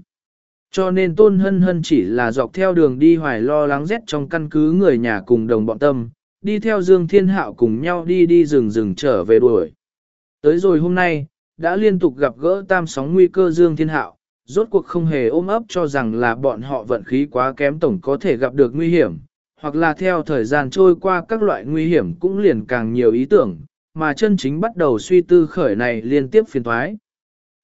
Cho nên Tôn Hân Hân chỉ là dọc theo đường đi hoài lo lắng rét trong căn cứ người nhà cùng đồng bọn tâm, đi theo Dương Thiên Hạo cùng nhau đi đi rừng rừng trở về đuổi. Tới rồi hôm nay, đã liên tục gặp gỡ tam sóng nguy cơ Dương Thiên Hạo, rốt cuộc không hề ôm ấp cho rằng là bọn họ vận khí quá kém tổng có thể gặp được nguy hiểm, hoặc là theo thời gian trôi qua các loại nguy hiểm cũng liền càng nhiều ý tưởng, mà chân chính bắt đầu suy tư khởi này liên tiếp phiền thoái.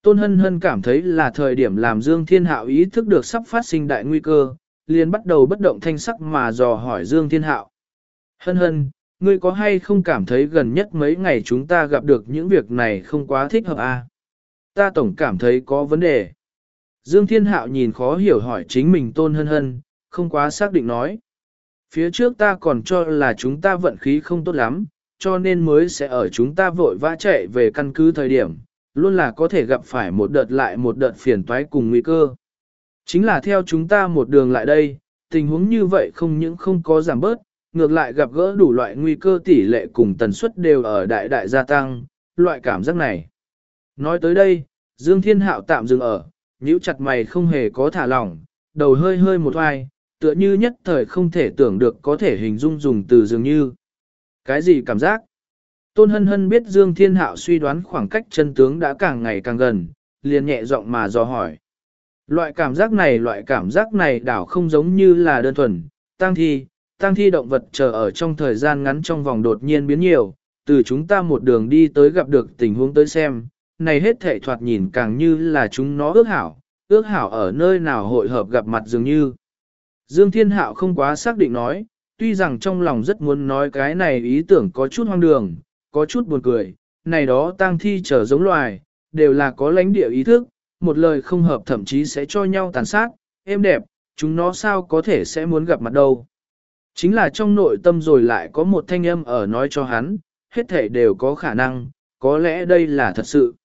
Tôn Hân Hân cảm thấy là thời điểm làm Dương Thiên Hạo ý thức được sắp phát sinh đại nguy cơ, liền bắt đầu bất động thanh sắc mà dò hỏi Dương Thiên Hạo. Hân Hân, ngươi có hay không cảm thấy gần nhất mấy ngày chúng ta gặp được những việc này không quá thích hợp à? Ta tổng cảm thấy có vấn đề. Dương Thiên Hạo nhìn khó hiểu hỏi chính mình Tôn Hân Hân, không quá xác định nói. Phía trước ta còn cho là chúng ta vận khí không tốt lắm, cho nên mới sẽ ở chúng ta vội vã chạy về căn cứ thời điểm, luôn là có thể gặp phải một đợt lại một đợt phiền toái cùng nguy cơ. Chính là theo chúng ta một đường lại đây, tình huống như vậy không những không có giảm bớt, ngược lại gặp gỡ đủ loại nguy cơ tỷ lệ cùng tần suất đều ở đại đại gia tăng, loại cảm giác này. Nói tới đây, Dương Thiên Hạo tạm dừng ở, nhíu chặt mày không hề có thả lỏng, đầu hơi hơi một oai, tựa như nhất thời không thể tưởng được có thể hình dung dùng từ dường như. Cái gì cảm giác? Tôn hân hân biết Dương Thiên Hạo suy đoán khoảng cách chân tướng đã càng ngày càng gần, liền nhẹ giọng mà dò hỏi. Loại cảm giác này loại cảm giác này đảo không giống như là đơn thuần, tăng thi, tăng thi động vật chờ ở trong thời gian ngắn trong vòng đột nhiên biến nhiều, từ chúng ta một đường đi tới gặp được tình huống tới xem, này hết thể thoạt nhìn càng như là chúng nó ước hảo, ước hảo ở nơi nào hội hợp gặp mặt dường như. Dương Thiên Hạo không quá xác định nói, tuy rằng trong lòng rất muốn nói cái này ý tưởng có chút hoang đường, có chút buồn cười, này đó tang thi trở giống loài, đều là có lãnh địa ý thức, một lời không hợp thậm chí sẽ cho nhau tàn sát, êm đẹp, chúng nó sao có thể sẽ muốn gặp mặt đâu. Chính là trong nội tâm rồi lại có một thanh âm ở nói cho hắn, hết thể đều có khả năng, có lẽ đây là thật sự.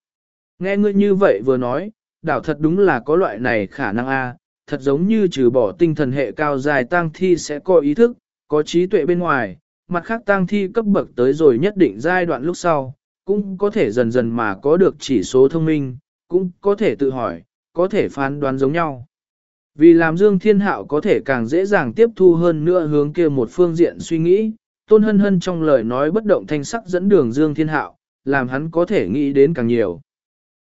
Nghe ngươi như vậy vừa nói, đảo thật đúng là có loại này khả năng a, thật giống như trừ bỏ tinh thần hệ cao dài tang thi sẽ có ý thức, có trí tuệ bên ngoài, mặt khác tang thi cấp bậc tới rồi nhất định giai đoạn lúc sau, cũng có thể dần dần mà có được chỉ số thông minh, cũng có thể tự hỏi, có thể phán đoán giống nhau. Vì làm Dương Thiên Hạo có thể càng dễ dàng tiếp thu hơn nữa hướng kia một phương diện suy nghĩ, Tôn Hân Hân trong lời nói bất động thanh sắc dẫn đường Dương Thiên Hạo, làm hắn có thể nghĩ đến càng nhiều.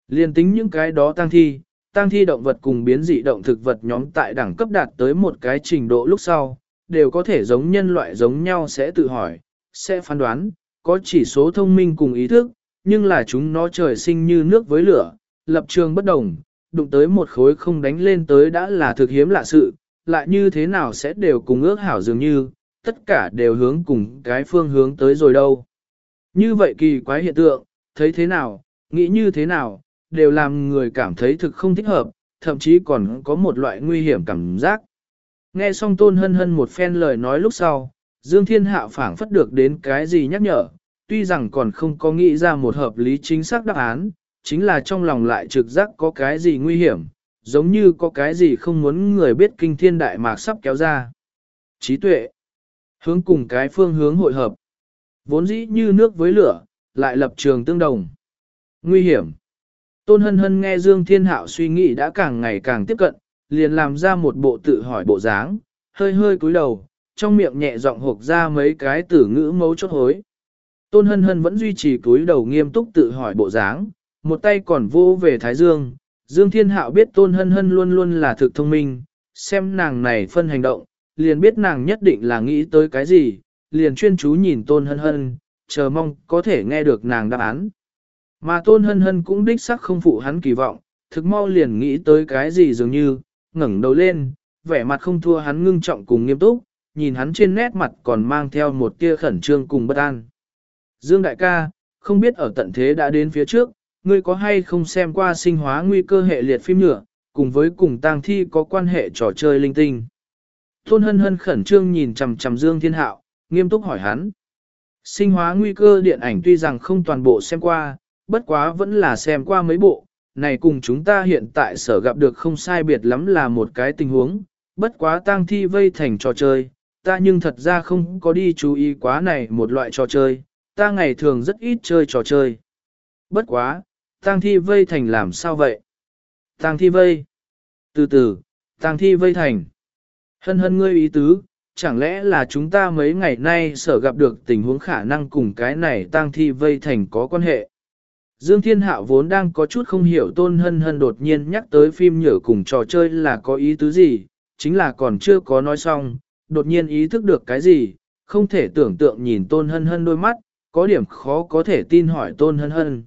Liên tính những cái đó tăng thi, tăng thi động vật cùng biến dị động thực vật nhóm tại đẳng cấp đạt tới một cái trình độ lúc sau, đều có thể giống nhân loại giống nhau sẽ tự hỏi, sẽ phán đoán, có chỉ số thông minh cùng ý thức, nhưng là chúng nó trời sinh như nước với lửa, lập trường bất đồng, đụng tới một khối không đánh lên tới đã là thực hiếm lạ sự, lại như thế nào sẽ đều cùng ước hảo dường như, tất cả đều hướng cùng cái phương hướng tới rồi đâu. Như vậy kỳ quái hiện tượng, thấy thế nào, nghĩ như thế nào, đều làm người cảm thấy thực không thích hợp, thậm chí còn có một loại nguy hiểm cảm giác. Nghe xong tôn hân hân một phen lời nói lúc sau, Dương Thiên Hạo phảng phất được đến cái gì nhắc nhở, tuy rằng còn không có nghĩ ra một hợp lý chính xác đáp án, chính là trong lòng lại trực giác có cái gì nguy hiểm, giống như có cái gì không muốn người biết kinh thiên đại mạc sắp kéo ra. Trí tuệ, hướng cùng cái phương hướng hội hợp, vốn dĩ như nước với lửa, lại lập trường tương đồng. Nguy hiểm. Tôn hân hân nghe Dương Thiên Hạo suy nghĩ đã càng ngày càng tiếp cận, liền làm ra một bộ tự hỏi bộ dáng, hơi hơi cúi đầu, trong miệng nhẹ giọng hộp ra mấy cái từ ngữ mấu chốt hối. Tôn hân hân vẫn duy trì cúi đầu nghiêm túc tự hỏi bộ dáng, một tay còn vô về Thái Dương. Dương Thiên Hạo biết Tôn hân hân luôn luôn là thực thông minh, xem nàng này phân hành động, liền biết nàng nhất định là nghĩ tới cái gì, liền chuyên chú nhìn Tôn hân hân, chờ mong có thể nghe được nàng đáp án. Mà Tôn hân hân cũng đích sắc không phụ hắn kỳ vọng, thực mau liền nghĩ tới cái gì dường như, ngẩng đầu lên, vẻ mặt không thua hắn ngưng trọng cùng nghiêm túc, nhìn hắn trên nét mặt còn mang theo một tia khẩn trương cùng bất an. Dương đại ca, không biết ở tận thế đã đến phía trước, ngươi có hay không xem qua sinh hóa nguy cơ hệ liệt phim nữa, cùng với cùng tang thi có quan hệ trò chơi linh tinh. Tôn hân hân khẩn trương nhìn chằm chằm Dương Thiên Hạo, nghiêm túc hỏi hắn. Sinh hóa nguy cơ điện ảnh tuy rằng không toàn bộ xem qua, bất quá vẫn là xem qua mấy bộ, này cùng chúng ta hiện tại sở gặp được không sai biệt lắm là một cái tình huống, bất quá tang thi vây thành trò chơi, ta nhưng thật ra không có đi chú ý quá này một loại trò chơi, ta ngày thường rất ít chơi trò chơi. Bất quá, tang thi vây thành làm sao vậy? Tang thi vây. Từ từ, tang thi vây thành. Hân hân ngươi ý tứ, chẳng lẽ là chúng ta mấy ngày nay sở gặp được tình huống khả năng cùng cái này tang thi vây thành có quan hệ? Dương Thiên Hạo vốn đang có chút không hiểu tôn hân hân đột nhiên nhắc tới phim nhở cùng trò chơi là có ý tứ gì, chính là còn chưa có nói xong, đột nhiên ý thức được cái gì, không thể tưởng tượng nhìn tôn hân hân đôi mắt, có điểm khó có thể tin hỏi tôn hân hân.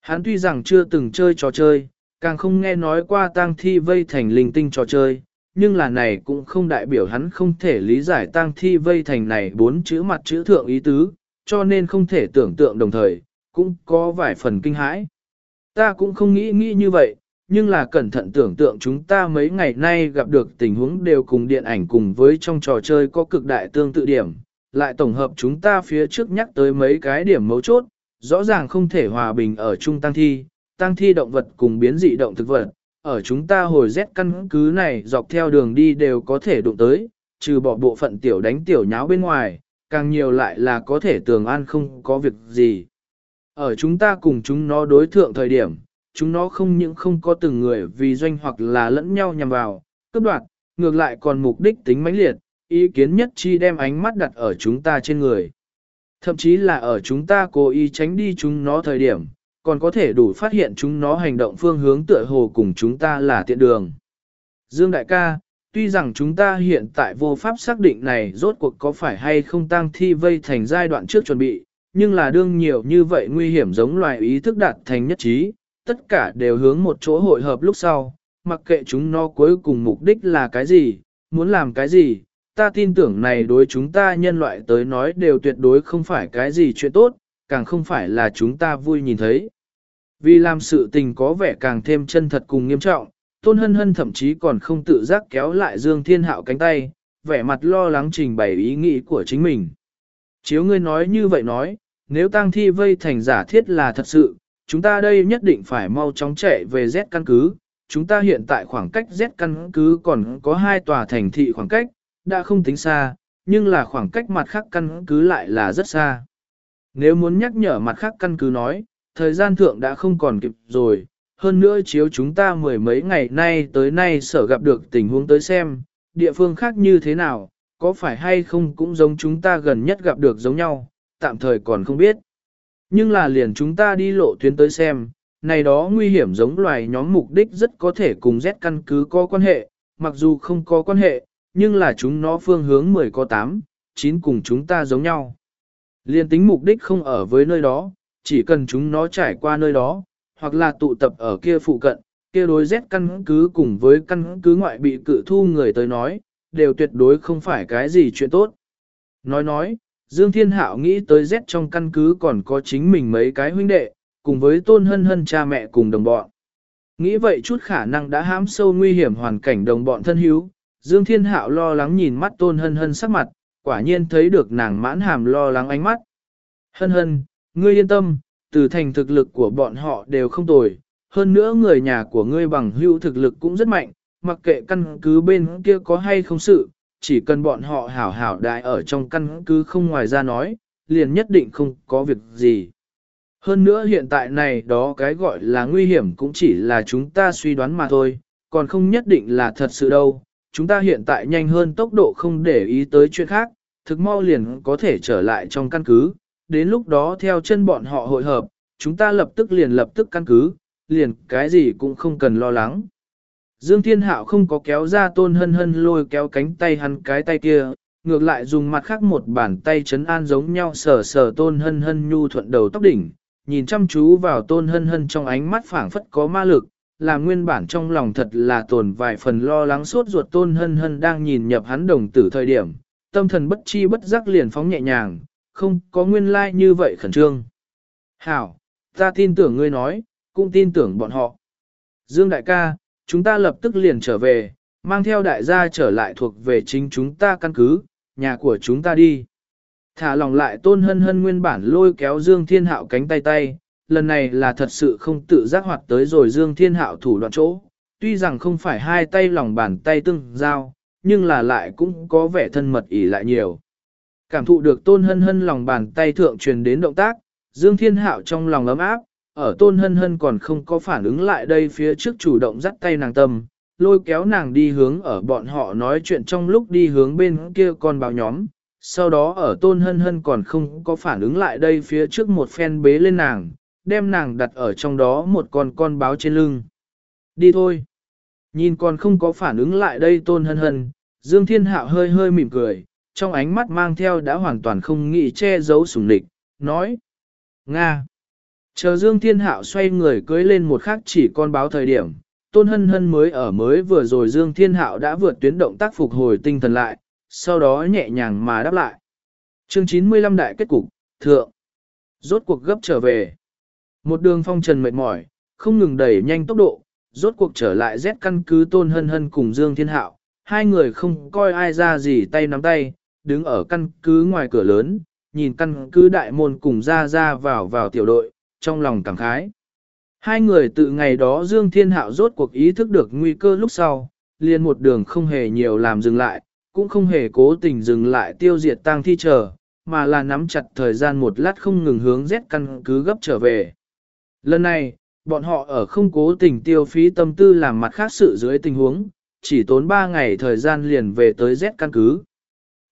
Hắn tuy rằng chưa từng chơi trò chơi, càng không nghe nói qua tang thi vây thành linh tinh trò chơi, nhưng là này cũng không đại biểu hắn không thể lý giải tang thi vây thành này bốn chữ mặt chữ thượng ý tứ, cho nên không thể tưởng tượng đồng thời, cũng có vài phần kinh hãi. Ta cũng không nghĩ nghĩ như vậy, nhưng là cẩn thận tưởng tượng chúng ta mấy ngày nay gặp được tình huống đều cùng điện ảnh cùng với trong trò chơi có cực đại tương tự điểm, lại tổng hợp chúng ta phía trước nhắc tới mấy cái điểm mấu chốt, rõ ràng không thể hòa bình ở chung tăng thi, tăng thi động vật cùng biến dị động thực vật, ở chúng ta hồi rét căn cứ này dọc theo đường đi đều có thể đụng tới, trừ bỏ bộ phận tiểu đánh tiểu nháo bên ngoài, càng nhiều lại là có thể tường an không có việc gì. Ở chúng ta cùng chúng nó đối thượng thời điểm, chúng nó không những không có từng người vì doanh hoặc là lẫn nhau nhằm vào, cấp đoạt, ngược lại còn mục đích tính mãnh liệt, ý kiến nhất chi đem ánh mắt đặt ở chúng ta trên người. Thậm chí là ở chúng ta cố ý tránh đi chúng nó thời điểm, còn có thể đủ phát hiện chúng nó hành động phương hướng tựa hồ cùng chúng ta là tiện đường. Dương đại ca, tuy rằng chúng ta hiện tại vô pháp xác định này rốt cuộc có phải hay không tăng thi vây thành giai đoạn trước chuẩn bị, nhưng là đương nhiều như vậy nguy hiểm giống loài ý thức đạt thành nhất trí, tất cả đều hướng một chỗ hội hợp lúc sau, mặc kệ chúng nó cuối cùng mục đích là cái gì, muốn làm cái gì, ta tin tưởng này đối chúng ta nhân loại tới nói đều tuyệt đối không phải cái gì chuyện tốt, càng không phải là chúng ta vui nhìn thấy. Vì làm sự tình có vẻ càng thêm chân thật cùng nghiêm trọng, Tôn Hân Hân thậm chí còn không tự giác kéo lại Dương Thiên Hạo cánh tay, vẻ mặt lo lắng trình bày ý nghĩ của chính mình. Chiếu ngươi nói như vậy nói, nếu tang thi vây thành giả thiết là thật sự, chúng ta đây nhất định phải mau chóng chạy về Z căn cứ. Chúng ta hiện tại khoảng cách Z căn cứ còn có hai tòa thành thị khoảng cách, đã không tính xa, nhưng là khoảng cách mặt khác căn cứ lại là rất xa. Nếu muốn nhắc nhở mặt khác căn cứ nói, thời gian thượng đã không còn kịp rồi, hơn nữa chiếu chúng ta mười mấy ngày nay tới nay sở gặp được tình huống tới xem, địa phương khác như thế nào, có phải hay không cũng giống chúng ta gần nhất gặp được giống nhau, tạm thời còn không biết. Nhưng là liền chúng ta đi lộ tuyến tới xem, này đó nguy hiểm giống loài nhóm mục đích rất có thể cùng Z căn cứ có quan hệ, mặc dù không có quan hệ, nhưng là chúng nó phương hướng 10 có 8, 9 cùng chúng ta giống nhau. Liên tính mục đích không ở với nơi đó, chỉ cần chúng nó trải qua nơi đó, hoặc là tụ tập ở kia phụ cận, kia đối Z căn cứ cùng với căn cứ ngoại bị cự thu người tới nói, đều tuyệt đối không phải cái gì chuyện tốt. Nói nói, Dương Thiên Hạo nghĩ tới Z trong căn cứ còn có chính mình mấy cái huynh đệ, cùng với tôn hân hân cha mẹ cùng đồng bọn. Nghĩ vậy chút khả năng đã hãm sâu nguy hiểm hoàn cảnh đồng bọn thân hữu, Dương Thiên Hạo lo lắng nhìn mắt tôn hân hân sắc mặt, quả nhiên thấy được nàng mãn hàm lo lắng ánh mắt. Hân hân, ngươi yên tâm, từ thành thực lực của bọn họ đều không tồi, hơn nữa người nhà của ngươi bằng hữu thực lực cũng rất mạnh, mặc kệ căn cứ bên kia có hay không sự, chỉ cần bọn họ hảo hảo đại ở trong căn cứ không ngoài ra nói, liền nhất định không có việc gì. Hơn nữa hiện tại này đó cái gọi là nguy hiểm cũng chỉ là chúng ta suy đoán mà thôi, còn không nhất định là thật sự đâu. Chúng ta hiện tại nhanh hơn tốc độ không để ý tới chuyện khác, thực mau liền có thể trở lại trong căn cứ. Đến lúc đó theo chân bọn họ hội hợp, chúng ta lập tức liền lập tức căn cứ, liền cái gì cũng không cần lo lắng. Dương Thiên Hạo không có kéo ra tôn hân hân lôi kéo cánh tay hắn cái tay kia, ngược lại dùng mặt khác một bàn tay chấn an giống nhau sờ sờ tôn hân hân nhu thuận đầu tóc đỉnh, nhìn chăm chú vào tôn hân hân trong ánh mắt phảng phất có ma lực, là nguyên bản trong lòng thật là tồn vài phần lo lắng suốt ruột tôn hân hân đang nhìn nhập hắn đồng tử thời điểm, tâm thần bất chi bất giác liền phóng nhẹ nhàng, không có nguyên lai like như vậy khẩn trương. Hảo, ta tin tưởng ngươi nói, cũng tin tưởng bọn họ. Dương đại ca, chúng ta lập tức liền trở về, mang theo đại gia trở lại thuộc về chính chúng ta căn cứ, nhà của chúng ta đi. Thả lòng lại tôn hân hân nguyên bản lôi kéo Dương Thiên Hạo cánh tay tay, lần này là thật sự không tự giác hoạt tới rồi Dương Thiên Hạo thủ đoạn chỗ. Tuy rằng không phải hai tay lòng bàn tay tương giao, nhưng là lại cũng có vẻ thân mật ỉ lại nhiều. Cảm thụ được tôn hân hân lòng bàn tay thượng truyền đến động tác, Dương Thiên Hạo trong lòng ấm áp, ở tôn hân hân còn không có phản ứng lại đây phía trước chủ động dắt tay nàng tâm, lôi kéo nàng đi hướng ở bọn họ nói chuyện trong lúc đi hướng bên kia con báo nhóm. Sau đó ở tôn hân hân còn không có phản ứng lại đây phía trước một phen bế lên nàng, đem nàng đặt ở trong đó một con con báo trên lưng. Đi thôi. Nhìn còn không có phản ứng lại đây tôn hân hân, Dương Thiên Hạo hơi hơi mỉm cười, trong ánh mắt mang theo đã hoàn toàn không nghĩ che giấu sủng địch, nói. Nga. Chờ Dương Thiên Hạo xoay người cưới lên một khắc chỉ con báo thời điểm, Tôn Hân Hân mới ở mới vừa rồi Dương Thiên Hạo đã vượt tuyến động tác phục hồi tinh thần lại, sau đó nhẹ nhàng mà đáp lại. Chương 95 đại kết cục, thượng. Rốt cuộc gấp trở về. Một đường phong trần mệt mỏi, không ngừng đẩy nhanh tốc độ, rốt cuộc trở lại rét căn cứ Tôn Hân Hân cùng Dương Thiên Hạo. Hai người không coi ai ra gì tay nắm tay, đứng ở căn cứ ngoài cửa lớn, nhìn căn cứ đại môn cùng ra ra vào vào tiểu đội, trong lòng cảm khái. Hai người từ ngày đó Dương Thiên Hạo rốt cuộc ý thức được nguy cơ lúc sau, liền một đường không hề nhiều làm dừng lại, cũng không hề cố tình dừng lại tiêu diệt tang thi chờ, mà là nắm chặt thời gian một lát không ngừng hướng Z căn cứ gấp trở về. Lần này, bọn họ ở không cố tình tiêu phí tâm tư làm mặt khác sự dưới tình huống, chỉ tốn 3 ngày thời gian liền về tới Z căn cứ.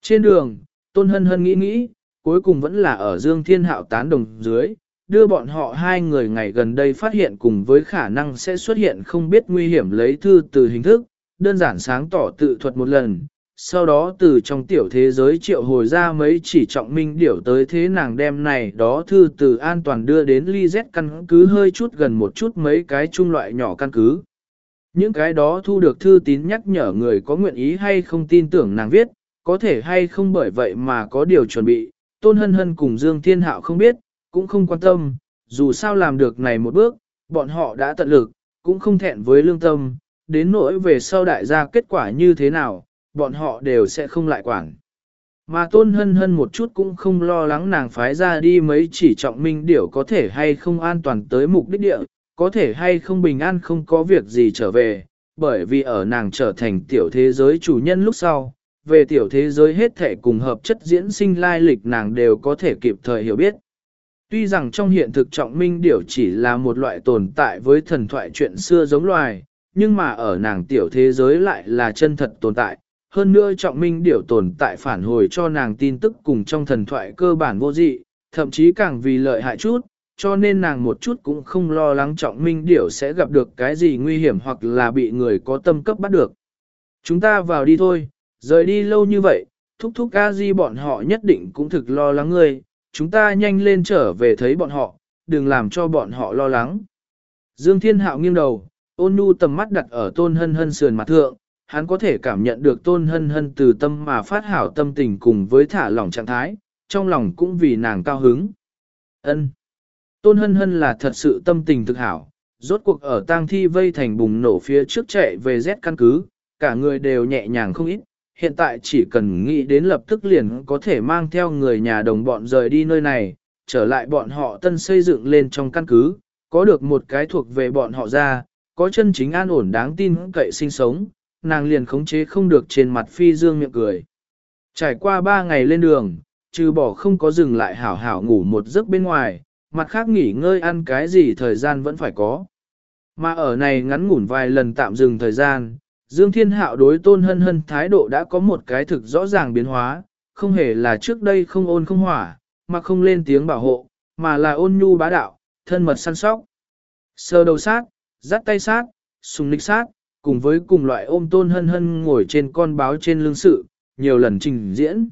Trên đường, Tôn Hân Hân nghĩ nghĩ, cuối cùng vẫn là ở Dương Thiên Hạo tán đồng dưới, đưa bọn họ hai người ngày gần đây phát hiện cùng với khả năng sẽ xuất hiện không biết nguy hiểm lấy thư từ hình thức, đơn giản sáng tỏ tự thuật một lần, sau đó từ trong tiểu thế giới triệu hồi ra mấy chỉ trọng minh điểu tới thế nàng đem này đó thư từ an toàn đưa đến ly z căn cứ hơi chút gần một chút mấy cái trung loại nhỏ căn cứ. Những cái đó thu được thư tín nhắc nhở người có nguyện ý hay không tin tưởng nàng viết, có thể hay không bởi vậy mà có điều chuẩn bị, Tôn Hân Hân cùng Dương Thiên Hạo không biết, cũng không quan tâm, dù sao làm được này một bước, bọn họ đã tận lực, cũng không thẹn với lương tâm, đến nỗi về sau đại gia kết quả như thế nào, bọn họ đều sẽ không lại quản. Mà tôn hân hân một chút cũng không lo lắng nàng phái ra đi mấy chỉ trọng minh điểu có thể hay không an toàn tới mục đích địa, có thể hay không bình an không có việc gì trở về, bởi vì ở nàng trở thành tiểu thế giới chủ nhân lúc sau, về tiểu thế giới hết thể cùng hợp chất diễn sinh lai lịch nàng đều có thể kịp thời hiểu biết. Tuy rằng trong hiện thực trọng minh điểu chỉ là một loại tồn tại với thần thoại chuyện xưa giống loài, nhưng mà ở nàng tiểu thế giới lại là chân thật tồn tại. Hơn nữa trọng minh điểu tồn tại phản hồi cho nàng tin tức cùng trong thần thoại cơ bản vô dị, thậm chí càng vì lợi hại chút, cho nên nàng một chút cũng không lo lắng trọng minh điểu sẽ gặp được cái gì nguy hiểm hoặc là bị người có tâm cấp bắt được. Chúng ta vào đi thôi, rời đi lâu như vậy, thúc thúc a di bọn họ nhất định cũng thực lo lắng ngươi, chúng ta nhanh lên trở về thấy bọn họ, đừng làm cho bọn họ lo lắng. Dương Thiên Hạo nghiêng đầu, ôn nhu tầm mắt đặt ở tôn hân hân sườn mặt thượng, hắn có thể cảm nhận được tôn hân hân từ tâm mà phát hảo tâm tình cùng với thả lỏng trạng thái, trong lòng cũng vì nàng cao hứng. Ân. tôn hân hân là thật sự tâm tình thực hảo, rốt cuộc ở tang thi vây thành bùng nổ phía trước chạy về Z căn cứ, cả người đều nhẹ nhàng không ít, hiện tại chỉ cần nghĩ đến lập tức liền có thể mang theo người nhà đồng bọn rời đi nơi này, trở lại bọn họ tân xây dựng lên trong căn cứ, có được một cái thuộc về bọn họ ra, có chân chính an ổn đáng tin cậy sinh sống, nàng liền khống chế không được trên mặt phi dương miệng cười. Trải qua ba ngày lên đường, trừ bỏ không có dừng lại hảo hảo ngủ một giấc bên ngoài, mặt khác nghỉ ngơi ăn cái gì thời gian vẫn phải có. Mà ở này ngắn ngủn vài lần tạm dừng thời gian, Dương Thiên Hạo đối tôn hân hân thái độ đã có một cái thực rõ ràng biến hóa, không hề là trước đây không ôn không hỏa, mà không lên tiếng bảo hộ, mà là ôn nhu bá đạo, thân mật săn sóc. Sơ đầu sát, dắt tay sát, sùng lịch sát, cùng với cùng loại ôm tôn hân hân ngồi trên con báo trên lưng sự, nhiều lần trình diễn.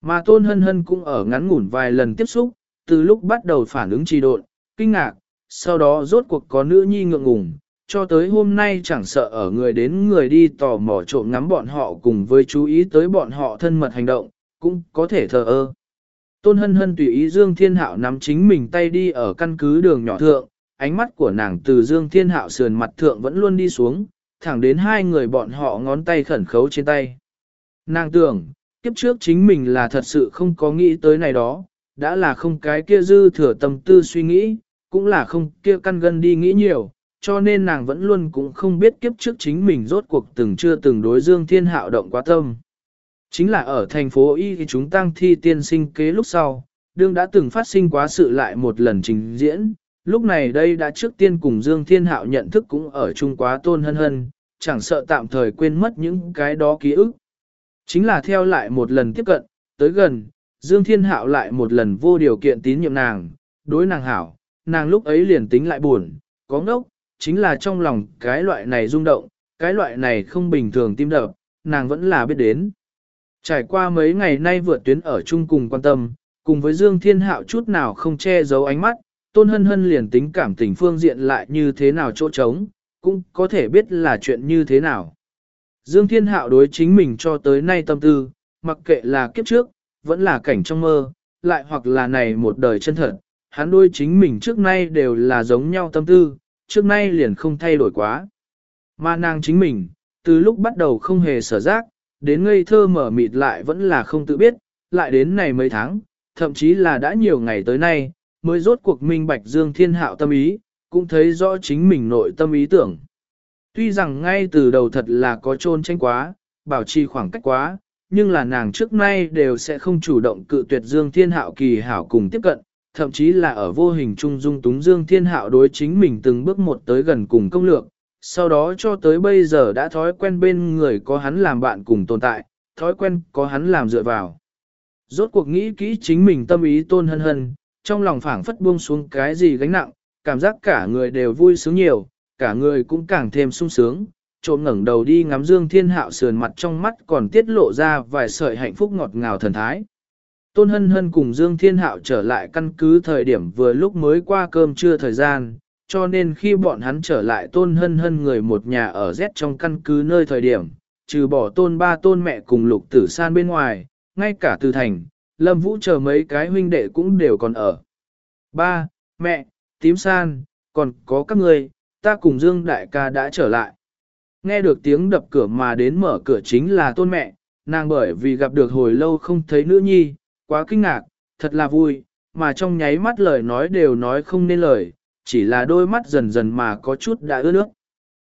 Mà tôn hân hân cũng ở ngắn ngủn vài lần tiếp xúc, từ lúc bắt đầu phản ứng trì độn, kinh ngạc, sau đó rốt cuộc có nữ nhi ngượng ngùng, cho tới hôm nay chẳng sợ ở người đến người đi tò mò trộm ngắm bọn họ cùng với chú ý tới bọn họ thân mật hành động, cũng có thể thờ ơ. Tôn hân hân tùy ý Dương Thiên Hạo nắm chính mình tay đi ở căn cứ đường nhỏ thượng, ánh mắt của nàng từ Dương Thiên Hạo sườn mặt thượng vẫn luôn đi xuống, thẳng đến hai người bọn họ ngón tay khẩn khấu trên tay. Nàng tưởng, kiếp trước chính mình là thật sự không có nghĩ tới này đó, đã là không cái kia dư thừa tâm tư suy nghĩ, cũng là không kia căn gân đi nghĩ nhiều, cho nên nàng vẫn luôn cũng không biết kiếp trước chính mình rốt cuộc từng chưa từng đối Dương Thiên Hạo động quá tâm. Chính là ở thành phố Y thì chúng tăng thi tiên sinh kế lúc sau, đương đã từng phát sinh quá sự lại một lần trình diễn, lúc này đây đã trước tiên cùng Dương Thiên Hạo nhận thức cũng ở chung quá tôn hân hân, chẳng sợ tạm thời quên mất những cái đó ký ức. Chính là theo lại một lần tiếp cận, tới gần, Dương Thiên Hạo lại một lần vô điều kiện tín nhiệm nàng, đối nàng hảo, nàng lúc ấy liền tính lại buồn, có ngốc, chính là trong lòng cái loại này rung động, cái loại này không bình thường tim đập, nàng vẫn là biết đến. Trải qua mấy ngày nay vượt tuyến ở chung cùng quan tâm, cùng với Dương Thiên Hạo chút nào không che giấu ánh mắt, Tôn Hân Hân liền tính cảm tình phương diện lại như thế nào chỗ trống, cũng có thể biết là chuyện như thế nào. Dương Thiên Hạo đối chính mình cho tới nay tâm tư, mặc kệ là kiếp trước, vẫn là cảnh trong mơ, lại hoặc là này một đời chân thật, hắn đôi chính mình trước nay đều là giống nhau tâm tư, trước nay liền không thay đổi quá. Mà nàng chính mình, từ lúc bắt đầu không hề sở giác, đến ngây thơ mở mịt lại vẫn là không tự biết, lại đến này mấy tháng, thậm chí là đã nhiều ngày tới nay, mới rốt cuộc minh bạch Dương Thiên Hạo tâm ý, cũng thấy rõ chính mình nội tâm ý tưởng. Tuy rằng ngay từ đầu thật là có trôn tranh quá, bảo trì khoảng cách quá, nhưng là nàng trước nay đều sẽ không chủ động cự tuyệt Dương Thiên Hạo kỳ hảo cùng tiếp cận, thậm chí là ở vô hình trung dung túng Dương Thiên Hạo đối chính mình từng bước một tới gần cùng công lược, sau đó cho tới bây giờ đã thói quen bên người có hắn làm bạn cùng tồn tại, thói quen có hắn làm dựa vào. Rốt cuộc nghĩ kỹ chính mình tâm ý tôn hân hân, trong lòng phảng phất buông xuống cái gì gánh nặng, cảm giác cả người đều vui sướng nhiều, cả người cũng càng thêm sung sướng, trộm ngẩng đầu đi ngắm Dương Thiên Hạo sườn mặt trong mắt còn tiết lộ ra vài sợi hạnh phúc ngọt ngào thần thái. Tôn Hân Hân cùng Dương Thiên Hạo trở lại căn cứ thời điểm vừa lúc mới qua cơm trưa thời gian, cho nên khi bọn hắn trở lại Tôn Hân Hân người một nhà ở Z trong căn cứ nơi thời điểm, trừ bỏ Tôn ba Tôn mẹ cùng Lục Tử San bên ngoài, ngay cả Từ Thành, Lâm Vũ chờ mấy cái huynh đệ cũng đều còn ở. Ba, mẹ, tím san, còn có các người, ta cùng Dương Đại ca đã trở lại. Nghe được tiếng đập cửa mà đến mở cửa chính là tôn mẹ, nàng bởi vì gặp được hồi lâu không thấy nữ nhi, quá kinh ngạc, thật là vui, mà trong nháy mắt lời nói đều nói không nên lời, chỉ là đôi mắt dần dần mà có chút đã ướt nước.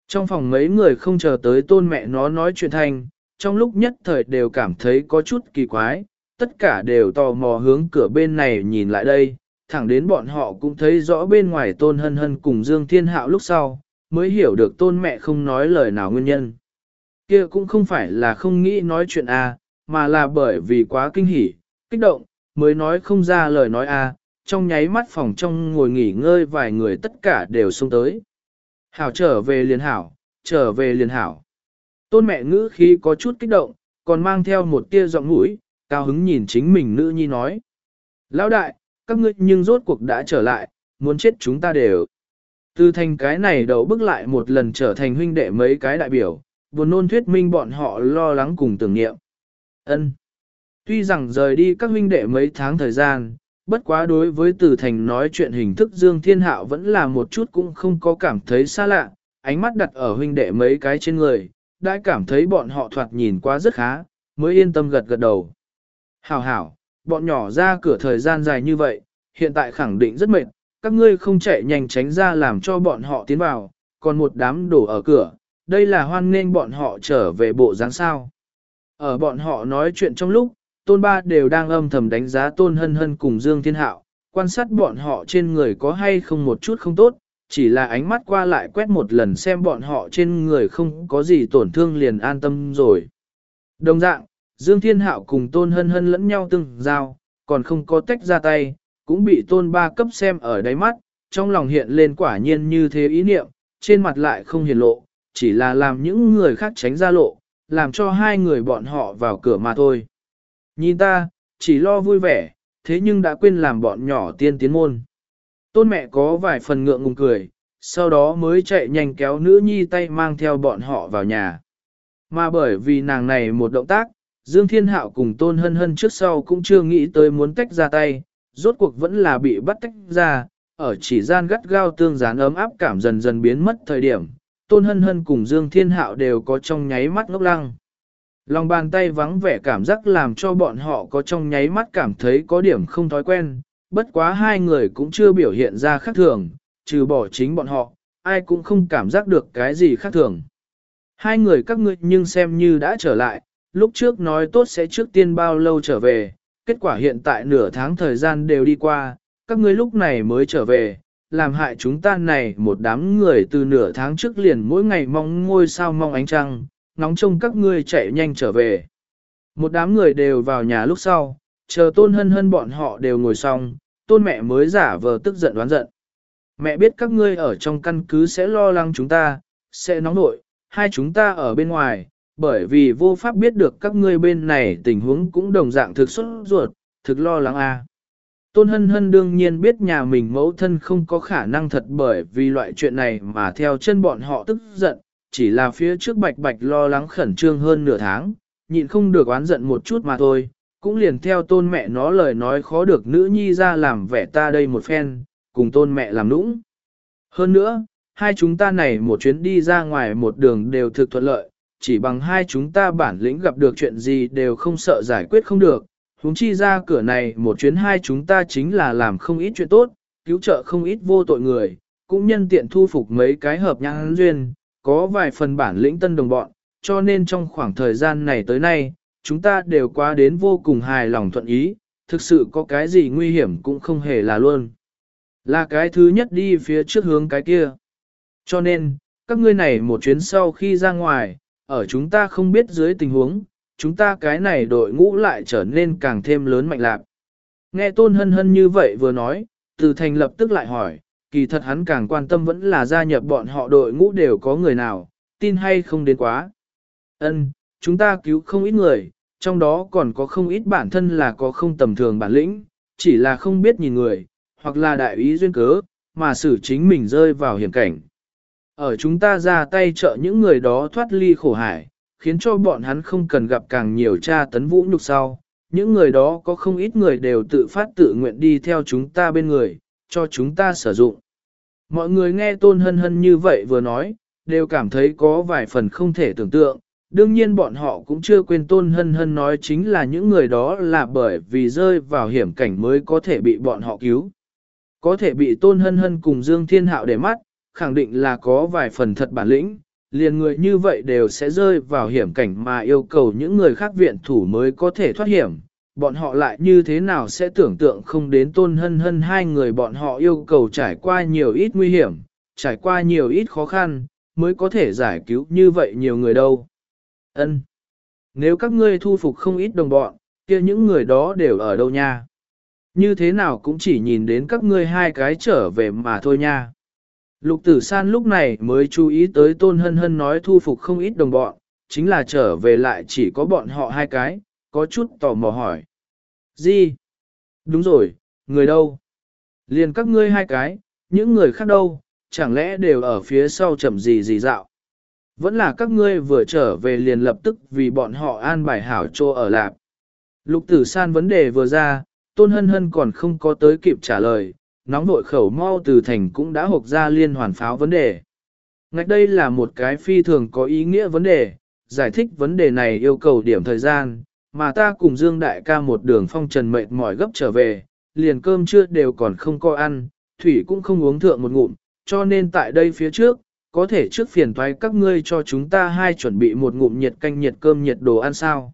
Trong phòng mấy người không chờ tới tôn mẹ nó nói chuyện thành, trong lúc nhất thời đều cảm thấy có chút kỳ quái, tất cả đều tò mò hướng cửa bên này nhìn lại đây, thẳng đến bọn họ cũng thấy rõ bên ngoài tôn hân hân cùng Dương Thiên Hạo lúc sau, mới hiểu được tôn mẹ không nói lời nào nguyên nhân. kia cũng không phải là không nghĩ nói chuyện a, à, mà là bởi vì quá kinh hỉ, kích động, mới nói không ra lời nói a. À, trong nháy mắt phòng trong ngồi nghỉ ngơi vài người tất cả đều xông tới. Hảo trở về liền hảo, trở về liền hảo. Tôn mẹ ngữ khi có chút kích động, còn mang theo một tia giọng mũi, cao hứng nhìn chính mình nữ nhi nói. Lão đại, các ngươi nhưng rốt cuộc đã trở lại, muốn chết chúng ta đều. Từ thành cái này đầu bước lại một lần trở thành huynh đệ mấy cái đại biểu, buồn nôn thuyết minh bọn họ lo lắng cùng tưởng niệm. Ân. Tuy rằng rời đi các huynh đệ mấy tháng thời gian, bất quá đối với từ thành nói chuyện hình thức Dương Thiên Hạo vẫn là một chút cũng không có cảm thấy xa lạ, ánh mắt đặt ở huynh đệ mấy cái trên người, đã cảm thấy bọn họ thoạt nhìn quá rất khá, mới yên tâm gật gật đầu. Hảo hảo, bọn nhỏ ra cửa thời gian dài như vậy, hiện tại khẳng định rất mệt, các ngươi không chạy nhanh tránh ra làm cho bọn họ tiến vào, còn một đám đổ ở cửa, đây là hoan nghênh bọn họ trở về bộ dáng sao. Ở bọn họ nói chuyện trong lúc, tôn ba đều đang âm thầm đánh giá tôn hân hân cùng Dương Thiên Hạo, quan sát bọn họ trên người có hay không một chút không tốt, chỉ là ánh mắt qua lại quét một lần xem bọn họ trên người không có gì tổn thương liền an tâm rồi. Đồng dạng, Dương Thiên Hạo cùng tôn hân hân lẫn nhau từng giao, còn không có tách ra tay, cũng bị tôn ba cấp xem ở đáy mắt, trong lòng hiện lên quả nhiên như thế ý niệm, trên mặt lại không hiển lộ, chỉ là làm những người khác tránh ra lộ, làm cho hai người bọn họ vào cửa mà thôi. Nhìn ta, chỉ lo vui vẻ, thế nhưng đã quên làm bọn nhỏ tiên tiến môn. Tôn mẹ có vài phần ngượng ngùng cười, sau đó mới chạy nhanh kéo nữ nhi tay mang theo bọn họ vào nhà. Mà bởi vì nàng này một động tác, Dương Thiên Hạo cùng Tôn Hân Hân trước sau cũng chưa nghĩ tới muốn tách ra tay, rốt cuộc vẫn là bị bắt tách ra, ở chỉ gian gắt gao tương gián ấm áp cảm dần dần biến mất thời điểm, Tôn Hân Hân cùng Dương Thiên Hạo đều có trong nháy mắt ngốc lăng. Lòng bàn tay vắng vẻ cảm giác làm cho bọn họ có trong nháy mắt cảm thấy có điểm không thói quen, bất quá hai người cũng chưa biểu hiện ra khác thường, trừ bỏ chính bọn họ, ai cũng không cảm giác được cái gì khác thường. Hai người các ngươi nhưng xem như đã trở lại, lúc trước nói tốt sẽ trước tiên bao lâu trở về, kết quả hiện tại nửa tháng thời gian đều đi qua, các ngươi lúc này mới trở về, làm hại chúng ta này một đám người từ nửa tháng trước liền mỗi ngày mong ngôi sao mong ánh trăng, nóng trông các ngươi chạy nhanh trở về. Một đám người đều vào nhà lúc sau, chờ tôn hân hân bọn họ đều ngồi xong, tôn mẹ mới giả vờ tức giận đoán giận. Mẹ biết các ngươi ở trong căn cứ sẽ lo lắng chúng ta, sẽ nóng nội, hai chúng ta ở bên ngoài, bởi vì vô pháp biết được các ngươi bên này tình huống cũng đồng dạng thực xuất ruột, thực lo lắng a. À. Tôn hân hân đương nhiên biết nhà mình mẫu thân không có khả năng thật bởi vì loại chuyện này mà theo chân bọn họ tức giận, chỉ là phía trước bạch bạch lo lắng khẩn trương hơn nửa tháng, nhịn không được oán giận một chút mà thôi, cũng liền theo tôn mẹ nó lời nói khó được nữ nhi ra làm vẻ ta đây một phen, cùng tôn mẹ làm nũng. Hơn nữa, hai chúng ta này một chuyến đi ra ngoài một đường đều thực thuận lợi, chỉ bằng hai chúng ta bản lĩnh gặp được chuyện gì đều không sợ giải quyết không được, huống chi ra cửa này một chuyến hai chúng ta chính là làm không ít chuyện tốt, cứu trợ không ít vô tội người, cũng nhân tiện thu phục mấy cái hợp nhãn duyên, có vài phần bản lĩnh tân đồng bọn, cho nên trong khoảng thời gian này tới nay, chúng ta đều qua đến vô cùng hài lòng thuận ý, thực sự có cái gì nguy hiểm cũng không hề là luôn. Là cái thứ nhất đi phía trước hướng cái kia. Cho nên, các ngươi này một chuyến sau khi ra ngoài, ở chúng ta không biết dưới tình huống, chúng ta cái này đội ngũ lại trở nên càng thêm lớn mạnh lạc. Nghe tôn hân hân như vậy vừa nói, từ thành lập tức lại hỏi, kỳ thật hắn càng quan tâm vẫn là gia nhập bọn họ đội ngũ đều có người nào, tin hay không đến quá. Ân, chúng ta cứu không ít người, trong đó còn có không ít bản thân là có không tầm thường bản lĩnh, chỉ là không biết nhìn người, hoặc là đại ý duyên cớ, mà xử chính mình rơi vào hiểm cảnh. Ở chúng ta ra tay trợ những người đó thoát ly khổ hải, khiến cho bọn hắn không cần gặp càng nhiều tra tấn vũ nhục sau. Những người đó có không ít người đều tự phát tự nguyện đi theo chúng ta bên người, cho chúng ta sử dụng. Mọi người nghe tôn hân hân như vậy vừa nói, đều cảm thấy có vài phần không thể tưởng tượng. Đương nhiên bọn họ cũng chưa quên tôn hân hân nói chính là những người đó là bởi vì rơi vào hiểm cảnh mới có thể bị bọn họ cứu. Có thể bị tôn hân hân cùng Dương Thiên Hạo để mắt, khẳng định là có vài phần thật bản lĩnh, liền người như vậy đều sẽ rơi vào hiểm cảnh mà yêu cầu những người khác viện thủ mới có thể thoát hiểm. Bọn họ lại như thế nào sẽ tưởng tượng không đến tôn hân hân hai người bọn họ yêu cầu trải qua nhiều ít nguy hiểm, trải qua nhiều ít khó khăn, mới có thể giải cứu như vậy nhiều người đâu. Ân, Nếu các ngươi thu phục không ít đồng bọn, kia những người đó đều ở đâu nha? Như thế nào cũng chỉ nhìn đến các ngươi hai cái trở về mà thôi nha. Lục tử san lúc này mới chú ý tới tôn hân hân nói thu phục không ít đồng bọn, chính là trở về lại chỉ có bọn họ hai cái, có chút tò mò hỏi. Gì? Đúng rồi, người đâu? Liền các ngươi hai cái, những người khác đâu, chẳng lẽ đều ở phía sau chậm gì gì dạo? Vẫn là các ngươi vừa trở về liền lập tức vì bọn họ an bài hảo trô ở lạp. Lục tử san vấn đề vừa ra, tôn hân hân còn không có tới kịp trả lời, nóng vội khẩu mau từ thành cũng đã hộp ra liên hoàn pháo vấn đề. Ngạch đây là một cái phi thường có ý nghĩa vấn đề, giải thích vấn đề này yêu cầu điểm thời gian, mà ta cùng Dương Đại ca một đường phong trần mệt mỏi gấp trở về, liền cơm trưa đều còn không có ăn, thủy cũng không uống thượng một ngụm, cho nên tại đây phía trước, có thể trước phiền thoái các ngươi cho chúng ta hai chuẩn bị một ngụm nhiệt canh nhiệt cơm nhiệt đồ ăn sao.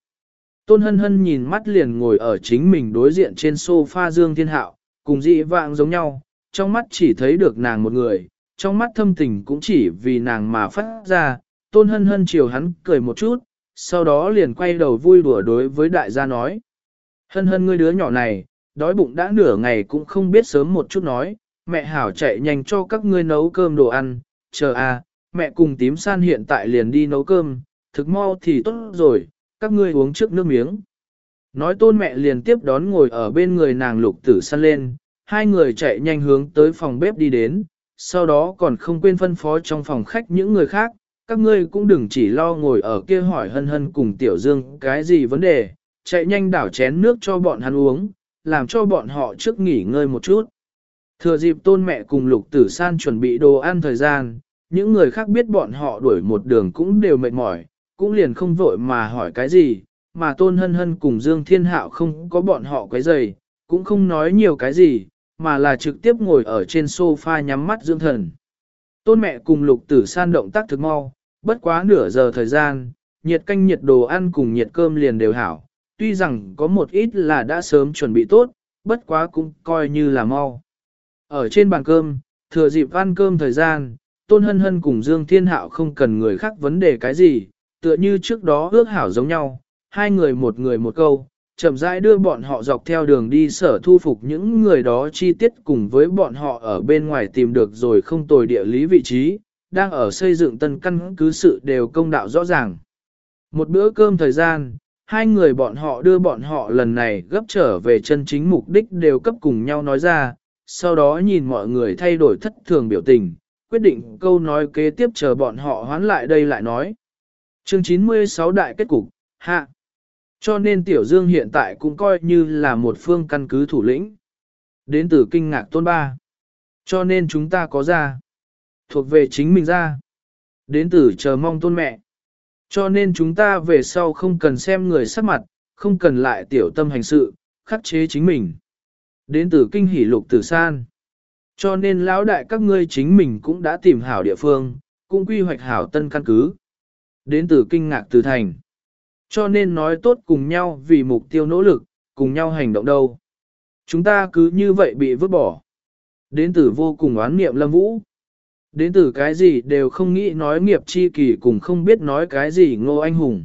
Tôn hân hân nhìn mắt liền ngồi ở chính mình đối diện trên sofa Dương Thiên Hạo, cùng dị vạng giống nhau, trong mắt chỉ thấy được nàng một người, trong mắt thâm tình cũng chỉ vì nàng mà phát ra, tôn hân hân chiều hắn cười một chút, sau đó liền quay đầu vui đùa đối với đại gia nói. Hân hân ngươi đứa nhỏ này, đói bụng đã nửa ngày cũng không biết sớm một chút nói, mẹ hảo chạy nhanh cho các ngươi nấu cơm đồ ăn, chờ a, mẹ cùng tím san hiện tại liền đi nấu cơm, thực mau thì tốt rồi, các ngươi uống trước nước miếng. Nói tôn mẹ liền tiếp đón ngồi ở bên người nàng lục tử săn lên, hai người chạy nhanh hướng tới phòng bếp đi đến, sau đó còn không quên phân phó trong phòng khách những người khác, các ngươi cũng đừng chỉ lo ngồi ở kia hỏi hân hân cùng tiểu dương cái gì vấn đề, chạy nhanh đảo chén nước cho bọn hắn uống, làm cho bọn họ trước nghỉ ngơi một chút. Thừa dịp tôn mẹ cùng lục tử san chuẩn bị đồ ăn thời gian, những người khác biết bọn họ đuổi một đường cũng đều mệt mỏi, cũng liền không vội mà hỏi cái gì, mà tôn hân hân cùng Dương Thiên Hạo không có bọn họ quấy giày, cũng không nói nhiều cái gì, mà là trực tiếp ngồi ở trên sofa nhắm mắt dưỡng thần. Tôn mẹ cùng lục tử san động tác thực mau, bất quá nửa giờ thời gian, nhiệt canh nhiệt đồ ăn cùng nhiệt cơm liền đều hảo, tuy rằng có một ít là đã sớm chuẩn bị tốt, bất quá cũng coi như là mau. Ở trên bàn cơm, thừa dịp ăn cơm thời gian, Tôn Hân Hân cùng Dương Thiên Hạo không cần người khác vấn đề cái gì, tựa như trước đó ước hảo giống nhau, hai người một người một câu, chậm rãi đưa bọn họ dọc theo đường đi sở thu phục những người đó chi tiết cùng với bọn họ ở bên ngoài tìm được rồi không tồi địa lý vị trí, đang ở xây dựng tân căn cứ sự đều công đạo rõ ràng. Một bữa cơm thời gian, hai người bọn họ đưa bọn họ lần này gấp trở về chân chính mục đích đều cấp cùng nhau nói ra, sau đó nhìn mọi người thay đổi thất thường biểu tình, quyết định câu nói kế tiếp chờ bọn họ hoán lại đây lại nói. Chương 96 đại kết cục, hạ. Cho nên Tiểu Dương hiện tại cũng coi như là một phương căn cứ thủ lĩnh. Đến từ kinh ngạc tôn ba. Cho nên chúng ta có ra. Thuộc về chính mình ra. Đến từ chờ mong tôn mẹ. Cho nên chúng ta về sau không cần xem người sắc mặt, không cần lại tiểu tâm hành sự, khắc chế chính mình. Đến từ kinh hỷ lục tử san. Cho nên lão đại các ngươi chính mình cũng đã tìm hảo địa phương, cũng quy hoạch hảo tân căn cứ. Đến từ kinh ngạc từ thành. Cho nên nói tốt cùng nhau vì mục tiêu nỗ lực, cùng nhau hành động đâu. Chúng ta cứ như vậy bị vứt bỏ. Đến từ vô cùng oán niệm lâm vũ. Đến từ cái gì đều không nghĩ nói nghiệp chi kỳ cùng không biết nói cái gì ngô anh hùng.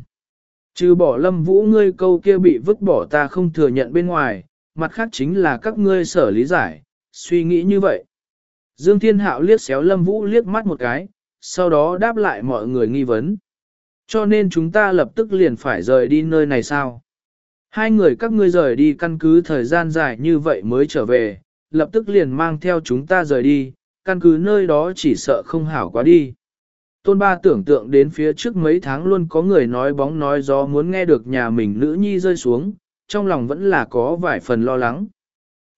Trừ bỏ lâm vũ ngươi câu kia bị vứt bỏ ta không thừa nhận bên ngoài, mặt khác chính là các ngươi sở lý giải, suy nghĩ như vậy. Dương Thiên Hạo liếc xéo lâm vũ liếc mắt một cái, sau đó đáp lại mọi người nghi vấn. Cho nên chúng ta lập tức liền phải rời đi nơi này sao? Hai người các ngươi rời đi căn cứ thời gian dài như vậy mới trở về, lập tức liền mang theo chúng ta rời đi, căn cứ nơi đó chỉ sợ không hảo quá đi. Tôn ba tưởng tượng đến phía trước mấy tháng luôn có người nói bóng nói gió muốn nghe được nhà mình nữ nhi rơi xuống, trong lòng vẫn là có vài phần lo lắng.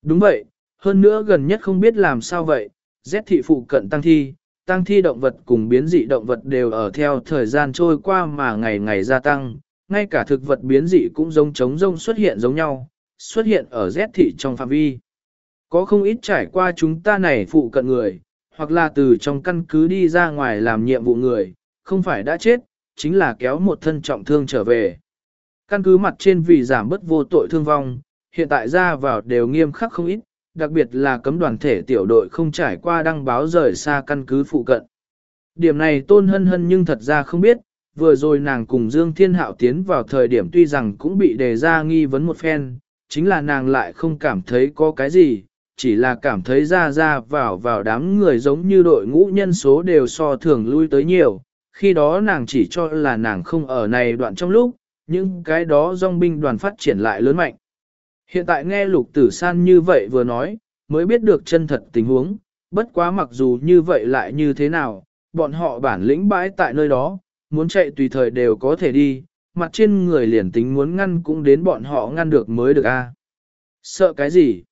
Đúng vậy, hơn nữa gần nhất không biết làm sao vậy, rét thị phụ cận tăng thi, tăng thi động vật cùng biến dị động vật đều ở theo thời gian trôi qua mà ngày ngày gia tăng, ngay cả thực vật biến dị cũng giống trống rông xuất hiện giống nhau, xuất hiện ở rét thị trong phạm vi. Có không ít trải qua chúng ta này phụ cận người, hoặc là từ trong căn cứ đi ra ngoài làm nhiệm vụ người, không phải đã chết, chính là kéo một thân trọng thương trở về. Căn cứ mặt trên vì giảm bất vô tội thương vong, hiện tại ra vào đều nghiêm khắc không ít, đặc biệt là cấm đoàn thể tiểu đội không trải qua đăng báo rời xa căn cứ phụ cận. Điểm này tôn hân hân nhưng thật ra không biết, vừa rồi nàng cùng Dương Thiên Hạo tiến vào thời điểm tuy rằng cũng bị đề ra nghi vấn một phen, chính là nàng lại không cảm thấy có cái gì, chỉ là cảm thấy ra ra vào vào đám người giống như đội ngũ nhân số đều so thường lui tới nhiều, khi đó nàng chỉ cho là nàng không ở này đoạn trong lúc, nhưng cái đó dòng binh đoàn phát triển lại lớn mạnh. Hiện tại nghe lục tử san như vậy vừa nói, mới biết được chân thật tình huống, bất quá mặc dù như vậy lại như thế nào, bọn họ bản lĩnh bãi tại nơi đó, muốn chạy tùy thời đều có thể đi, mặt trên người liền tính muốn ngăn cũng đến bọn họ ngăn được mới được a. Sợ cái gì?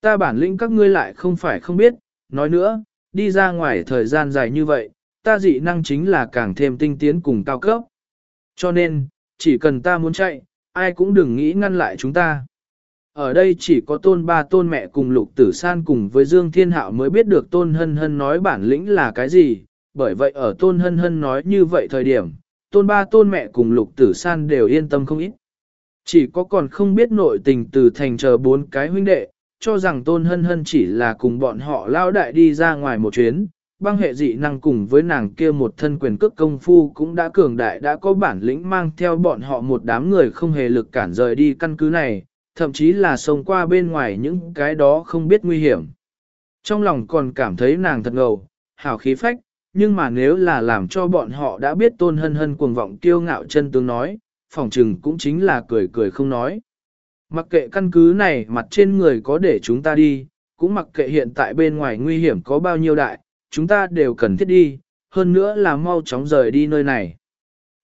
Ta bản lĩnh các ngươi lại không phải không biết, nói nữa, đi ra ngoài thời gian dài như vậy, ta dị năng chính là càng thêm tinh tiến cùng cao cấp. Cho nên, chỉ cần ta muốn chạy, ai cũng đừng nghĩ ngăn lại chúng ta. Ở đây chỉ có tôn ba tôn mẹ cùng lục tử san cùng với Dương Thiên Hạo mới biết được tôn hân hân nói bản lĩnh là cái gì, bởi vậy ở tôn hân hân nói như vậy thời điểm, tôn ba tôn mẹ cùng lục tử san đều yên tâm không ít. Chỉ có còn không biết nội tình từ thành chờ bốn cái huynh đệ, cho rằng tôn hân hân chỉ là cùng bọn họ lao đại đi ra ngoài một chuyến, băng hệ dị năng cùng với nàng kia một thân quyền cước công phu cũng đã cường đại đã có bản lĩnh mang theo bọn họ một đám người không hề lực cản rời đi căn cứ này, thậm chí là xông qua bên ngoài những cái đó không biết nguy hiểm. Trong lòng còn cảm thấy nàng thật ngầu, hào khí phách, nhưng mà nếu là làm cho bọn họ đã biết tôn hân hân cuồng vọng kiêu ngạo chân tướng nói, phỏng trừng cũng chính là cười cười không nói. Mặc kệ căn cứ này mặt trên người có để chúng ta đi, cũng mặc kệ hiện tại bên ngoài nguy hiểm có bao nhiêu đại, chúng ta đều cần thiết đi, hơn nữa là mau chóng rời đi nơi này.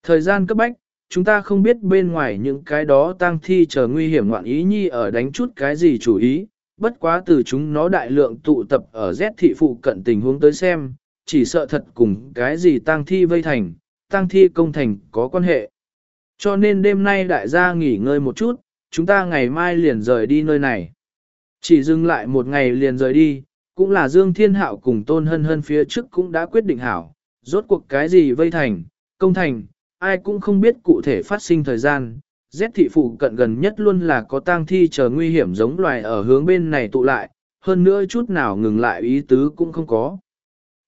Thời gian cấp bách, chúng ta không biết bên ngoài những cái đó tang thi chờ nguy hiểm ngoạn ý nhi ở đánh chút cái gì chủ ý, bất quá từ chúng nó đại lượng tụ tập ở Z thị phụ cận tình huống tới xem, chỉ sợ thật cùng cái gì tang thi vây thành, tang thi công thành có quan hệ. Cho nên đêm nay đại gia nghỉ ngơi một chút, chúng ta ngày mai liền rời đi nơi này. Chỉ dừng lại một ngày liền rời đi, cũng là Dương Thiên Hạo cùng Tôn Hân Hân phía trước cũng đã quyết định hảo, rốt cuộc cái gì vây thành, công thành, ai cũng không biết cụ thể phát sinh thời gian. Z thị phụ cận gần nhất luôn là có tang thi chờ nguy hiểm giống loài ở hướng bên này tụ lại, hơn nữa chút nào ngừng lại ý tứ cũng không có.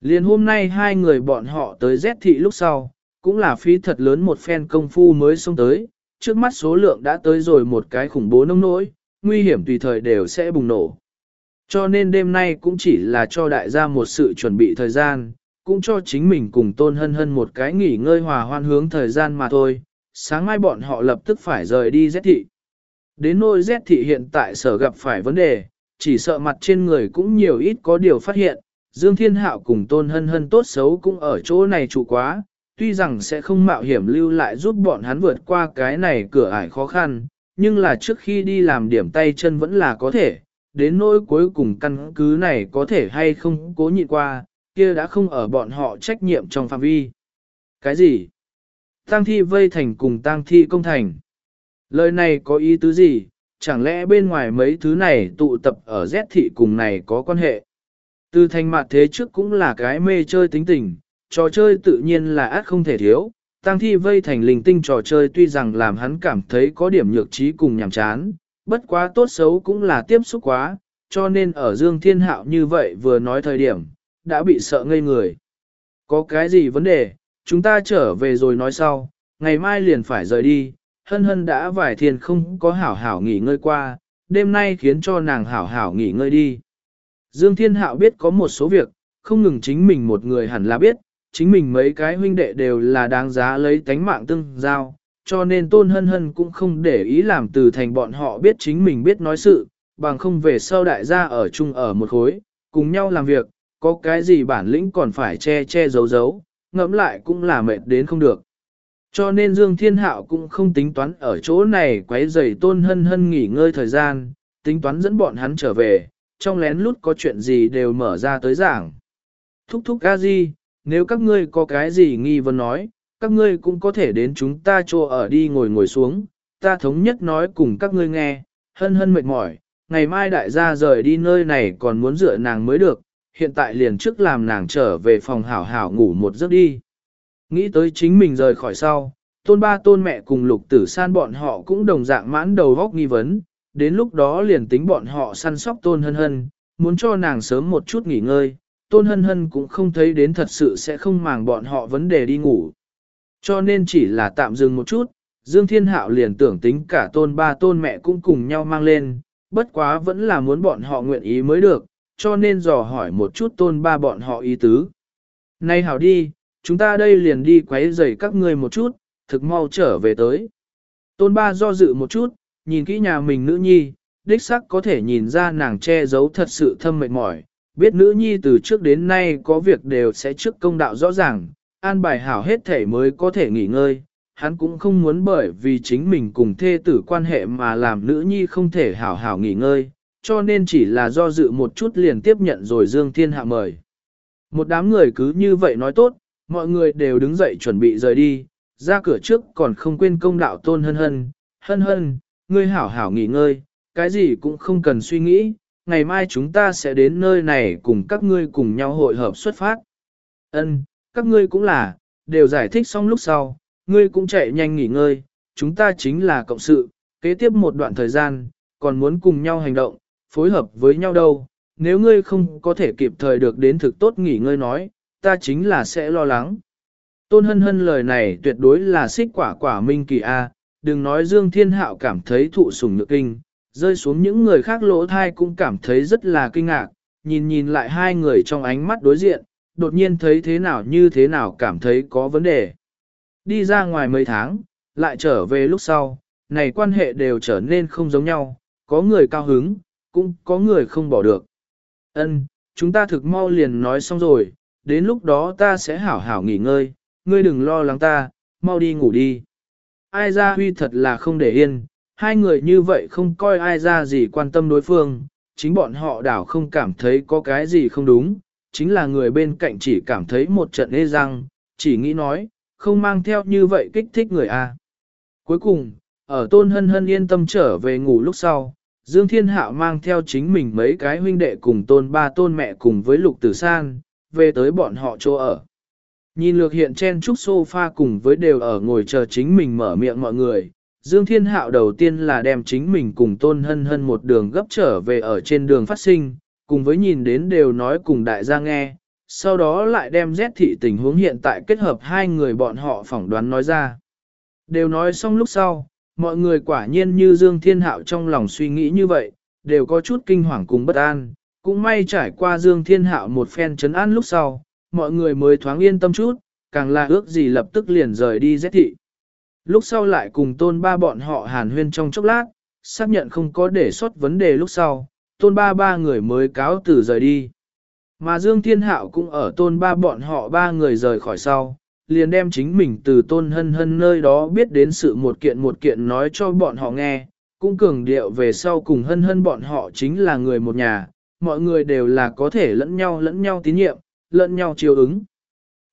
Liền hôm nay hai người bọn họ tới Z thị lúc sau, cũng là phí thật lớn một phen công phu mới xông tới, trước mắt số lượng đã tới rồi một cái khủng bố nông nỗi, nguy hiểm tùy thời đều sẽ bùng nổ. Cho nên đêm nay cũng chỉ là cho đại gia một sự chuẩn bị thời gian, cũng cho chính mình cùng tôn hân hân một cái nghỉ ngơi hòa hoan hướng thời gian mà thôi. Sáng mai bọn họ lập tức phải rời đi Z thị. Đến nôi Z thị hiện tại sở gặp phải vấn đề, chỉ sợ mặt trên người cũng nhiều ít có điều phát hiện. Dương Thiên Hạo cùng tôn hân hân tốt xấu cũng ở chỗ này trụ quá, tuy rằng sẽ không mạo hiểm lưu lại giúp bọn hắn vượt qua cái này cửa ải khó khăn, nhưng là trước khi đi làm điểm tay chân vẫn là có thể, đến nỗi cuối cùng căn cứ này có thể hay không cố nhịn qua, kia đã không ở bọn họ trách nhiệm trong phạm vi. Cái gì? Tăng thi vây thành cùng tăng thi công thành. Lời này có ý tứ gì? Chẳng lẽ bên ngoài mấy thứ này tụ tập ở Z thị cùng này có quan hệ? Từ thành mặt thế trước cũng là cái mê chơi tính tình, trò chơi tự nhiên là át không thể thiếu. Tăng thi vây thành linh tinh trò chơi tuy rằng làm hắn cảm thấy có điểm nhược trí cùng nhàm chán, bất quá tốt xấu cũng là tiếp xúc quá, cho nên ở Dương Thiên Hạo như vậy vừa nói thời điểm, đã bị sợ ngây người. Có cái gì vấn đề, chúng ta trở về rồi nói sau, ngày mai liền phải rời đi, hân hân đã vài thiên không có hảo hảo nghỉ ngơi qua, đêm nay khiến cho nàng hảo hảo nghỉ ngơi đi. Dương Thiên Hạo biết có một số việc, không ngừng chính mình một người hẳn là biết, chính mình mấy cái huynh đệ đều là đáng giá lấy tánh mạng tương giao, cho nên tôn hân hân cũng không để ý làm từ thành bọn họ biết chính mình biết nói sự, bằng không về sau đại gia ở chung ở một khối, cùng nhau làm việc, có cái gì bản lĩnh còn phải che che giấu giấu, ngẫm lại cũng là mệt đến không được. Cho nên Dương Thiên Hạo cũng không tính toán ở chỗ này quấy rầy tôn hân hân nghỉ ngơi thời gian, tính toán dẫn bọn hắn trở về, trong lén lút có chuyện gì đều mở ra tới giảng. Thúc thúc a di, nếu các ngươi có cái gì nghi vấn nói, các ngươi cũng có thể đến chúng ta cho ở đi ngồi ngồi xuống, ta thống nhất nói cùng các ngươi nghe, hân hân mệt mỏi, ngày mai đại gia rời đi nơi này còn muốn dựa nàng mới được, hiện tại liền trước làm nàng trở về phòng hảo hảo ngủ một giấc đi. Nghĩ tới chính mình rời khỏi sau, tôn ba tôn mẹ cùng lục tử san bọn họ cũng đồng dạng mãn đầu góc nghi vấn, đến lúc đó liền tính bọn họ săn sóc tôn hân hân, muốn cho nàng sớm một chút nghỉ ngơi, tôn hân hân cũng không thấy đến thật sự sẽ không màng bọn họ vấn đề đi ngủ. Cho nên chỉ là tạm dừng một chút, Dương Thiên Hạo liền tưởng tính cả tôn ba tôn mẹ cũng cùng nhau mang lên, bất quá vẫn là muốn bọn họ nguyện ý mới được, cho nên dò hỏi một chút tôn ba bọn họ ý tứ. Này hảo đi, chúng ta đây liền đi quấy rầy các ngươi một chút, thực mau trở về tới. Tôn ba do dự một chút, nhìn kỹ nhà mình nữ nhi, đích sắc có thể nhìn ra nàng che giấu thật sự thâm mệt mỏi, biết nữ nhi từ trước đến nay có việc đều sẽ trước công đạo rõ ràng, an bài hảo hết thể mới có thể nghỉ ngơi, hắn cũng không muốn bởi vì chính mình cùng thê tử quan hệ mà làm nữ nhi không thể hảo hảo nghỉ ngơi, cho nên chỉ là do dự một chút liền tiếp nhận rồi Dương Thiên Hạ mời. Một đám người cứ như vậy nói tốt, mọi người đều đứng dậy chuẩn bị rời đi, ra cửa trước còn không quên công đạo tôn hân hân, hân hân, ngươi hảo hảo nghỉ ngơi, cái gì cũng không cần suy nghĩ, ngày mai chúng ta sẽ đến nơi này cùng các ngươi cùng nhau hội hợp xuất phát. Ân, các ngươi cũng là, đều giải thích xong lúc sau, ngươi cũng chạy nhanh nghỉ ngơi, chúng ta chính là cộng sự, kế tiếp một đoạn thời gian, còn muốn cùng nhau hành động, phối hợp với nhau đâu, nếu ngươi không có thể kịp thời được đến thực tốt nghỉ ngơi nói, ta chính là sẽ lo lắng. Tôn hân hân lời này tuyệt đối là xích quả quả minh kỳ A, đừng nói Dương Thiên Hạo cảm thấy thụ sủng nhược kinh, rơi xuống những người khác lỗ thai cũng cảm thấy rất là kinh ngạc, nhìn nhìn lại hai người trong ánh mắt đối diện, đột nhiên thấy thế nào như thế nào cảm thấy có vấn đề. Đi ra ngoài mấy tháng, lại trở về lúc sau, này quan hệ đều trở nên không giống nhau, có người cao hứng, cũng có người không bỏ được. Ân, chúng ta thực mau liền nói xong rồi, đến lúc đó ta sẽ hảo hảo nghỉ ngơi, ngươi đừng lo lắng ta, mau đi ngủ đi. Ai ra huy thật là không để yên, hai người như vậy không coi ai ra gì quan tâm đối phương, chính bọn họ đảo không cảm thấy có cái gì không đúng, chính là người bên cạnh chỉ cảm thấy một trận ê răng, chỉ nghĩ nói, không mang theo như vậy kích thích người a. Cuối cùng, ở tôn hân hân yên tâm trở về ngủ lúc sau, Dương Thiên Hạo mang theo chính mình mấy cái huynh đệ cùng tôn ba tôn mẹ cùng với lục tử san, về tới bọn họ chỗ ở. Nhìn lược hiện trên trúc sofa cùng với đều ở ngồi chờ chính mình mở miệng mọi người, Dương Thiên Hạo đầu tiên là đem chính mình cùng tôn hân hân một đường gấp trở về ở trên đường phát sinh, cùng với nhìn đến đều nói cùng đại gia nghe, sau đó lại đem rét thị tình huống hiện tại kết hợp hai người bọn họ phỏng đoán nói ra. Đều nói xong lúc sau, mọi người quả nhiên như Dương Thiên Hạo trong lòng suy nghĩ như vậy, đều có chút kinh hoàng cùng bất an, cũng may trải qua Dương Thiên Hạo một phen chấn an lúc sau, mọi người mới thoáng yên tâm chút, càng là ước gì lập tức liền rời đi rét thị. Lúc sau lại cùng tôn ba bọn họ hàn huyên trong chốc lát, xác nhận không có để sót vấn đề lúc sau, tôn ba ba người mới cáo từ rời đi. Mà Dương Thiên Hạo cũng ở tôn ba bọn họ ba người rời khỏi sau, liền đem chính mình từ tôn hân hân nơi đó biết đến sự một kiện một kiện nói cho bọn họ nghe, cũng cường điệu về sau cùng hân hân bọn họ chính là người một nhà, mọi người đều là có thể lẫn nhau lẫn nhau tín nhiệm, lẫn nhau chiều ứng.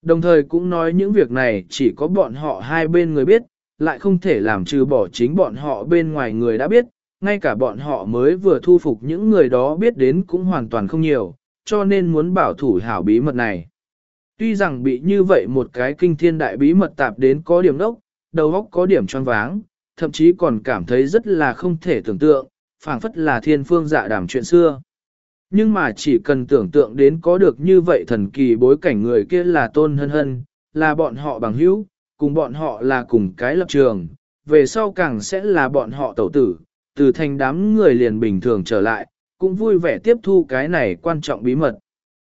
Đồng thời cũng nói những việc này chỉ có bọn họ hai bên người biết, lại không thể làm trừ bỏ chính bọn họ bên ngoài người đã biết, ngay cả bọn họ mới vừa thu phục những người đó biết đến cũng hoàn toàn không nhiều, cho nên muốn bảo thủ hảo bí mật này. Tuy rằng bị như vậy một cái kinh thiên đại bí mật tạp đến có điểm đốc, đầu óc có điểm choáng váng, thậm chí còn cảm thấy rất là không thể tưởng tượng, phảng phất là thiên phương dạ đàm chuyện xưa. Nhưng mà chỉ cần tưởng tượng đến có được như vậy thần kỳ bối cảnh người kia là tôn hân hân, là bọn họ bằng hữu, cùng bọn họ là cùng cái lập trường, về sau càng sẽ là bọn họ tẩu tử, từ thành đám người liền bình thường trở lại, cũng vui vẻ tiếp thu cái này quan trọng bí mật.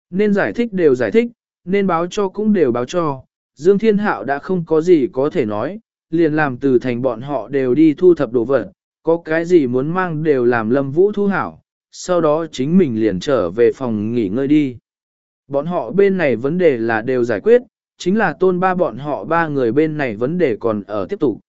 Nên giải thích đều giải thích, nên báo cho cũng đều báo cho, Dương Thiên Hạo đã không có gì có thể nói, liền làm từ thành bọn họ đều đi thu thập đồ vật, có cái gì muốn mang đều làm lâm vũ thu hảo, sau đó chính mình liền trở về phòng nghỉ ngơi đi. Bọn họ bên này vấn đề là đều giải quyết, chính là tôn ba bọn họ ba người bên này vấn đề còn ở tiếp tục.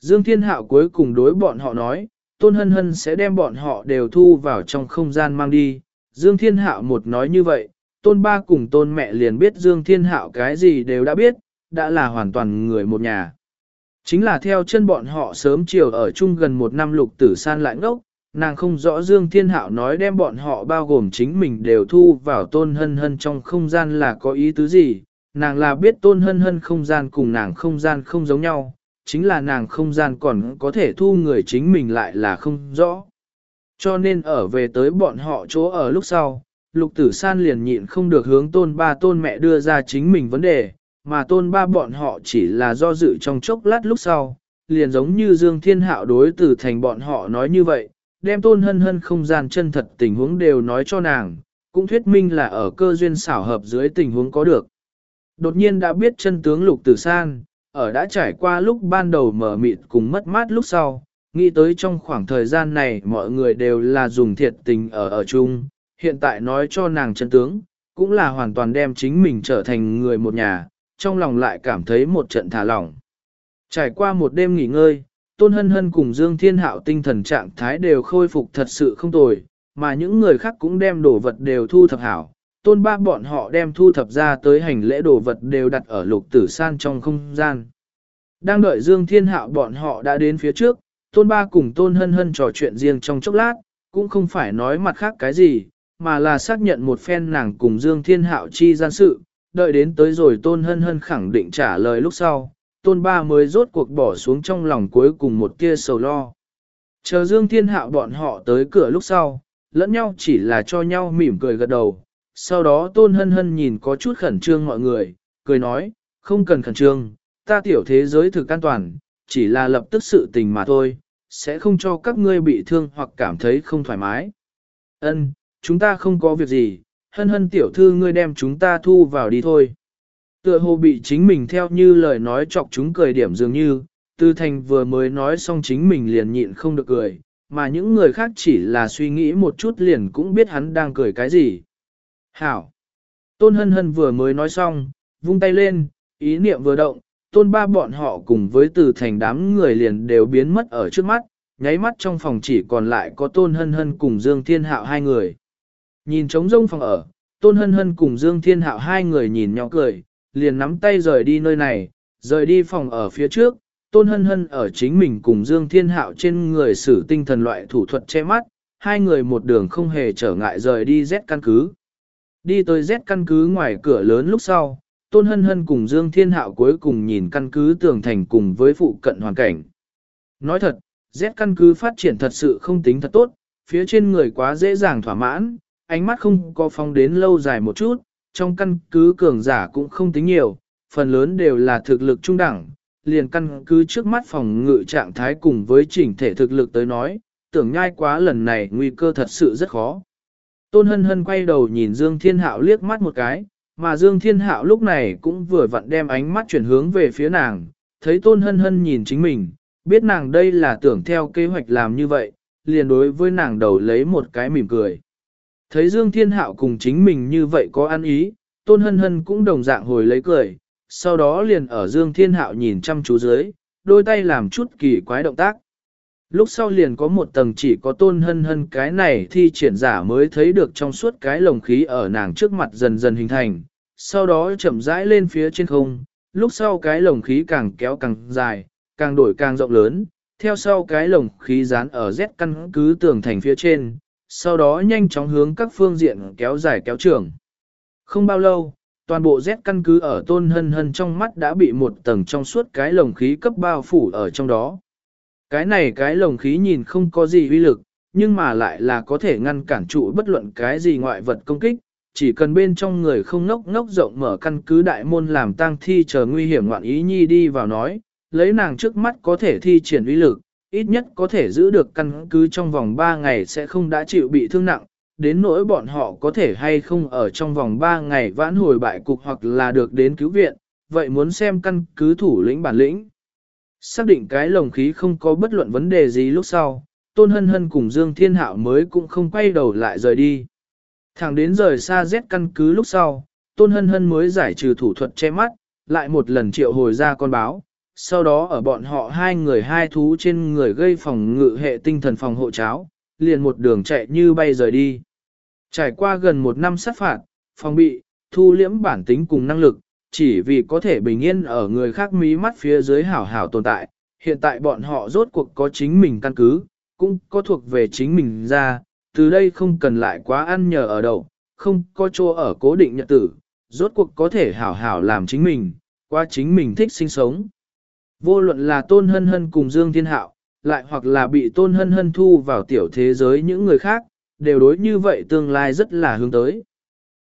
Dương Thiên Hạo cuối cùng đối bọn họ nói, tôn hân hân sẽ đem bọn họ đều thu vào trong không gian mang đi. Dương Thiên Hạo một nói như vậy, tôn ba cùng tôn mẹ liền biết Dương Thiên Hạo cái gì đều đã biết, đã là hoàn toàn người một nhà. Chính là theo chân bọn họ sớm chiều ở chung gần một năm lục tử san lại ngốc, nàng không rõ Dương Thiên Hạo nói đem bọn họ bao gồm chính mình đều thu vào tôn hân hân trong không gian là có ý tứ gì, nàng là biết tôn hân hân không gian cùng nàng không gian không giống nhau, chính là nàng không gian còn có thể thu người chính mình lại là không rõ. Cho nên ở về tới bọn họ chỗ ở lúc sau, lục tử san liền nhịn không được hướng tôn ba tôn mẹ đưa ra chính mình vấn đề, mà tôn ba bọn họ chỉ là do dự trong chốc lát lúc sau, liền giống như Dương Thiên Hạo đối tử thành bọn họ nói như vậy, đem tôn hân hân không gian chân thật tình huống đều nói cho nàng, cũng thuyết minh là ở cơ duyên xảo hợp dưới tình huống có được. Đột nhiên đã biết chân tướng lục tử san, ở đã trải qua lúc ban đầu mở mịt cùng mất mát lúc sau, nghĩ tới trong khoảng thời gian này mọi người đều là dùng thiệt tình ở ở chung, hiện tại nói cho nàng chân tướng, cũng là hoàn toàn đem chính mình trở thành người một nhà, trong lòng lại cảm thấy một trận thả lỏng. Trải qua một đêm nghỉ ngơi, Tôn Hân Hân cùng Dương Thiên Hạo tinh thần trạng thái đều khôi phục thật sự không tồi, mà những người khác cũng đem đồ vật đều thu thập hảo. Tôn ba bọn họ đem thu thập ra tới hành lễ đồ vật đều đặt ở lục tử san trong không gian. Đang đợi Dương Thiên Hạo bọn họ đã đến phía trước, Tôn ba cùng Tôn Hân Hân trò chuyện riêng trong chốc lát, cũng không phải nói mặt khác cái gì, mà là xác nhận một phen nàng cùng Dương Thiên Hạo chi gian sự, đợi đến tới rồi Tôn Hân Hân khẳng định trả lời lúc sau, Tôn Ba mới rốt cuộc bỏ xuống trong lòng cuối cùng một tia sầu lo. Chờ Dương Thiên Hạo bọn họ tới cửa lúc sau, lẫn nhau chỉ là cho nhau mỉm cười gật đầu. Sau đó Tôn Hân Hân nhìn có chút khẩn trương mọi người, cười nói, không cần khẩn trương, ta tiểu thế giới thực an toàn, chỉ là lập tức sự tình mà thôi, sẽ không cho các ngươi bị thương hoặc cảm thấy không thoải mái. Ân, chúng ta không có việc gì, hân hân tiểu thư ngươi đem chúng ta thu vào đi thôi. Tựa hồ bị chính mình theo như lời nói chọc chúng cười điểm dường như, Tư Thành vừa mới nói xong chính mình liền nhịn không được cười, mà những người khác chỉ là suy nghĩ một chút liền cũng biết hắn đang cười cái gì. Hảo! Tôn hân hân vừa mới nói xong, vung tay lên, ý niệm vừa động, tôn ba bọn họ cùng với từ thành đám người liền đều biến mất ở trước mắt, nháy mắt trong phòng chỉ còn lại có tôn hân hân cùng Dương Thiên Hạo hai người. Nhìn trống rông phòng ở, tôn hân hân cùng Dương Thiên Hạo hai người nhìn nhau cười, liền nắm tay rời đi nơi này, rời đi phòng ở phía trước, tôn hân hân ở chính mình cùng Dương Thiên Hạo trên người sử tinh thần loại thủ thuật che mắt, hai người một đường không hề trở ngại rời đi rét căn cứ. Đi tới Z căn cứ ngoài cửa lớn lúc sau, Tôn Hân Hân cùng Dương Thiên Hạo cuối cùng nhìn căn cứ tường thành cùng với phụ cận hoàn cảnh. Nói thật, Z căn cứ phát triển thật sự không tính thật tốt, phía trên người quá dễ dàng thỏa mãn, ánh mắt không có phong đến lâu dài một chút, trong căn cứ cường giả cũng không tính nhiều, phần lớn đều là thực lực trung đẳng, liền căn cứ trước mắt phòng ngự trạng thái cùng với chỉnh thể thực lực tới nói, tưởng nhai quá lần này nguy cơ thật sự rất khó. Tôn Hân Hân quay đầu nhìn Dương Thiên Hạo liếc mắt một cái, mà Dương Thiên Hạo lúc này cũng vừa vặn đem ánh mắt chuyển hướng về phía nàng, thấy Tôn Hân Hân nhìn chính mình, biết nàng đây là tưởng theo kế hoạch làm như vậy, liền đối với nàng đầu lấy một cái mỉm cười. Thấy Dương Thiên Hạo cùng chính mình như vậy có ăn ý, Tôn Hân Hân cũng đồng dạng hồi lấy cười, sau đó liền ở Dương Thiên Hạo nhìn chăm chú dưới, đôi tay làm chút kỳ quái động tác. Lúc sau liền có một tầng chỉ có Tôn Hân Hân cái này thi triển giả mới thấy được trong suốt cái lồng khí ở nàng trước mặt dần dần hình thành, sau đó chậm rãi lên phía trên không, lúc sau cái lồng khí càng kéo càng dài, càng đổi càng rộng lớn, theo sau cái lồng khí dán ở Z căn cứ tường thành phía trên, sau đó nhanh chóng hướng các phương diện kéo dài kéo trường. Không bao lâu, toàn bộ Z căn cứ ở tôn hân hân trong mắt đã bị một tầng trong suốt cái lồng khí cấp bao phủ ở trong đó. Cái này cái lồng khí nhìn không có gì uy lực, nhưng mà lại là có thể ngăn cản trụ bất luận cái gì ngoại vật công kích, chỉ cần bên trong người không ngốc ngốc rộng mở căn cứ đại môn làm tang thi chờ nguy hiểm ngoạn ý nhi đi vào nói, lấy nàng trước mắt có thể thi triển uy lực, ít nhất có thể giữ được căn cứ trong vòng 3 ngày sẽ không đã chịu bị thương nặng, đến nỗi bọn họ có thể hay không ở trong vòng 3 ngày vãn hồi bại cục hoặc là được đến cứu viện, vậy muốn xem căn cứ thủ lĩnh bản lĩnh. Xác định cái lồng khí không có bất luận vấn đề gì lúc sau, Tôn Hân Hân cùng Dương Thiên Hạo mới cũng không quay đầu lại rời đi. Thẳng đến rời xa Z căn cứ lúc sau, Tôn Hân Hân mới giải trừ thủ thuật che mắt, lại một lần triệu hồi ra con báo, sau đó ở bọn họ hai người hai thú trên người gây phòng ngự hệ tinh thần phòng hộ cháo, liền một đường chạy như bay rời đi. Trải qua gần một năm sát phạt, phòng bị, thu liễm bản tính cùng năng lực, chỉ vì có thể bình yên ở người khác mí mắt phía dưới hảo hảo tồn tại, hiện tại bọn họ rốt cuộc có chính mình căn cứ, cũng có thuộc về chính mình ra, từ đây không cần lại quá ăn nhờ ở đậu, không có chỗ ở cố định nhật tử, rốt cuộc có thể hảo hảo làm chính mình, qua chính mình thích sinh sống. Vô luận là Tôn Hân Hân cùng Dương Thiên Hạo, lại hoặc là bị Tôn Hân Hân thu vào tiểu thế giới những người khác, đều đối như vậy tương lai rất là hướng tới.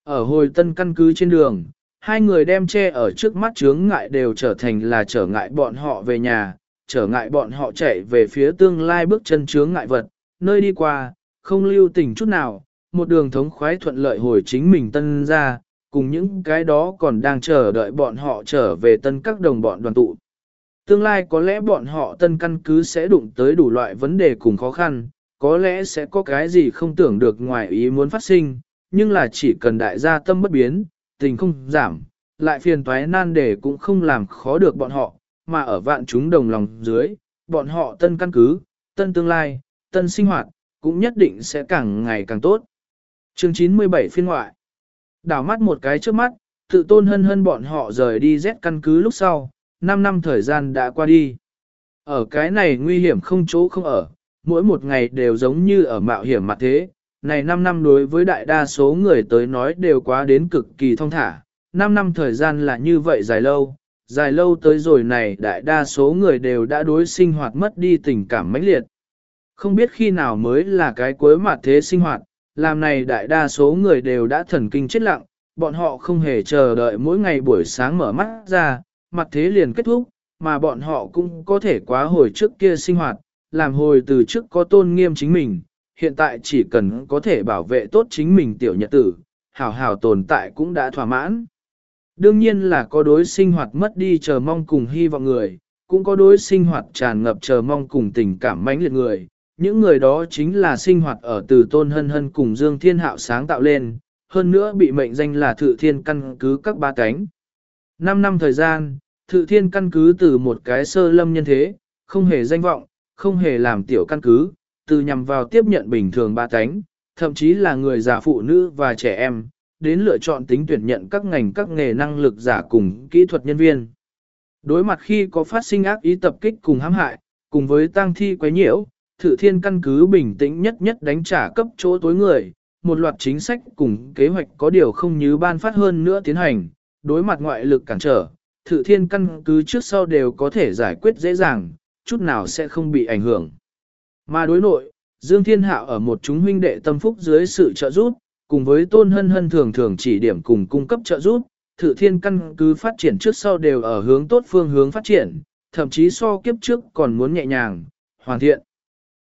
Ở hồi tân căn cứ trên đường, hai người đem che ở trước mắt chướng ngại đều trở thành là trở ngại bọn họ về nhà, trở ngại bọn họ chạy về phía tương lai bước chân chướng ngại vật, nơi đi qua, không lưu tình chút nào, một đường thống khoái thuận lợi hồi chính mình tân ra, cùng những cái đó còn đang chờ đợi bọn họ trở về tân các đồng bọn đoàn tụ. Tương lai có lẽ bọn họ tân căn cứ sẽ đụng tới đủ loại vấn đề cùng khó khăn, có lẽ sẽ có cái gì không tưởng được ngoài ý muốn phát sinh, nhưng là chỉ cần đại gia tâm bất biến, tình không giảm, lại phiền toái nan đề cũng không làm khó được bọn họ, mà ở vạn chúng đồng lòng dưới, bọn họ tân căn cứ, tân tương lai, tân sinh hoạt, cũng nhất định sẽ càng ngày càng tốt. Chương 97 phiên ngoại Đảo mắt một cái trước mắt, tự tôn hân hân bọn họ rời đi Z căn cứ lúc sau, 5 năm thời gian đã qua đi. Ở cái này nguy hiểm không chỗ không ở, mỗi một ngày đều giống như ở mạo hiểm mặt thế. Này 5 năm đối với đại đa số người tới nói đều quá đến cực kỳ thông thả. 5 năm thời gian là như vậy dài lâu, dài lâu tới rồi này đại đa số người đều đã đối sinh hoạt mất đi tình cảm mãnh liệt. Không biết khi nào mới là cái cuối mặt thế sinh hoạt, làm này đại đa số người đều đã thần kinh chết lặng, bọn họ không hề chờ đợi mỗi ngày buổi sáng mở mắt ra, mặt thế liền kết thúc, mà bọn họ cũng có thể quá hồi trước kia sinh hoạt, làm hồi từ trước có tôn nghiêm chính mình, hiện tại chỉ cần có thể bảo vệ tốt chính mình tiểu nhật tử, hảo hảo tồn tại cũng đã thỏa mãn. Đương nhiên là có đối sinh hoạt mất đi chờ mong cùng hy vọng người, cũng có đối sinh hoạt tràn ngập chờ mong cùng tình cảm mãnh liệt người. Những người đó chính là sinh hoạt ở từ tôn hân hân cùng Dương Thiên Hạo sáng tạo lên, hơn nữa bị mệnh danh là thự thiên căn cứ các ba cánh. Năm năm thời gian, thự thiên căn cứ từ một cái sơ lâm nhân thế, không hề danh vọng, không hề làm tiểu căn cứ, từ nhằm vào tiếp nhận bình thường ba cánh, thậm chí là người già phụ nữ và trẻ em, đến lựa chọn tính tuyển nhận các ngành các nghề năng lực giả cùng kỹ thuật nhân viên. Đối mặt khi có phát sinh ác ý tập kích cùng hãm hại, cùng với tang thi quấy nhiễu, thử thiên căn cứ bình tĩnh nhất nhất đánh trả cấp chỗ tối người, một loạt chính sách cùng kế hoạch có điều không như ban phát hơn nữa tiến hành, đối mặt ngoại lực cản trở, thử thiên căn cứ trước sau đều có thể giải quyết dễ dàng, chút nào sẽ không bị ảnh hưởng. Mà đối nội, Dương Thiên Hạo ở một chúng huynh đệ tâm phúc dưới sự trợ giúp, cùng với tôn hân hân thường thường chỉ điểm cùng cung cấp trợ giúp, thử thiên căn cứ phát triển trước sau đều ở hướng tốt phương hướng phát triển, thậm chí so kiếp trước còn muốn nhẹ nhàng, hoàn thiện.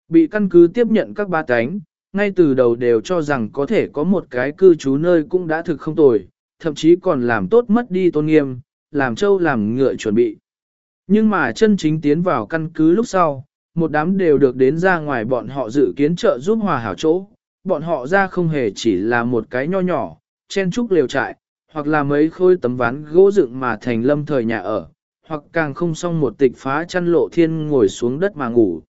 Bị căn cứ tiếp nhận các ba cánh, ngay từ đầu đều cho rằng có thể có một cái cư trú nơi cũng đã thực không tồi, thậm chí còn làm tốt mất đi tôn nghiêm, làm châu làm ngựa chuẩn bị. Nhưng mà chân chính tiến vào căn cứ lúc sau, một đám đều được đến ra ngoài bọn họ dự kiến trợ giúp hòa hảo chỗ, bọn họ ra không hề chỉ là một cái nho nhỏ, chen trúc liều trại, hoặc là mấy khối tấm ván gỗ dựng mà thành lâm thời nhà ở, hoặc càng không xong một tịch phá chăn lộ thiên ngồi xuống đất mà ngủ.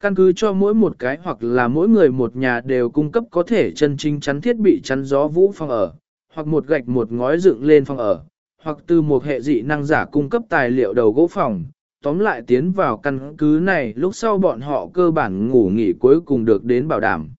Căn cứ cho mỗi một cái hoặc là mỗi người một nhà đều cung cấp có thể chân chính chắn thiết bị chắn gió vũ phòng ở, hoặc một gạch một ngói dựng lên phòng ở, hoặc từ một hệ dị năng giả cung cấp tài liệu đầu gỗ phòng. Tóm lại tiến vào căn cứ này lúc sau bọn họ cơ bản ngủ nghỉ cuối cùng được đến bảo đảm.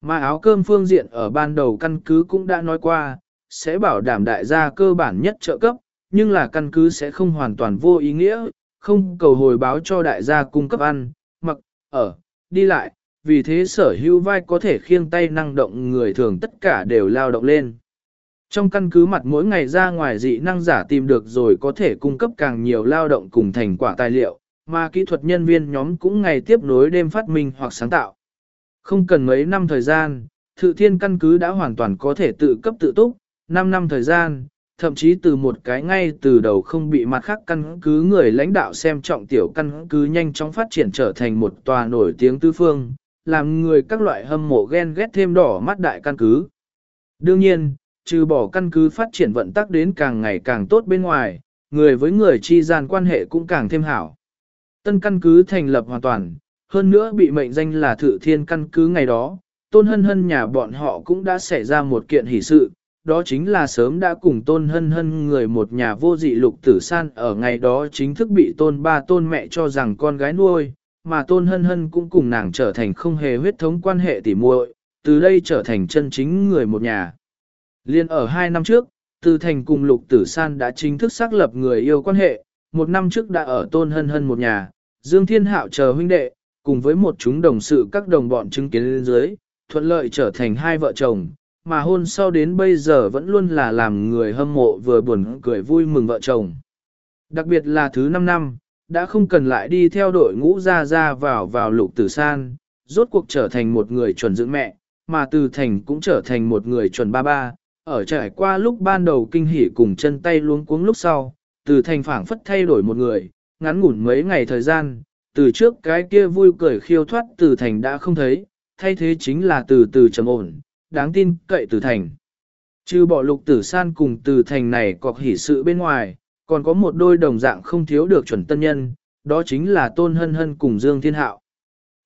Mà áo cơm phương diện ở ban đầu căn cứ cũng đã nói qua, sẽ bảo đảm đại gia cơ bản nhất trợ cấp, nhưng là căn cứ sẽ không hoàn toàn vô ý nghĩa, không cầu hồi báo cho đại gia cung cấp ăn, mặc, ở, đi lại, vì thế sở hữu vai có thể khiêng tay năng động người thường tất cả đều lao động lên. Trong căn cứ mặt mỗi ngày ra ngoài dị năng giả tìm được rồi có thể cung cấp càng nhiều lao động cùng thành quả tài liệu, mà kỹ thuật nhân viên nhóm cũng ngày tiếp nối đêm phát minh hoặc sáng tạo. Không cần mấy năm thời gian, thự thiên căn cứ đã hoàn toàn có thể tự cấp tự túc, 5 năm thời gian, thậm chí từ một cái ngay từ đầu không bị mặt khác căn cứ người lãnh đạo xem trọng tiểu căn cứ nhanh chóng phát triển trở thành một tòa nổi tiếng tư phương, làm người các loại hâm mộ ghen ghét thêm đỏ mắt đại căn cứ. Đương nhiên, trừ bỏ căn cứ phát triển vận tắc đến càng ngày càng tốt bên ngoài, người với người chi gian quan hệ cũng càng thêm hảo. Tân căn cứ thành lập hoàn toàn, hơn nữa bị mệnh danh là thự thiên căn cứ ngày đó, tôn hân hân nhà bọn họ cũng đã xảy ra một kiện hỷ sự, đó chính là sớm đã cùng tôn hân hân người một nhà vô dị lục tử san ở ngày đó chính thức bị tôn ba tôn mẹ cho rằng con gái nuôi, mà tôn hân hân cũng cùng nàng trở thành không hề huyết thống quan hệ tỉ muội, từ đây trở thành chân chính người một nhà. Liên ở hai năm trước, từ thành cùng lục tử san đã chính thức xác lập người yêu quan hệ, một năm trước đã ở tôn hân hân một nhà, Dương Thiên Hạo chờ huynh đệ, cùng với một chúng đồng sự các đồng bọn chứng kiến lên dưới, thuận lợi trở thành hai vợ chồng, mà hôn sau đến bây giờ vẫn luôn là làm người hâm mộ vừa buồn cười vui mừng vợ chồng. Đặc biệt là thứ 5 năm, đã không cần lại đi theo đội ngũ ra ra vào vào lục tử san, rốt cuộc trở thành một người chuẩn dưỡng mẹ, mà từ thành cũng trở thành một người chuẩn ba ba, ở trải qua lúc ban đầu kinh hỉ cùng chân tay luống cuống lúc sau, từ thành phảng phất thay đổi một người, ngắn ngủn mấy ngày thời gian, từ trước cái kia vui cười khiêu thoát từ thành đã không thấy, thay thế chính là từ từ trầm ổn, đáng tin cậy từ thành. Trừ bỏ lục tử san cùng từ thành này cọc hỉ sự bên ngoài, còn có một đôi đồng dạng không thiếu được chuẩn tân nhân, đó chính là Tôn Hân Hân cùng Dương Thiên Hạo.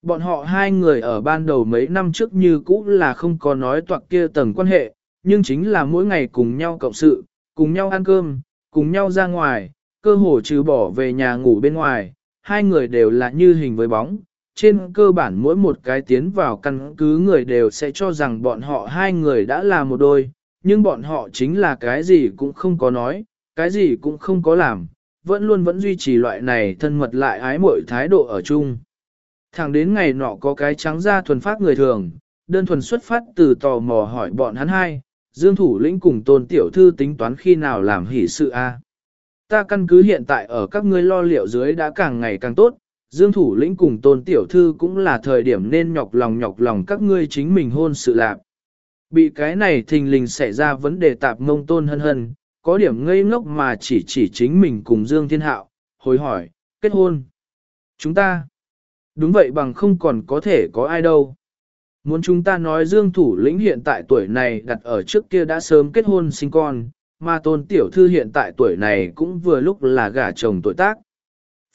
Bọn họ hai người ở ban đầu mấy năm trước như cũ là không có nói toạc kia tầng quan hệ, nhưng chính là mỗi ngày cùng nhau cộng sự, cùng nhau ăn cơm, cùng nhau ra ngoài, cơ hồ trừ bỏ về nhà ngủ bên ngoài, hai người đều là như hình với bóng. Trên cơ bản mỗi một cái tiến vào căn cứ người đều sẽ cho rằng bọn họ hai người đã là một đôi, nhưng bọn họ chính là cái gì cũng không có nói, cái gì cũng không có làm, vẫn luôn vẫn duy trì loại này thân mật lại ái mội thái độ ở chung. Thẳng đến ngày nọ có cái trắng da thuần phát người thường, đơn thuần xuất phát từ tò mò hỏi bọn hắn hai, Dương thủ lĩnh cùng tôn tiểu thư tính toán khi nào làm hỷ sự a Ta căn cứ hiện tại ở các ngươi lo liệu dưới đã càng ngày càng tốt, Dương thủ lĩnh cùng tôn tiểu thư cũng là thời điểm nên nhọc lòng nhọc lòng các ngươi chính mình hôn sự lạc. Bị cái này thình lình xảy ra vấn đề tạp mông tôn hân hân, có điểm ngây ngốc mà chỉ chỉ chính mình cùng Dương Thiên Hạo, hồi hỏi, kết hôn. Chúng ta, đúng vậy bằng không còn có thể có ai đâu. Muốn chúng ta nói Dương Thủ lĩnh hiện tại tuổi này đặt ở trước kia đã sớm kết hôn sinh con, mà tôn tiểu thư hiện tại tuổi này cũng vừa lúc là gả chồng tuổi tác.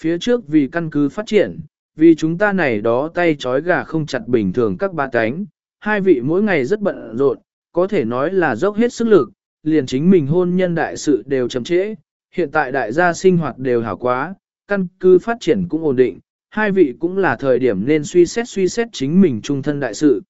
Phía trước vì căn cứ phát triển, vì chúng ta này đó tay chói gà không chặt bình thường các ba cánh, hai vị mỗi ngày rất bận rộn, có thể nói là dốc hết sức lực, liền chính mình hôn nhân đại sự đều chậm trễ, hiện tại đại gia sinh hoạt đều hảo quá, căn cứ phát triển cũng ổn định, hai vị cũng là thời điểm nên suy xét suy xét chính mình trung thân đại sự.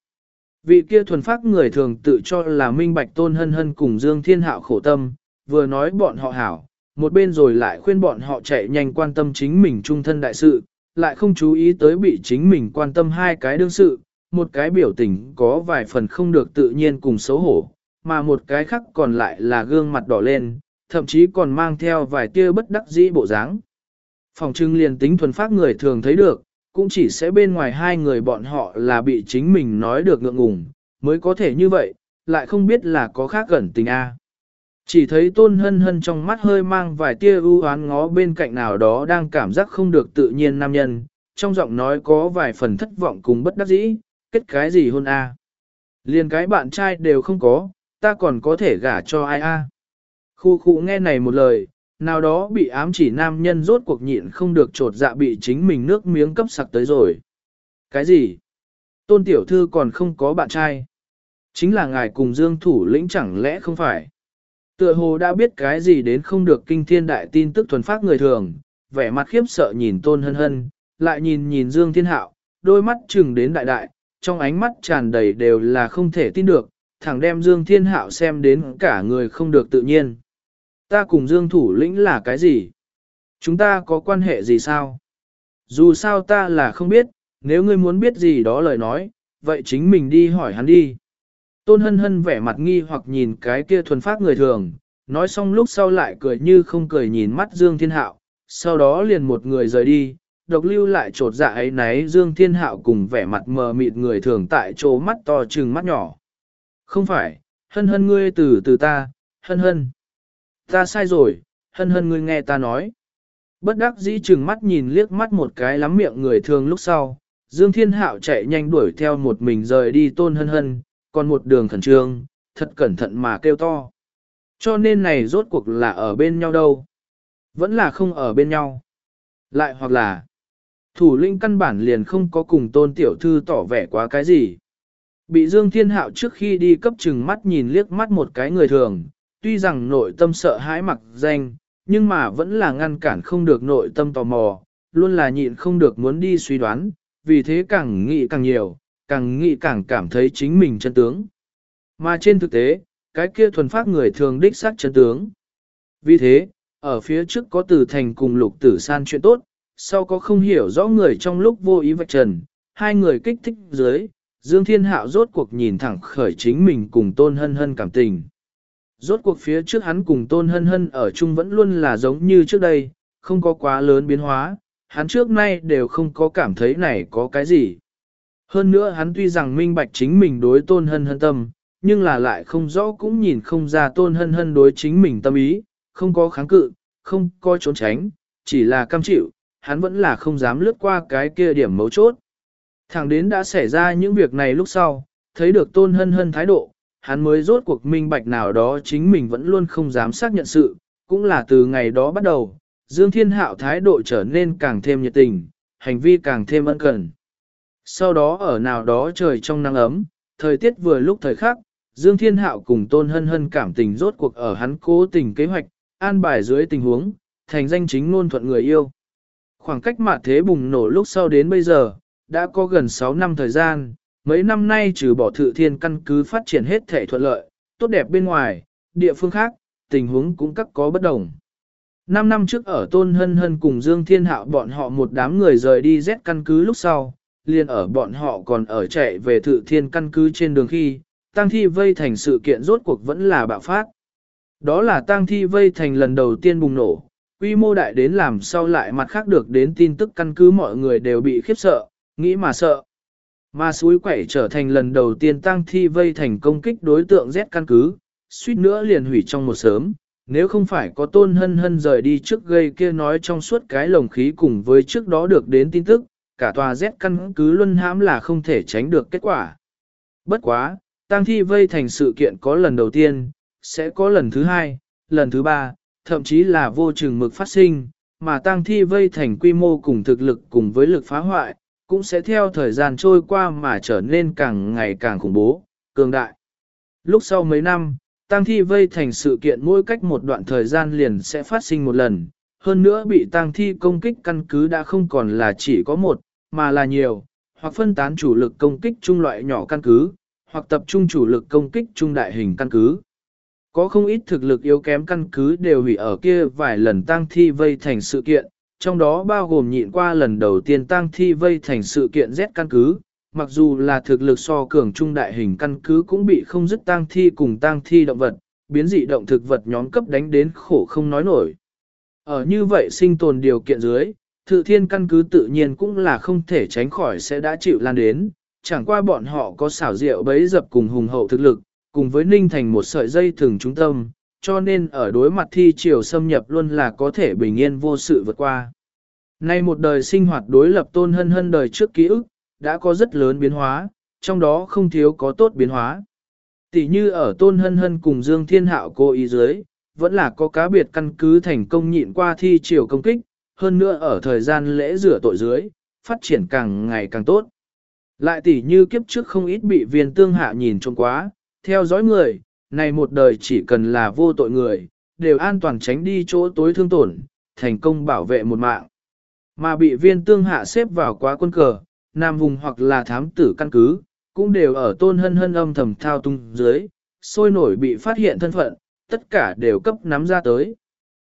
Vị kia thuần phát người thường tự cho là minh bạch tôn hân hân cùng Dương Thiên Hạo khổ tâm, vừa nói bọn họ hảo, một bên rồi lại khuyên bọn họ chạy nhanh quan tâm chính mình trung thân đại sự, lại không chú ý tới bị chính mình quan tâm hai cái đương sự, một cái biểu tình có vài phần không được tự nhiên cùng xấu hổ, mà một cái khác còn lại là gương mặt đỏ lên, thậm chí còn mang theo vài tia bất đắc dĩ bộ dáng. Phòng trưng liền tính thuần phát người thường thấy được, cũng chỉ sẽ bên ngoài hai người bọn họ là bị chính mình nói được ngượng ngùng, mới có thể như vậy, lại không biết là có khác gần tình a. Chỉ thấy tôn hân hân trong mắt hơi mang vài tia ưu oán ngó bên cạnh nào đó đang cảm giác không được tự nhiên nam nhân, trong giọng nói có vài phần thất vọng cùng bất đắc dĩ, kết cái gì hôn a? Liền cái bạn trai đều không có, ta còn có thể gả cho ai a? Khu khu nghe này một lời, nào đó bị ám chỉ nam nhân rốt cuộc nhịn không được trột dạ bị chính mình nước miếng cấp sặc tới rồi. Cái gì? Tôn tiểu thư còn không có bạn trai. Chính là ngài cùng dương thủ lĩnh chẳng lẽ không phải? Tựa hồ đã biết cái gì đến không được kinh thiên đại tin tức thuần phát người thường, vẻ mặt khiếp sợ nhìn tôn hân hân, lại nhìn nhìn dương thiên hạo, đôi mắt chừng đến đại đại, trong ánh mắt tràn đầy đều là không thể tin được, thẳng đem Dương Thiên Hạo xem đến cả người không được tự nhiên. Ta cùng Dương thủ lĩnh là cái gì? Chúng ta có quan hệ gì sao? Dù sao ta là không biết, nếu ngươi muốn biết gì đó lời nói, vậy chính mình đi hỏi hắn đi. Tôn hân hân vẻ mặt nghi hoặc nhìn cái kia thuần phát người thường, nói xong lúc sau lại cười như không cười nhìn mắt Dương Thiên Hạo, sau đó liền một người rời đi, độc lưu lại trột dạ ấy náy Dương Thiên Hạo cùng vẻ mặt mờ mịt người thường tại chỗ mắt to trừng mắt nhỏ. Không phải, hân hân ngươi từ từ ta, hân hân. Ta sai rồi, hân hân ngươi nghe ta nói. Bất đắc dĩ chừng mắt nhìn liếc mắt một cái lắm miệng người thường lúc sau, Dương Thiên Hạo chạy nhanh đuổi theo một mình rời đi tôn hân hân, còn một đường khẩn trương, thật cẩn thận mà kêu to. Cho nên này rốt cuộc là ở bên nhau đâu. Vẫn là không ở bên nhau. Lại hoặc là, thủ linh căn bản liền không có cùng tôn tiểu thư tỏ vẻ quá cái gì. Bị Dương Thiên Hạo trước khi đi cấp chừng mắt nhìn liếc mắt một cái người thường, tuy rằng nội tâm sợ hãi mặc danh, nhưng mà vẫn là ngăn cản không được nội tâm tò mò, luôn là nhịn không được muốn đi suy đoán, vì thế càng nghĩ càng nhiều, càng nghĩ càng cảm thấy chính mình chân tướng. Mà trên thực tế, cái kia thuần phát người thường đích xác chân tướng. Vì thế, ở phía trước có tử thành cùng lục tử san chuyện tốt, sau có không hiểu rõ người trong lúc vô ý vạch trần, hai người kích thích dưới, Dương Thiên Hạo rốt cuộc nhìn thẳng khởi chính mình cùng Tôn Hân Hân cảm tình. Rốt cuộc phía trước hắn cùng Tôn Hân Hân ở chung vẫn luôn là giống như trước đây, không có quá lớn biến hóa, hắn trước nay đều không có cảm thấy này có cái gì. Hơn nữa hắn tuy rằng minh bạch chính mình đối Tôn Hân Hân tâm, nhưng là lại không rõ cũng nhìn không ra Tôn Hân Hân đối chính mình tâm ý, không có kháng cự, không có trốn tránh, chỉ là cam chịu, hắn vẫn là không dám lướt qua cái kia điểm mấu chốt. Thẳng đến đã xảy ra những việc này lúc sau, thấy được tôn hân hân thái độ, hắn mới rốt cuộc minh bạch nào đó chính mình vẫn luôn không dám xác nhận sự, cũng là từ ngày đó bắt đầu, Dương Thiên Hạo thái độ trở nên càng thêm nhiệt tình, hành vi càng thêm ân cần. Sau đó ở nào đó trời trong nắng ấm, thời tiết vừa lúc thời khắc, Dương Thiên Hạo cùng Tôn Hân Hân cảm tình rốt cuộc ở hắn cố tình kế hoạch, an bài dưới tình huống, thành danh chính ngôn thuận người yêu. Khoảng cách mà thế bùng nổ lúc sau đến bây giờ, đã có gần 6 năm thời gian, mấy năm nay trừ bỏ thự thiên căn cứ phát triển hết thể thuận lợi, tốt đẹp bên ngoài, địa phương khác, tình huống cũng các có bất đồng. Năm năm trước ở Tôn Hân Hân cùng Dương Thiên Hạo bọn họ một đám người rời đi Z căn cứ lúc sau, liền ở bọn họ còn ở chạy về thự thiên căn cứ trên đường khi, tang thi vây thành sự kiện rốt cuộc vẫn là bạo phát. Đó là tang thi vây thành lần đầu tiên bùng nổ, quy mô đại đến làm sao lại mặt khác được đến tin tức căn cứ mọi người đều bị khiếp sợ, nghĩ mà sợ. Mà suối quẩy trở thành lần đầu tiên tang thi vây thành công kích đối tượng Z căn cứ, suýt nữa liền hủy trong một sớm, nếu không phải có tôn hân hân rời đi trước gây kia nói trong suốt cái lồng khí cùng với trước đó được đến tin tức, cả tòa Z căn cứ luân hãm là không thể tránh được kết quả. Bất quá, tang thi vây thành sự kiện có lần đầu tiên, sẽ có lần thứ hai, lần thứ ba, thậm chí là vô chừng mực phát sinh, mà tang thi vây thành quy mô cùng thực lực cùng với lực phá hoại, cũng sẽ theo thời gian trôi qua mà trở nên càng ngày càng khủng bố, cường đại. Lúc sau mấy năm, tang thi vây thành sự kiện mỗi cách một đoạn thời gian liền sẽ phát sinh một lần, hơn nữa bị tang thi công kích căn cứ đã không còn là chỉ có một, mà là nhiều, hoặc phân tán chủ lực công kích trung loại nhỏ căn cứ, hoặc tập trung chủ lực công kích trung đại hình căn cứ. Có không ít thực lực yếu kém căn cứ đều hủy ở kia vài lần tang thi vây thành sự kiện, trong đó bao gồm nhịn qua lần đầu tiên tang thi vây thành sự kiện Z căn cứ, mặc dù là thực lực so cường trung đại hình căn cứ cũng bị không dứt tang thi cùng tang thi động vật, biến dị động thực vật nhóm cấp đánh đến khổ không nói nổi. Ở như vậy sinh tồn điều kiện dưới, thự thiên căn cứ tự nhiên cũng là không thể tránh khỏi sẽ đã chịu lan đến, chẳng qua bọn họ có xảo diệu bấy dập cùng hùng hậu thực lực, cùng với ninh thành một sợi dây thường trung tâm, cho nên ở đối mặt thi triều xâm nhập luôn là có thể bình yên vô sự vượt qua. Nay một đời sinh hoạt đối lập tôn hân hân đời trước ký ức, đã có rất lớn biến hóa, trong đó không thiếu có tốt biến hóa. Tỷ như ở tôn hân hân cùng Dương Thiên Hạo cô ý dưới, vẫn là có cá biệt căn cứ thành công nhịn qua thi triều công kích, hơn nữa ở thời gian lễ rửa tội dưới, phát triển càng ngày càng tốt. Lại tỷ như kiếp trước không ít bị viên tương hạ nhìn trông quá, theo dõi người, này một đời chỉ cần là vô tội người, đều an toàn tránh đi chỗ tối thương tổn, thành công bảo vệ một mạng. Mà bị viên tương hạ xếp vào quá quân cờ, nam vùng hoặc là thám tử căn cứ, cũng đều ở tôn hân hân âm thầm thao tung dưới, sôi nổi bị phát hiện thân phận, tất cả đều cấp nắm ra tới.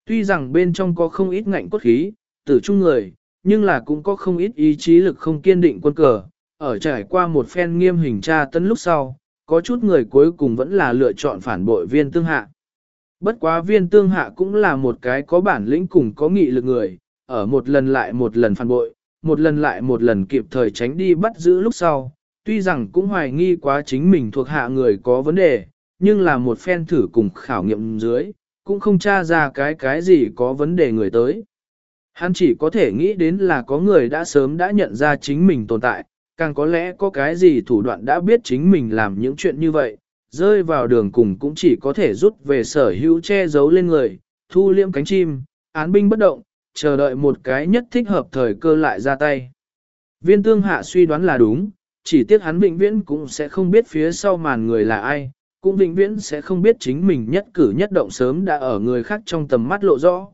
Tuy rằng bên trong có không ít ngạnh cốt khí, tử trung người, nhưng là cũng có không ít ý chí lực không kiên định quân cờ, ở trải qua một phen nghiêm hình tra tấn lúc sau, có chút người cuối cùng vẫn là lựa chọn phản bội viên tương hạ. Bất quá viên tương hạ cũng là một cái có bản lĩnh cùng có nghị lực người, ở một lần lại một lần phản bội, một lần lại một lần kịp thời tránh đi bắt giữ lúc sau, tuy rằng cũng hoài nghi quá chính mình thuộc hạ người có vấn đề, nhưng là một phen thử cùng khảo nghiệm dưới, cũng không tra ra cái cái gì có vấn đề người tới. Hắn chỉ có thể nghĩ đến là có người đã sớm đã nhận ra chính mình tồn tại, càng có lẽ có cái gì thủ đoạn đã biết chính mình làm những chuyện như vậy, rơi vào đường cùng cũng chỉ có thể rút về sở hữu che giấu lên người, thu liễm cánh chim, án binh bất động, chờ đợi một cái nhất thích hợp thời cơ lại ra tay. Viên tương hạ suy đoán là đúng, chỉ tiếc hắn vĩnh viễn cũng sẽ không biết phía sau màn người là ai, cũng vĩnh viễn sẽ không biết chính mình nhất cử nhất động sớm đã ở người khác trong tầm mắt lộ rõ.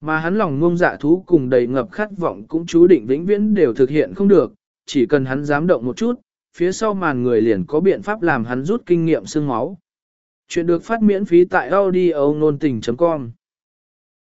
Mà hắn lòng ngông dạ thú cùng đầy ngập khát vọng cũng chú định vĩnh viễn đều thực hiện không được, chỉ cần hắn dám động một chút, phía sau màn người liền có biện pháp làm hắn rút kinh nghiệm xương máu. Chuyện được phát miễn phí tại audio nôn tình.com